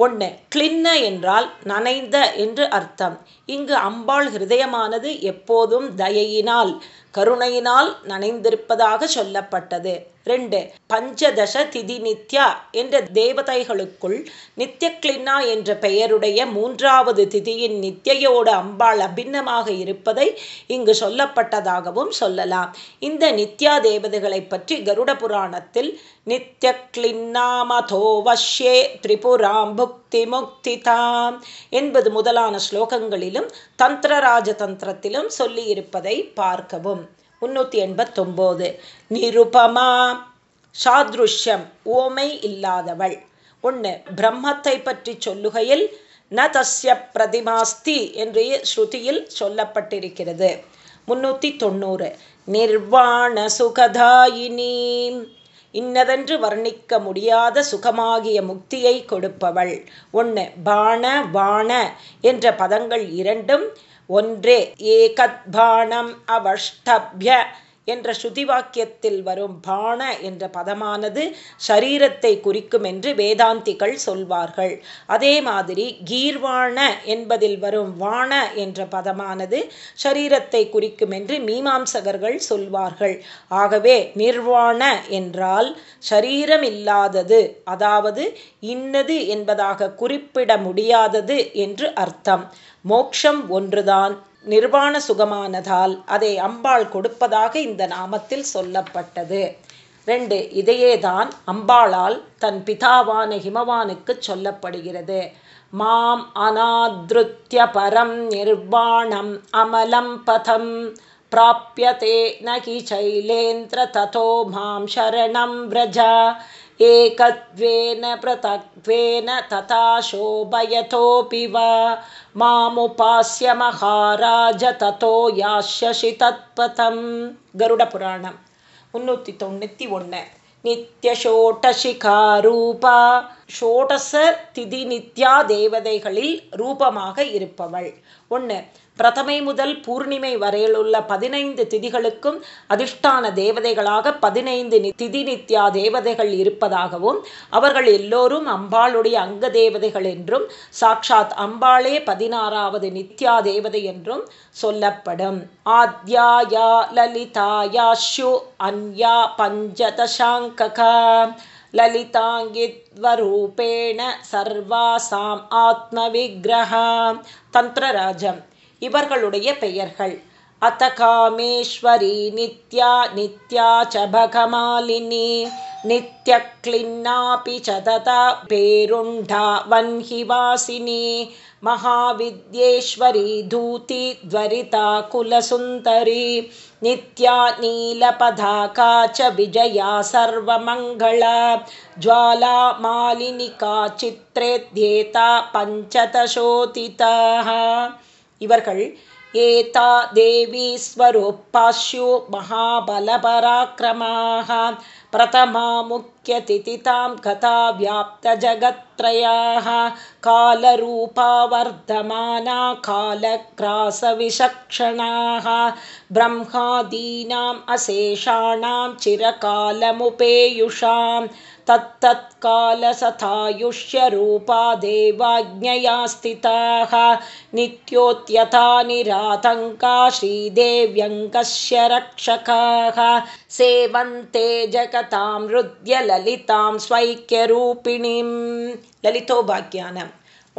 ஒன்று கிளின்ன என்றால் நனைந்த என்று அர்த்தம். இங்கு அம்பாள் ஹிருதயமானது எப்போதும் தயையினால் கருணையினால் நனைந்திருப்பதாக சொல்லப்பட்டது. ரெண்டு பஞ்சதச திதி நித்யா என்ற தேவதைகளுக்குள் நித்ய கிளின்னா என்ற பெயருடைய மூன்றாவது திதியின் நித்தியோடு அம்பாள் அபின்னமாக இருப்பதை இங்கு சொல்லப்பட்டதாகவும் சொல்லலாம். இந்த நித்யா தேவதைகளை பற்றி கருட புராணத்தில் நித்ய வஷ்யே திரிபுராம் புக்தி முக்திதாம் என்பது முதலான ஸ்லோகங்களிலும் தந்திரராஜ தந்திரத்திலும் சொல்லியிருப்பதை பார்க்கவும். முன்னூற்றி எண்பத்தொம்போது. நிருபமா சாத்ருஷ்யம் ஓமை இல்லாதவள். ஒன்று பிரம்மத்தை பற்றி சொல்லுகையில் ந தஸ்ய பிரதிமாஸ்தி என்று ஸ்ருதியில் சொல்லப்பட்டிருக்கிறது. முன்னூற்றி தொண்ணூறு. நிர்வாண சுகதாயினி இன்னதென்று வர்ணிக்க முடியாத சுகமாகிய முக்தியை கொடுப்பவள். ஒன்று பாண வாண என்ற பதங்கள் இரண்டும் ஒன்றே ஏகத்பாணம் அவஷ்டபிய என்ற ஸ்ருதி வாக்கியத்தில் வரும் பாண என்ற பதமானது சரீரத்தை குறிக்கும் என்று வேதாந்திகள் சொல்வார்கள். அதே மாதிரி கீர்வாண என்பதில் வரும் வாண என்ற பதமானது சரீரத்தை குறிக்கும் என்று மீமாம்சகர்கள் சொல்வார்கள். ஆகவே நிர்வாண என்றால் சரீரம் இல்லாதது அதாவது இன்னது என்பதாக குறிப்பிட முடியாதது என்று அர்த்தம். மோக்ஷம் ஒன்றுதான். நிர்வாண சுகமானதால் அதை அம்பாள் கொடுப்பதாக இந்த நாமத்தில் சொல்லப்பட்டது. ரெண்டு இதையேதான் அம்பாளால் தன் பிதாவான ஹிமவானுக்கு சொல்லப்படுகிறது. மாம் அநாதிருத்திய பரம் நிர்வாணம் அமலம் பதம் பிராப்பியதே நகி சைலேந்திர ததோ மாம் சரணம் விரஜா. ஏகத்வேன பிரதத்வேன ததா சோபயதோபி வா மாமுபாசிய மகாராஜ ததோ யாஷ்யஷி தத்பதம். கருடபுராணம் முன்னூற்றி தொண்ணூற்றி ஒன்று நித்யஷோட்டசிகா ஷோடச திதி நித்யா தேவதைகளில் ரூபமாக இருப்பவள். ஒன்று பிரதமை முதல் பூர்ணிமை வரையிலுள்ள பதினைந்து திதிகளுக்கும் அதிர்ஷ்டான தேவதைகளாக பதினைந்து திதி நித்யா தேவதைகள் இருப்பதாகவும் அவர்கள் எல்லோரும் அம்பாளுடைய அங்க தேவதைகள் என்றும் சாக்ஷாத் அம்பாளே பதினாறாவது நித்யா தேவதை என்றும் சொல்லப்படும். ஆத்யாயா லலிதாயாஷு அன்யா பஞ்சதசாங்ககா லலிதாங்கித்வரூபேண சர்வாசாம் ஆத்மவிக்கிரகா தந்திரராஜம். இவர்களுடைய பெயர்கள் அத்த காமேஸ்வரி நித்யா நித்யா சபகமாலினி நித்ய கிளின்னாபி சததா பேருண்டா வன்ஹிவாசினி महाविद्येश्वरी धूति द्वरिता कुलसुन्दरी नित्या नीलपधाका च विजया सर्वमङ्गला ज्वाला मालिनिका चित्रेध्येता पञ्चदशोतिताः இவர்கள் ஏதா தேவி ஸ்வரூப்பாஸ்யு महाबलपराक्रमाः प्रथमा मुख्यतिथितां कथा व्याप्तजगत्त्रयाः कालरूपा वर्धमाना कालग्रासविचक्षणाः ब्रह्मादीनाम् अशेषाणां चिरकालमुपेयुषां तत्तत्कालसथायुष्यरूपा देवाज्ञया स्थिताः नित्योत्यथा निरातङ्का श्रीदेव्यङ्कस्य रक्षकाः सेवन्ते जगतां हृद्य ललितां स्वैक्यरूपिणीं ललितोभाग्यानम्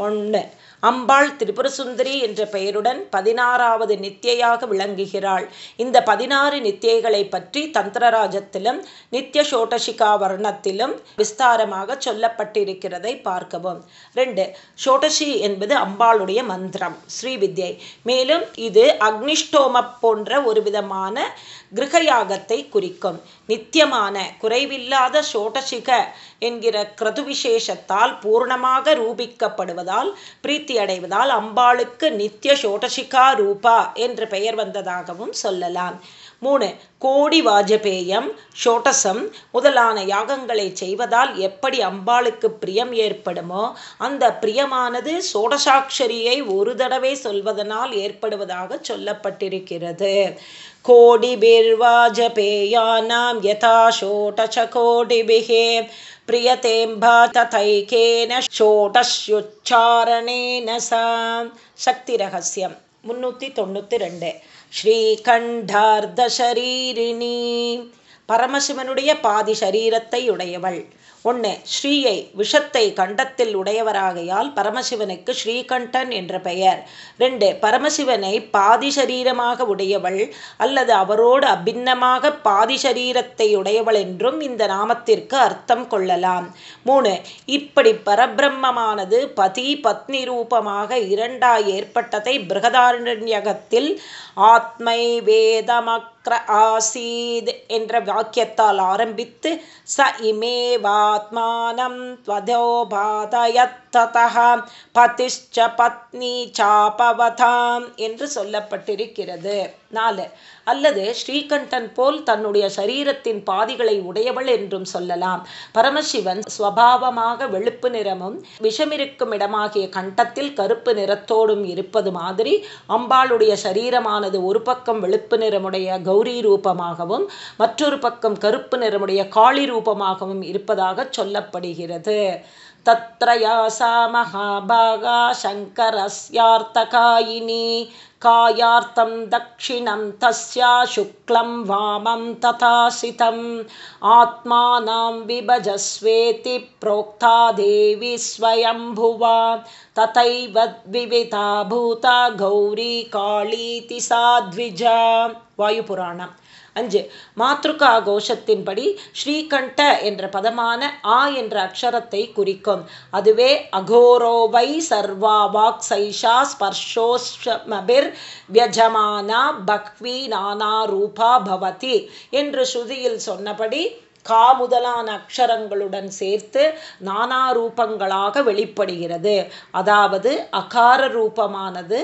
ஒன்று அம்பாள் திரிபுரசுந்தரி என்ற பெயருடன் பதினாறாவது நித்தியாக விளங்குகிறாள். இந்த பதினாறு நித்தியைகளை பற்றி தந்திரராஜத்திலும் நித்திய சோட்டசிகா வர்ணத்திலும் விஸ்தாரமாக சொல்லப்பட்டிருக்கிறதை பார்க்கவும். ரெண்டு சோட்டசி என்பது அம்பாளுடைய மந்திரம் ஸ்ரீவித்யை மேலும் இது அக்னிஷ்டோம போன்ற ஒரு விதமான கிரகயாகத்தை குறிக்கும். நித்தியமான குறைவில்லாத சோடசிக என்கிற கிரது விசேஷத்தால் பூர்ணமாக ரூபிக்கப்படுவதால் பிரீத்தி அடைவதால் அம்பாளுக்கு நித்திய சோடசிகா ரூபா என்று பெயர் வந்ததாகவும் சொல்லலாம். மூணு கோடி வாஜபேயம் ஷோட்டசம் முதலான யாகங்களை செய்வதால் எப்படி அம்பாளுக்கு பிரியம் ஏற்படுமோ அந்த பிரியமானது சோடசாட்சரியை ஒரு தடவை சொல்வதனால் ஏற்படுவதாக சொல்லப்பட்டிருக்கிறது. कोडिभिर्वाजपेयानां यथा षोटशकोटिभिः प्रियतेऽम्बा तथैकेन षोटस्युच्चारणेन सा शक्तिरहस्यं मुन्नूति தொண்ணூற்றி ரெண்டு ஸ்ரீகண்டார்த்தசரீரிணி பரமசிவனுடைய பாதி சரீரத்தை உடையவள் ஒன்று ஸ்ரீயை விஷத்தை கண்டத்தில் உடையவராகையால் பரமசிவனுக்கு ஸ்ரீகண்டன் என்ற பெயர். ரெண்டு பரமசிவனை பாதி சரீரமாக உடையவள் அல்லது அவரோடு அபின்னமாக பாதி சரீரத்தை உடையவள் என்றும் இந்த நாமத்திற்கு அர்த்தம் கொள்ளலாம். மூணு இப்படி பரபிரம்மமானது பதி பத்னி ரூபமாக இரண்டாய் ஏற்பட்டதை பிரகதாரண்யகத்தில் ஆத்மை வேதமக்ர ஆசீத் என்ற வாக்கியத்தால் ஆரம்பித்து ச இமேவாத்மானம் துவதோபாதயத் ததः பதிஷ்ச பத்னி சாபவதாம் என்று சொல்லப்பட்டிருக்கிறது. நாலு. அல்லது ஸ்ரீகண்டன் போல் தன்னுடைய சரீரத்தின் பாதிகளை உடையவள் என்றும் சொல்லலாம். பரமசிவன் ஸ்வபாவமாக வெளுப்பு நிறமும் விஷமிருக்கும் இடமாகிய கண்டத்தில் கருப்பு நிறத்தோடும் இருப்பது மாதிரி அம்பாளுடைய சரீரமானது ஒரு பக்கம் வெளுப்பு நிறமுடைய கௌரி ரூபமாகவும் மற்றொரு பக்கம் கருப்பு நிறமுடைய காளி ரூபமாகவும் இருப்பதாக சொல்லப்படுகிறது. तत्रया सा महाभागा शङ्करस्यार्थकायिनी। कायार्थं दक्षिणं तस्या शुक्लं वामं तथासितम्। आत्मानां विभजस्वेति प्रोक्ता देवी स्वयम्भुवा। तथैव द्विविधा भूता गौरी काळीति सा द्विजा। वायुपुराणम् அஞ்சு மாத்ருகா கோஷத்தின்படி ஸ்ரீகண்ட என்ற பதமான ஆ என்ற அக்ஷரத்தை குறிக்கும். அதுவே அகோரோவை சர்வா வாக் சைஷா ஸ்பர்ஷோஸ்மபிர் வியஜமானா பக்வி நானா ரூபா பவதி என்று ஸ்ருதியில் சொன்னபடி கா முதலான அக்ஷரங்களுடன் சேர்த்து நானா ரூபங்களாக வெளிப்படுகிறது. அதாவது அகார ரூபமானது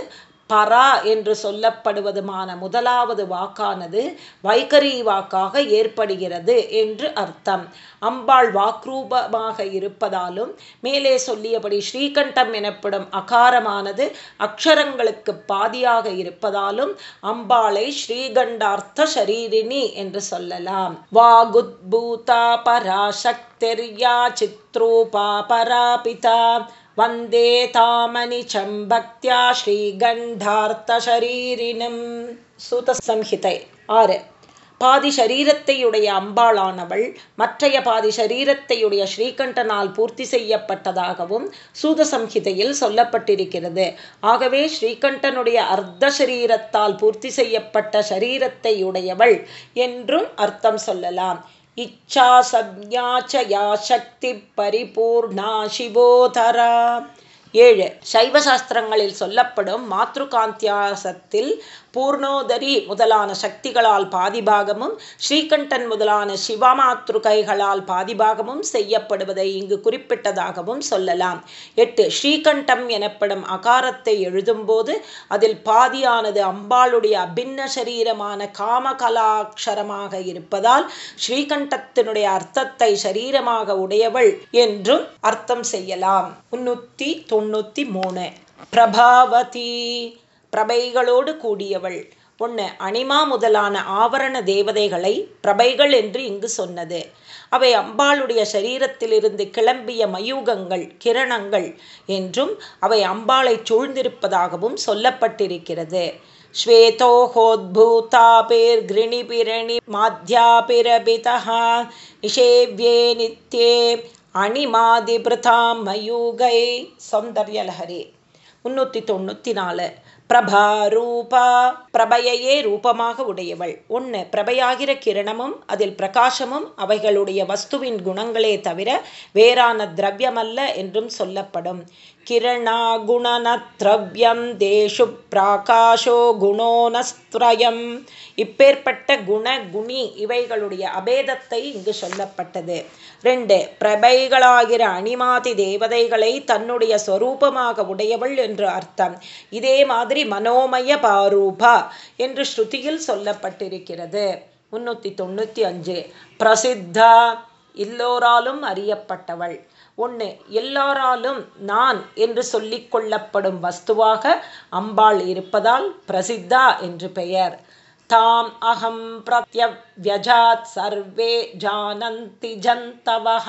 பரா என்று சொல்லப்படுவதுமான முதலாவது வாக்கானது வைகரி வாக்காக ஏற்படுகிறது என்று அர்த்தம். அம்பாள் வாக்ரூபமாக இருப்பதாலும் மேலே சொல்லியபடி ஸ்ரீகண்டம் எனப்படும் அகாரமானது அக்ஷரங்களுக்கு பாதியாக இருப்பதாலும் அம்பாளை ஸ்ரீகண்டார்த்த ஷரீரிணி என்று சொல்லலாம். வாகுத்பூதா பராசக்திர்யா சித்ரூபா பராபிதா வந்தே தாமணி சம்பக்தியா ஸ்ரீகண்டார்த்த ஷரீரினம் சூத சம்ஹிதை ஆறு. பாதி சரீரத்தையுடைய அம்பாளானவள் மற்றைய பாதி சரீரத்தையுடைய ஸ்ரீகண்டனால் பூர்த்தி செய்யப்பட்டதாகவும் சூதசம்ஹிதையில் சொல்லப்பட்டிருக்கிறது. ஆகவே ஸ்ரீகண்டனுடைய அர்த்த சரீரத்தால் பூர்த்தி செய்யப்பட்ட சரீரத்தையுடையவள் என்றும் அர்த்தம் சொல்லலாம். இச்சாசக்ஞா ச யா சக்தி பரிபூர்ணா சிவோதரா. ஏழு. சைவ சாஸ்திரங்களில் சொல்லப்படும் மாத்ருகாந்தியாசத்தில் பூர்ணோதரி முதலான சக்திகளால் பாதிபாகமும் ஸ்ரீகண்டன் முதலான சிவமாத்ருகைகளால் பாதிபாகமும் செய்யப்படுவதை இங்கு குறிப்பிட்டதாகவும் சொல்லலாம். எட்டு ஸ்ரீகண்டம் எனப்படும் அகாரத்தை எழுதும்போது அதில் பாதியானது அம்பாளுடைய அபின்ன சரீரமான காமகலாட்சரமாக இருப்பதால் ஸ்ரீகண்டத்தினுடைய அர்த்தத்தை சரீரமாக உடையவள் என்றும் அர்த்தம் செய்யலாம். முன்னூத்தி தொண்ணூற்றி மூணு. பிரபாவதி பிரபைகளோடு கூடியவள் ஒன்று அனிமா முதலான ஆவரண தேவதைகளை பிரபைகள் என்று இங்கு சொன்னது அவை அம்பாளுடைய சரீரத்திலிருந்து கிளம்பிய மயூகங்கள் கிரணங்கள் என்றும் அவை அம்பாளை சூழ்ந்திருப்பதாகவும் சொல்லப்பட்டிருக்கிறது श्वेतोहोद्भूतापिर्घृणिपिरणि माध्यापिरभितः निषेव्ये नित्ये அணிமாதிபிருதாம் மயூகை சௌந்தர்யலஹரி முன்னூற்றி தொண்ணூற்றி நாலு பிரபா ரூபா பிரபையையே ரூபமாக உடையவள். ஒன்று பிரபையாகிற கிரணமும் அதில் பிரகாசமும் அவைகளுடைய வஸ்துவின் குணங்களே தவிர வேறான திரவியமல்ல என்றும் சொல்லப்படும். கிரணாகுணனத்ரவ்யம் தேஷு பிராகாஷோ குணோனஸ்திரயம் இப்பேற்பட்ட குண குணி இவைகளுடைய அபேதத்தை இங்கு சொல்லப்பட்டது. ரெண்டு பிரபைகளாகிற அணிமாதி தேவதைகளை தன்னுடைய ஸ்வரூபமாக உடையவள் என்று அர்த்தம். இதே மாதிரி மனோமய பாரூபா என்று ஸ்ருதியில் சொல்லப்பட்டிருக்கிறது. முன்னூற்றி தொண்ணூற்றி அஞ்சு பிரசித்தா எல்லோராலும் அறியப்பட்டவள். ஒன்று எல்லாராலும் நான் என்று சொல்லிக் கொள்ளப்படும் வஸ்துவாக அம்பாள் இருப்பதால் பிரசித்தா என்று பெயர். தாம் அகம் பிரத்யவியஜாத் சர்வே ஜானந்தி ஜந்தவः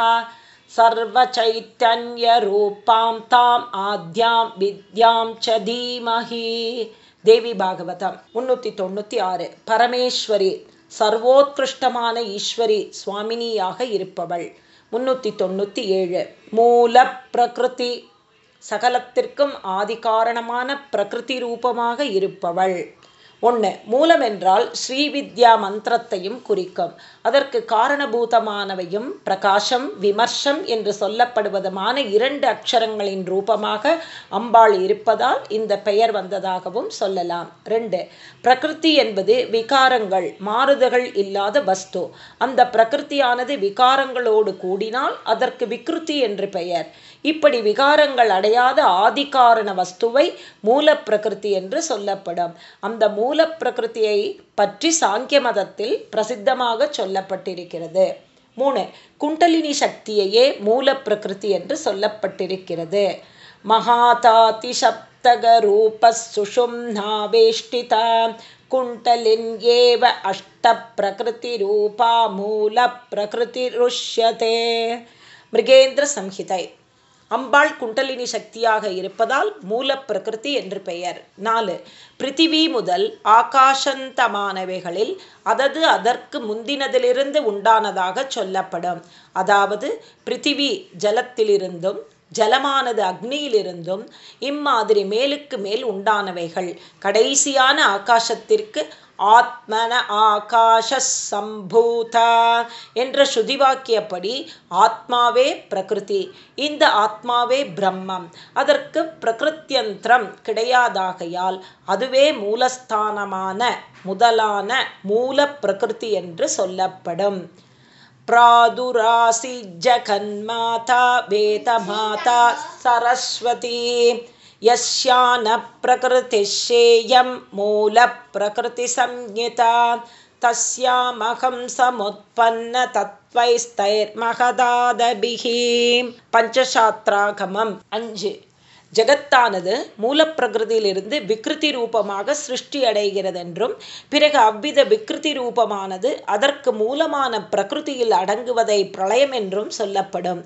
ரூபாம் தாம் ஆத்யாம் வித்யாம் ச தீமஹி. தேவி பாகவதம் முன்னூற்றி தொண்ணூற்றி ஆறு. பரமேஸ்வரி சர்வோத்கிருஷ்டமான ஈஸ்வரி சுவாமினியாக இருப்பவள். முன்னூற்றி தொண்ணூற்றி ஏழு. மூல பிரகிருதி சகலத்திற்கும் ஆதி காரணமான பிரகிருதி ரூபமாக இருப்பவள். ஒன்று மூலம் என்றால் ஸ்ரீவித்யா மந்திரத்தையும் குறிக்கும். அதற்கு காரணபூதமானவையும் பிரகாசம் விமர்சம் என்று சொல்லப்படுவதுமான இரண்டு அக்ஷரங்களின் ரூபமாக அம்பாள் இருப்பதால் இந்த பெயர் வந்ததாகவும் சொல்லலாம். ரெண்டு பிரகிருதி என்பது விகாரங்கள் மாறுதல்கள் இல்லாத வஸ்து. அந்த பிரகிருத்தியானது விகாரங்களோடு கூடினால் அதற்கு விக்ருதி என்று பெயர். இப்படி விகாரங்கள் அடையாத ஆதிகாரண வஸ்துவை மூலப்பிரகிருதி என்று சொல்லப்படும். அந்த மூலப்பிரகிருதியை பற்றி சாங்கிய மதத்தில் பிரசித்தமாக சொல்லப்பட்டிருக்கிறது. மூணு குண்டலினி சக்தியையே மூலப்பிரகிருதி என்று சொல்லப்பட்டிருக்கிறது. மகாதாதி சப்தக ரூப சுஷும்னாவேஷ்டிதா குண்டலின் ஏவ அம்பாள் குண்டலினி சக்தியாக இருப்பதால் மூல பிரகிருதி என்று பெயர். நாலு பிருத்திவி முதல் ஆகாசந்தமானவைகளில் அதது அதற்கு முந்தினதிலிருந்து உண்டானதாக சொல்லப்படும். அதாவது பிருத்திவி ஜலத்திலிருந்தும் ஜலமானது அக்னியிலிருந்தும் இம்மாதிரி மேலுக்கு மேல் உண்டானவைகள் கடைசியான ஆகாசத்திற்கு ஆத்மன ஆகாஷ சம்பூதா என்ற ஸ்ருதிவாக்கியப்படி ஆத்மாவே பிரகிருதி. இந்த ஆத்மாவே பிரம்மம். அதற்கு பிரகிருத்தியந்திரம் கிடையாதாகையால் அதுவே மூலஸ்தானமான முதலான மூல பிரகிருதி என்று சொல்லப்படும். பிராதுராசி ஜகன்மாதா வேதமாதா சரஸ்வதி. यस्या न प्रकृतिश्येयं मूलप्रकृतिसंज्ञिता तस्यामहं समुत्पन्नतत्त्वैस्तैर्महदादभिः। पञ्चशात्रागमम्। अञ्जु ஜெகத்தானது மூலப்பிரகிருதியிலிருந்து விக்ருதி ரூபமாக சிருஷ்டி அடைகிறதென்றும் பிறகு அவ்வித விக்ருதி ரூபமானது அதற்கு மூலமான பிரகிருதியில் அடங்குவதை பிரளயம் என்றும் சொல்லப்படும்.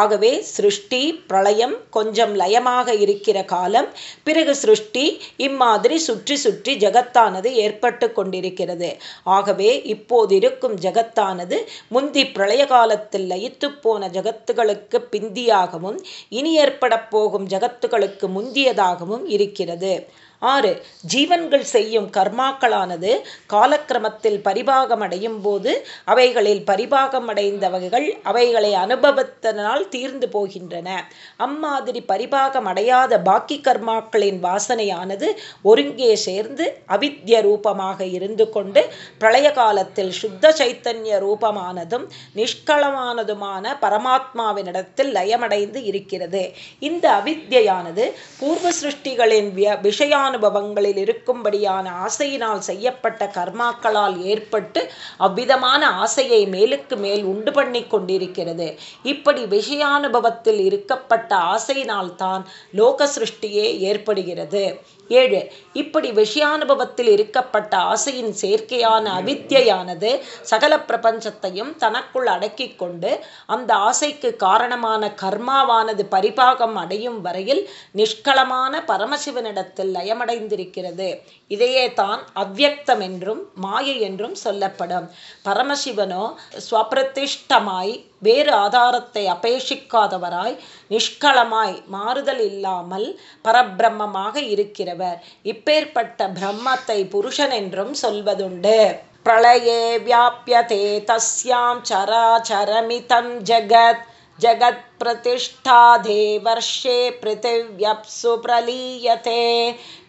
ஆகவே சிருஷ்டி பிரளயம் கொஞ்சம் லயமாக இருக்கிற காலம் பிறகு சிருஷ்டி இம்மாதிரி சுற்றி சுற்றி ஜகத்தானது ஏற்பட்டு கொண்டிருக்கிறது. ஆகவே இப்போது இருக்கும் ஜகத்தானது முந்தி பிரளய காலத்தில் லயித்து போன ஜகத்துகளுக்கு பிந்தியாகவும் இனி ஏற்பட போகும் ஜகத்து கருத்துக்களுக்கு முந்தியதாகவும் இருக்கிறது. ஆறு ஜீவன்கள் செய்யும் கர்மாக்களானது காலக்கிரமத்தில் பரிபாகம் அடையும் போது அவைகளில் பரிபாகம் அடைந்தவர்கள் அவைகளை அனுபவத்தினால் தீர்ந்து போகின்றன. அம்மாதிரி பரிபாகம் அடையாத பாக்கி கர்மாக்களின் வாசனையானது ஒருங்கே சேர்ந்து அவித்ய ரூபமாக இருந்து கொண்டு பிரளய காலத்தில் சுத்த சைத்தன்ய ரூபமானதும் நிஷ்களமானதுமான பரமாத்மாவினிடத்தில் லயமடைந்து இருக்கிறது. இந்த அவித்யானது பூர்வ சிருஷ்டிகளின் விஷயம் விஷயானுபவங்களில் இருக்கும்படியான ஆசையினால் செய்யப்பட்ட கர்மாக்களால் ஏற்பட்டு அவ்விதமான ஆசையை மேலுக்கு மேல் உண்டு பண்ணி கொண்டிருக்கிறது. இப்படி விஷயானுபவத்தில் இருக்கப்பட்ட ஆசையினால் தான் லோக சிருஷ்டியே ஏற்படுகிறது. ஏழு. இப்படி விஷயானுபவத்தில் இருக்கப்பட்ட ஆசையின் சேர்க்கையான அவித்தியானது சகல பிரபஞ்சத்தையும் தனக்குள் அடக்கி கொண்டு அந்த ஆசைக்கு காரணமான கர்மாவானது பரிபாகம் அடையும் வரையில் நிஷ்களமான பரமசிவனிடத்தில் லயமடைந்திருக்கிறது. இதையே தான் அவ்வியக்தம் என்றும் மாயை என்றும் சொல்லப்படும். பரமசிவனோ ஸ்வப்பிரதிஷ்டமாய் வேறு ஆதாரத்தை அபேஷிக்காதவராய் நிஷ்களமாய் மாறுதல் இல்லாமல் பரபிரம்மமாக இருக்கிறவர். இப்பேற்பட்ட பிரம்மத்தை புருஷன் என்றும் சொல்வதுண்டு. பிரளயே வியாபியதே தஸ்யாம் சராச்சரமிதம் ஜகத் ஜகத் பிரதிஷ்டா தேவர்ஷே பிருத்திவியப்சு பிரலீயதே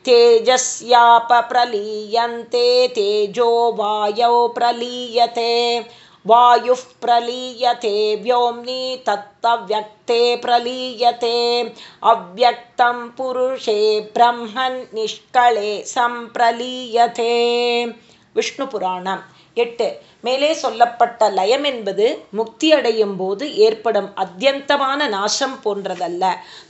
தேஜஸ்யாப பிரலீயந்தே தேஜோ வாயோ பிரலீயதே. वायुः प्रलीयते व्योम्नि तत्तव्यक्ते प्रलीयते अव्यक्तं पुरुषे ब्रह्मन् निष्कळे सम्प्रलीयते विष्णुपुराणम् எட்டு மேலே சொல்லப்பட்ட லயம் என்பது முக்தி அடையும் போது ஏற்படும் அத்தியந்தமான நாசம் போன்றதல்ல.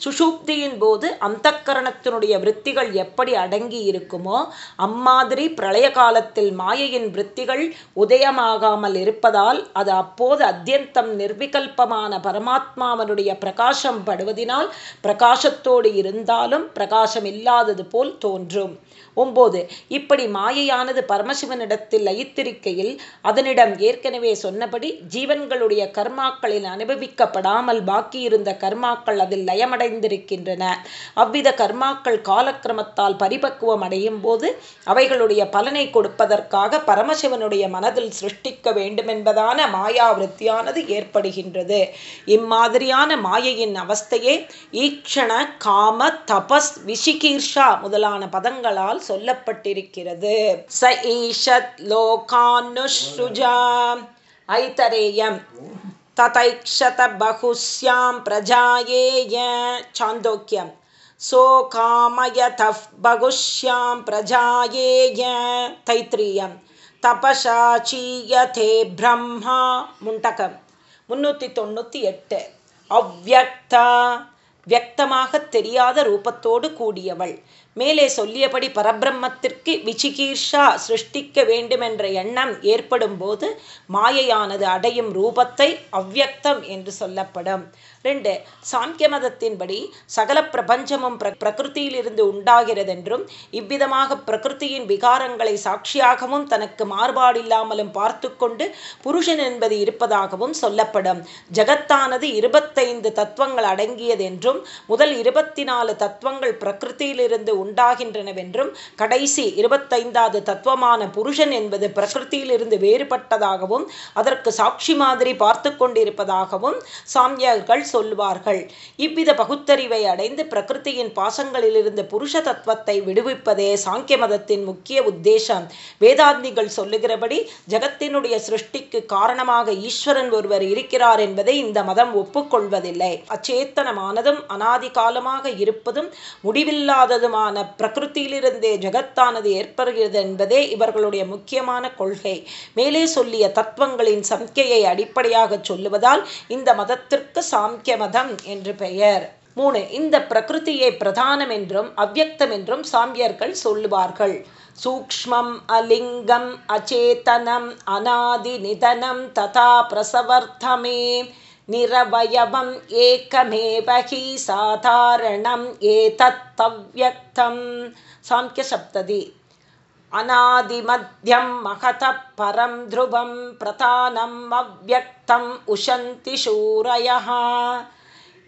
சுஷூப்தியின் போது அந்த கரணத்தினுடைய விற்த்திகள் எப்படி அடங்கி இருக்குமோ அம்மாதிரி பிரளய காலத்தில் மாயையின் விற்த்திகள் உதயமாகாமல் இருப்பதால் அது அப்போது அத்தியந்தம் நிர்விகல்பமான பரமாத்மாவனுடைய பிரகாசம் படுவதினால் பிரகாசத்தோடு இருந்தாலும் பிரகாசம் இல்லாதது போல் தோன்றும். ஒம்போது இப்படி மாயையானது பரமசிவனிடத்தில் லயித்திருக்கையில் அதனிடம் ஏற்கனவே சொன்னபடி ஜீவன்களுடைய கர்மாக்களில் அனுபவிக்கப்படாமல் பாக்கியிருந்த கர்மாக்கள் அதில் லயமடைந்திருக்கின்றன. அவ்வித கர்மாக்கள் காலக்கிரமத்தால் பரிபக்குவம் அடையும் போது அவைகளுடைய பலனை கொடுப்பதற்காக பரமசிவனுடைய மனதில் சிருஷ்டிக்க வேண்டுமென்பதான மாயாவிருத்தியானது ஏற்படுகின்றது. இம்மாதிரியான மாயையின் அவஸ்தையே ஈக்ஷண காம தபஸ் விஷிகீர்ஷா முதலான பதங்களால் சொல்லப்பட்டிருக்கிறது. ச ஈஷத் லோகானுஷ்ருஜாம் ஐதரேயம் ததைக்ஷத பகுஸ்யாं பிரஜாயேய சாந்தோக்கியம் सोकामयतः बहुश्यां प्रजायेय தைத்திரியம் தபசா சீயதே பிரம்மா முண்டகம் முன்னூற்றி தொண்ணூற்றி எட்டு அவ்வக்தா வியக்தமாக தெரியாத ரூபத்தோடு கூடியவள் மேலே சொல்லியபடி பரபிரம்மத்திற்கு விசிகீர்ஷா சிருஷ்டிக்க வேண்டுமென்ற எண்ணம் ஏற்படும் போது மாயையானது அடையும் ரூபத்தை அவ்வக்தம் என்று சொல்லப்படும். ரெண்டு சாங்கிய மதத்தின்படி சகல பிரபஞ்சமும் பிர பிரகிருத்தியிலிருந்து உண்டாகிறதென்றும் இவ்விதமாக பிரகிருத்தியின் விகாரங்களை சாட்சியாகவும் தனக்கு மாறுபாடில்லாமலும் பார்த்து கொண்டு புருஷன் என்பது இருப்பதாகவும் சொல்லப்படும். ஜகத்தானது இருபத்தைந்து தத்துவங்கள் அடங்கியதென்றும் முதல் இருபத்தி நாலு தத்துவங்கள் பிரகிருத்தியிலிருந்து உண்டாகின்றனவென்றும் கடைசி இருபத்தைந்தாவது தத்துவமான புருஷன் என்பது பிரகிருத்தியிலிருந்து வேறுபட்டதாகவும் அதற்கு சாட்சி மாதிரி பார்த்து கொண்டிருப்பதாகவும் சாமியார்கள் சொல்வார்கள். இவ்வித பகுத்தறிவை அடைந்து பிரகிருத்தியின் பாசங்களிலிருந்து புருஷ தத்துவத்தை விடுவிப்பதே சாங்கிய மதத்தின் முக்கிய உத்தேசம். வேதாந்திகள் சொல்லுகிறபடி ஜகத்தினுடைய சிருஷ்டிக்கு காரணமாக ஈஸ்வரன் ஒருவர் இருக்கிறார் என்பதை இந்த மதம் ஒப்புக்கொள்வதில்லை. அச்சேத்தனமானதும் அனாதி காலமாக இருப்பதும் முடிவில்லாததுமான பிரகிருத்தியிலிருந்தே ஜகத்தானது ஏற்படுகிறது என்பதே இவர்களுடைய முக்கியமான கொள்கை. மேலே சொல்லிய தத்துவங்களின் சம்கையை அடிப்படையாக சொல்லுவதால் இந்த மதத்திற்கு சாம் மதம் என்று பெயர். மூணு இந்த பிரகிருத்தியை பிரதானம் என்றும் அவ்வக்தம் என்றும் சாம்பியர்கள் சொல்லுவார்கள். சூக்ஷ்மம் அலிங்கம் அச்சேதனம் அநாதி நிதனம் ததா பிரசவர்த்தமே நிரவயவம் ஏக்கமேவகி சாதாரணம் ஏதத்தவ்யக்தம் சாங்கிய சப்ததி अनादिमध्यं महतः परं ध्रुवं प्रधानम् अव्यक्तम् உஷந்தி சூரயः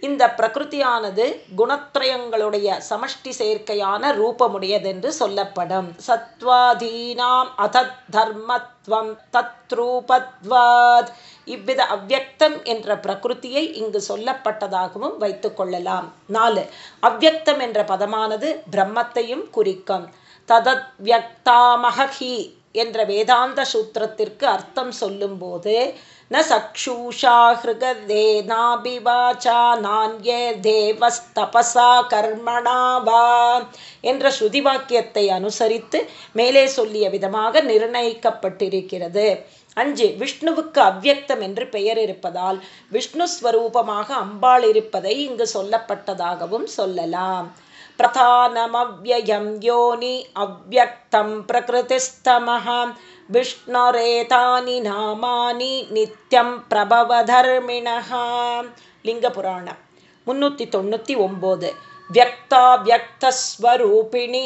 இந்த பிரகிருதியானது குணத்ரயங்களுடைய சமஷ்டி சேர்க்கையான ரூபமுடையதென்று சொல்லப்படும் சத்வாதீனாம் அதத் தர்மத்வம் தத்ரூபத்வாத் இவ்வித அவ்வக்தம் என்ற பிரகிருத்தியை இங்கு சொல்லப்பட்டதாகவும் வைத்துக் கொள்ளலாம் நாலு அவ்வக்தம் என்ற பதமானது பிரம்மத்தையும் குறிக்கும் ததத்வியக்தாமகி என்ற வேதாந்த சூத்திரத்திற்கு அர்த்தம் சொல்லும்போது ந சக்ஷூஷா ஹிருகதேனாபிவாச்சா நான்யே தேவஸ்தபசா கர்மணாவா என்ற ஸ்ருதி வாக்கியத்தை அனுசரித்து மேலே சொல்லிய விதமாக நிர்ணயிக்கப்பட்டிருக்கிறது. அஞ்சு விஷ்ணுவுக்கு அவ்வியக்தம் என்று பெயர் இருப்பதால் விஷ்ணு ஸ்வரூபமாக அம்பாள் இருப்பதை இங்கு சொல்லப்பட்டதாகவும் சொல்லலாம். பிரதானமவ்யயம் யோனி அவ்வக்தம் பிரகிருதிஸ்தமஹ விஷ்ணுரேதானி நாமானி நித்யம் பிரபவதர்மிணா லிங்கபுராணம் முன்னூற்றி தொண்ணூற்றி ஒம்பது வியக்தா வியக்தஸ்வரூபிணி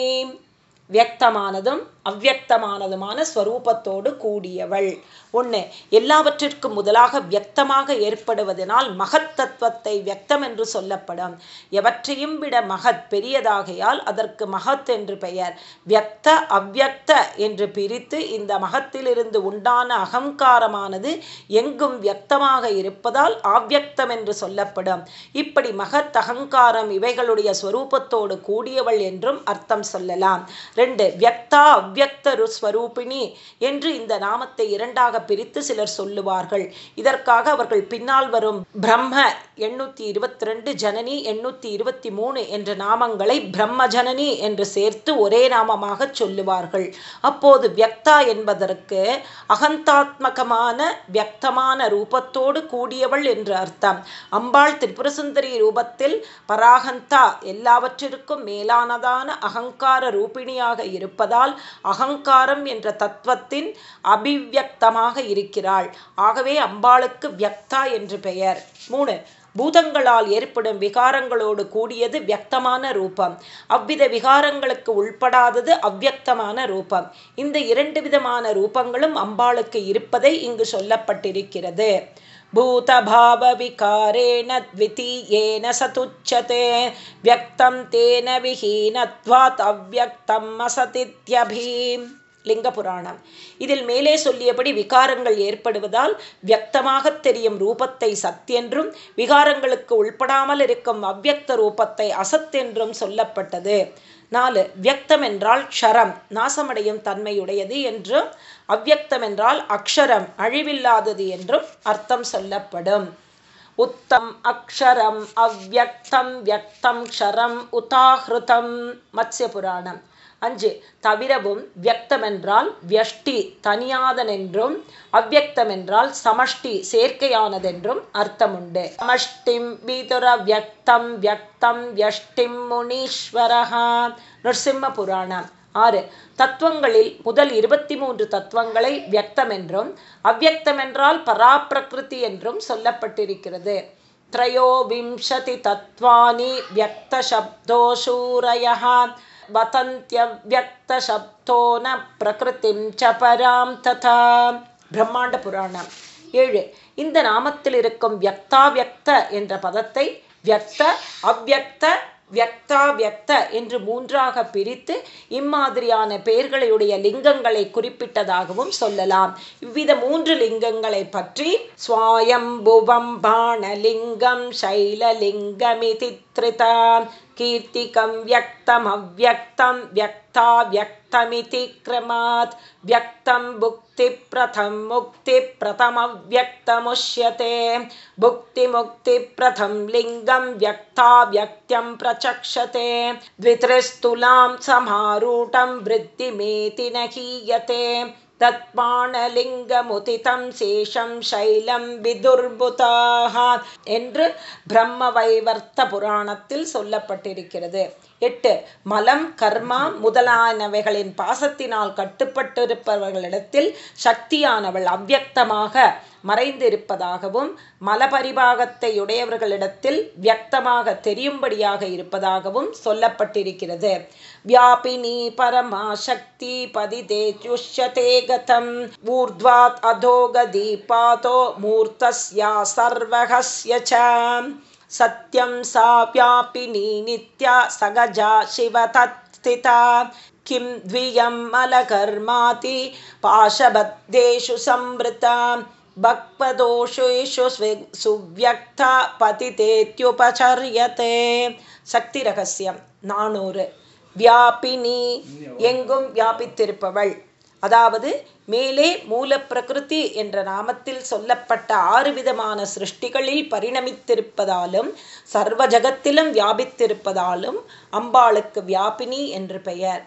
வியக்தமானதும் அவ்வக்தமானதுமான ஸ்வரூபத்தோடு கூடியவள். ஒன்று எல்லாவற்றிற்கும் முதலாக வியக்தமாக ஏற்படுவதனால் மகத் தத்துவத்தை வியக்தம் என்று சொல்லப்படும். எவற்றையும் விட மகத் பெரியதாகையால் அதற்கு மகத் என்று பெயர். வியக்த அவ்வக்த என்று பிரித்து இந்த மகத்திலிருந்து உண்டான அகங்காரமானது எங்கும் வியக்தமாக இருப்பதால் அவ்வக்தம் என்று சொல்லப்படும். இப்படி மகத் அகங்காரம் இவைகளுடைய ஸ்வரூபத்தோடு கூடியவள் என்றும் அர்த்தம் சொல்லலாம். ரெண்டு வியக்தா அவ்வக்தரு ஸ்வரூபிணி என்று இந்த நாமத்தை இரண்டாக பிரித்து சிலர் சொல்லுவார்கள். இதற்காக அவர்கள் பின்னால் வரும் பிரம்ம எண்ணூற்றி இருபத்தி ரெண்டு ஜனனி எண்ணூற்றி இருபத்தி மூணு என்ற நாமங்களை பிரம்ம ஜனனி என்று சேர்த்து ஒரே நாமமாக சொல்லுவார்கள். அப்போது வியக்தா என்பதற்கு அகந்தாத்மகமான வியக்தமான ரூபத்தோடு கூடியவள் என்று அர்த்தம். அம்பாள் திரிபுரசுந்தரி ரூபத்தில் பராகந்தா எல்லாவற்றிற்கும் மேலானதான அகங்கார ரூபிணியாக இருப்பதால் அகங்காரம் என்ற தத்துவத்தின் அபிவியக்தமாக இருக்கிறாள். ஆகவே அம்பாளுக்கு வியக்தா என்று பெயர். மூணு பூதங்களால் ஏற்படும் விகாரங்களோடு கூடியது வியக்தமான ரூபம். அவ்வித விகாரங்களுக்கு உள்படாதது அவ்வியக்தமான ரூபம். இந்த இரண்டு விதமான ரூபங்களும் அம்பாளுக்கு இருப்பதை இங்கு சொல்லப்பட்டிருக்கிறது. भूतभावविकारेण द्वितीयेन स तुच्छते व्यक्तं तेन विहीनत्वात् अव्यक्तम् असतित्यभीम् லிங்க புராணம் இதில் மேலே சொல்லியபடி விகாரங்கள் ஏற்படுவதால் வியக்தமாக தெரியும் ரூபத்தை சத்தென்றும் விகாரங்களுக்கு உள்படாமல் இருக்கும் அவ்வக்த ரூபத்தை அசத்தென்றும் சொல்லப்பட்டது நாலு வியக்தம் என்றால் க்ஷரம் நாசமடையும் தன்மையுடையது என்றும் அவ்வக்தம் என்றால் அக்ஷரம் அழிவில்லாதது என்றும் அர்த்தம் சொல்லப்படும். உத்தம் அக்ஷரம் அவ்வக்தம் வியக்தம் க்ஷரம் உதாகிருதம் மத்ய புராணம். அஞ்சு தவிரவும் வியக்தம் என்றால் வியஷ்டி தனியாதனென்றும் என்றால் சமஷ்டி சேர்க்கையானதென்றும் அர்த்தம் உண்டு சமஷ்டிம் வீதுர வியக்தம் வியக்தம் வியஷ்டிம் முனீஸ்வரஹா. நரசிம்ம புராணம். ஆறு தத்துவங்களில் முதல் இருபத்தி மூன்று தத்துவங்களை வியக்தம் என்றும் அவ்வக்தம் என்றால் பராப்பிரகிருதி என்றும் சொல்லப்பட்டிருக்கிறது त्रयोविंशति तत्त्वानि व्यक्तशब्दोषूरयः வதந்தியவியக்தசப்தோ ந பிரகிருதிம் ச பராம் ததா பிரம்மாண்ட புராணம் ஏழு இந்த நாமத்தில் இருக்கும் வியக்தாவியக்த என்ற பதத்தை வியக்த அவ்வக்த வியக்தா வியக்த என்று மூன்றாக பிரித்து இம்மாதிரியான பெயர்களுடைய லிங்கங்களை குறிப்பிட்டதாகவும் சொல்லலாம். இவ்வித மூன்று லிங்கங்களை பற்றி சுவாயம்புவம் பாணலிங்கம் சைலலிங்கமிதி திரிதா कीर्तिकं व्यक्तमव्यक्तं व्यक्ता व्यक्तमिति क्रमात् व्यक्तं भुक्तिप्रथं मुक्तिप्रथमव्यक्तमुष्यते। भुक्तिमुक्तिप्रथं लिङ्गं व्यक्ता व्यक्त्यं प्रचक्षते। द्वित्रिस्तुलां समारूढं वृद्धिमेति न हीयते தத்மானலிங்கமுதிதம் சேஷம் சைலம் விதுர்புதாக என்று பிரம்ம வைவர்த்த புராணத்தில் சொல்லப்பட்டிருக்கிறது. எட்டு மலம் கர்மா முதலானவைகளின் பாசத்தினால் கட்டுப்பட்டிருப்பவர்களிடத்தில் சக்தியானவள் அவ்வக்தமாக மறைந்திருப்பதாகவும் மலபரிபாகத்தை உடையவர்களிடத்தில் வியக்தமாக தெரியும்படியாக இருப்பதாகவும் சொல்லப்பட்டிருக்கிறது. வியாபினி பரமா சக்தி பதிதேத்யுஷ்யதே கதம். ஊர்த்வாத் அதோகதீபாதோ மூர்த்தஸ்யா சர்வகஸ்ய சத்யம் சா வியாபினி நித்யா சகஜா சிவதத்ஸ்திதா किं द्वियं मलकर्माति पाशबद्धेषु संवृता பக்வதோஷேஷு சுவியக்தா பதிதேத்யுபச்சரியதே சக்தி ரகசியம் நானூறு வியாபினி எங்கும் வியாபித்திருப்பவள் அதாவது மேலே மூல பிரகிருதி என்ற நாமத்தில் சொல்லப்பட்ட ஆறு விதமான சிருஷ்டிகளில் பரிணமித்திருப்பதாலும் சர்வ ஜகத்திலும் வியாபித்திருப்பதாலும் அம்பாளுக்கு வியாபினி என்று பெயர்.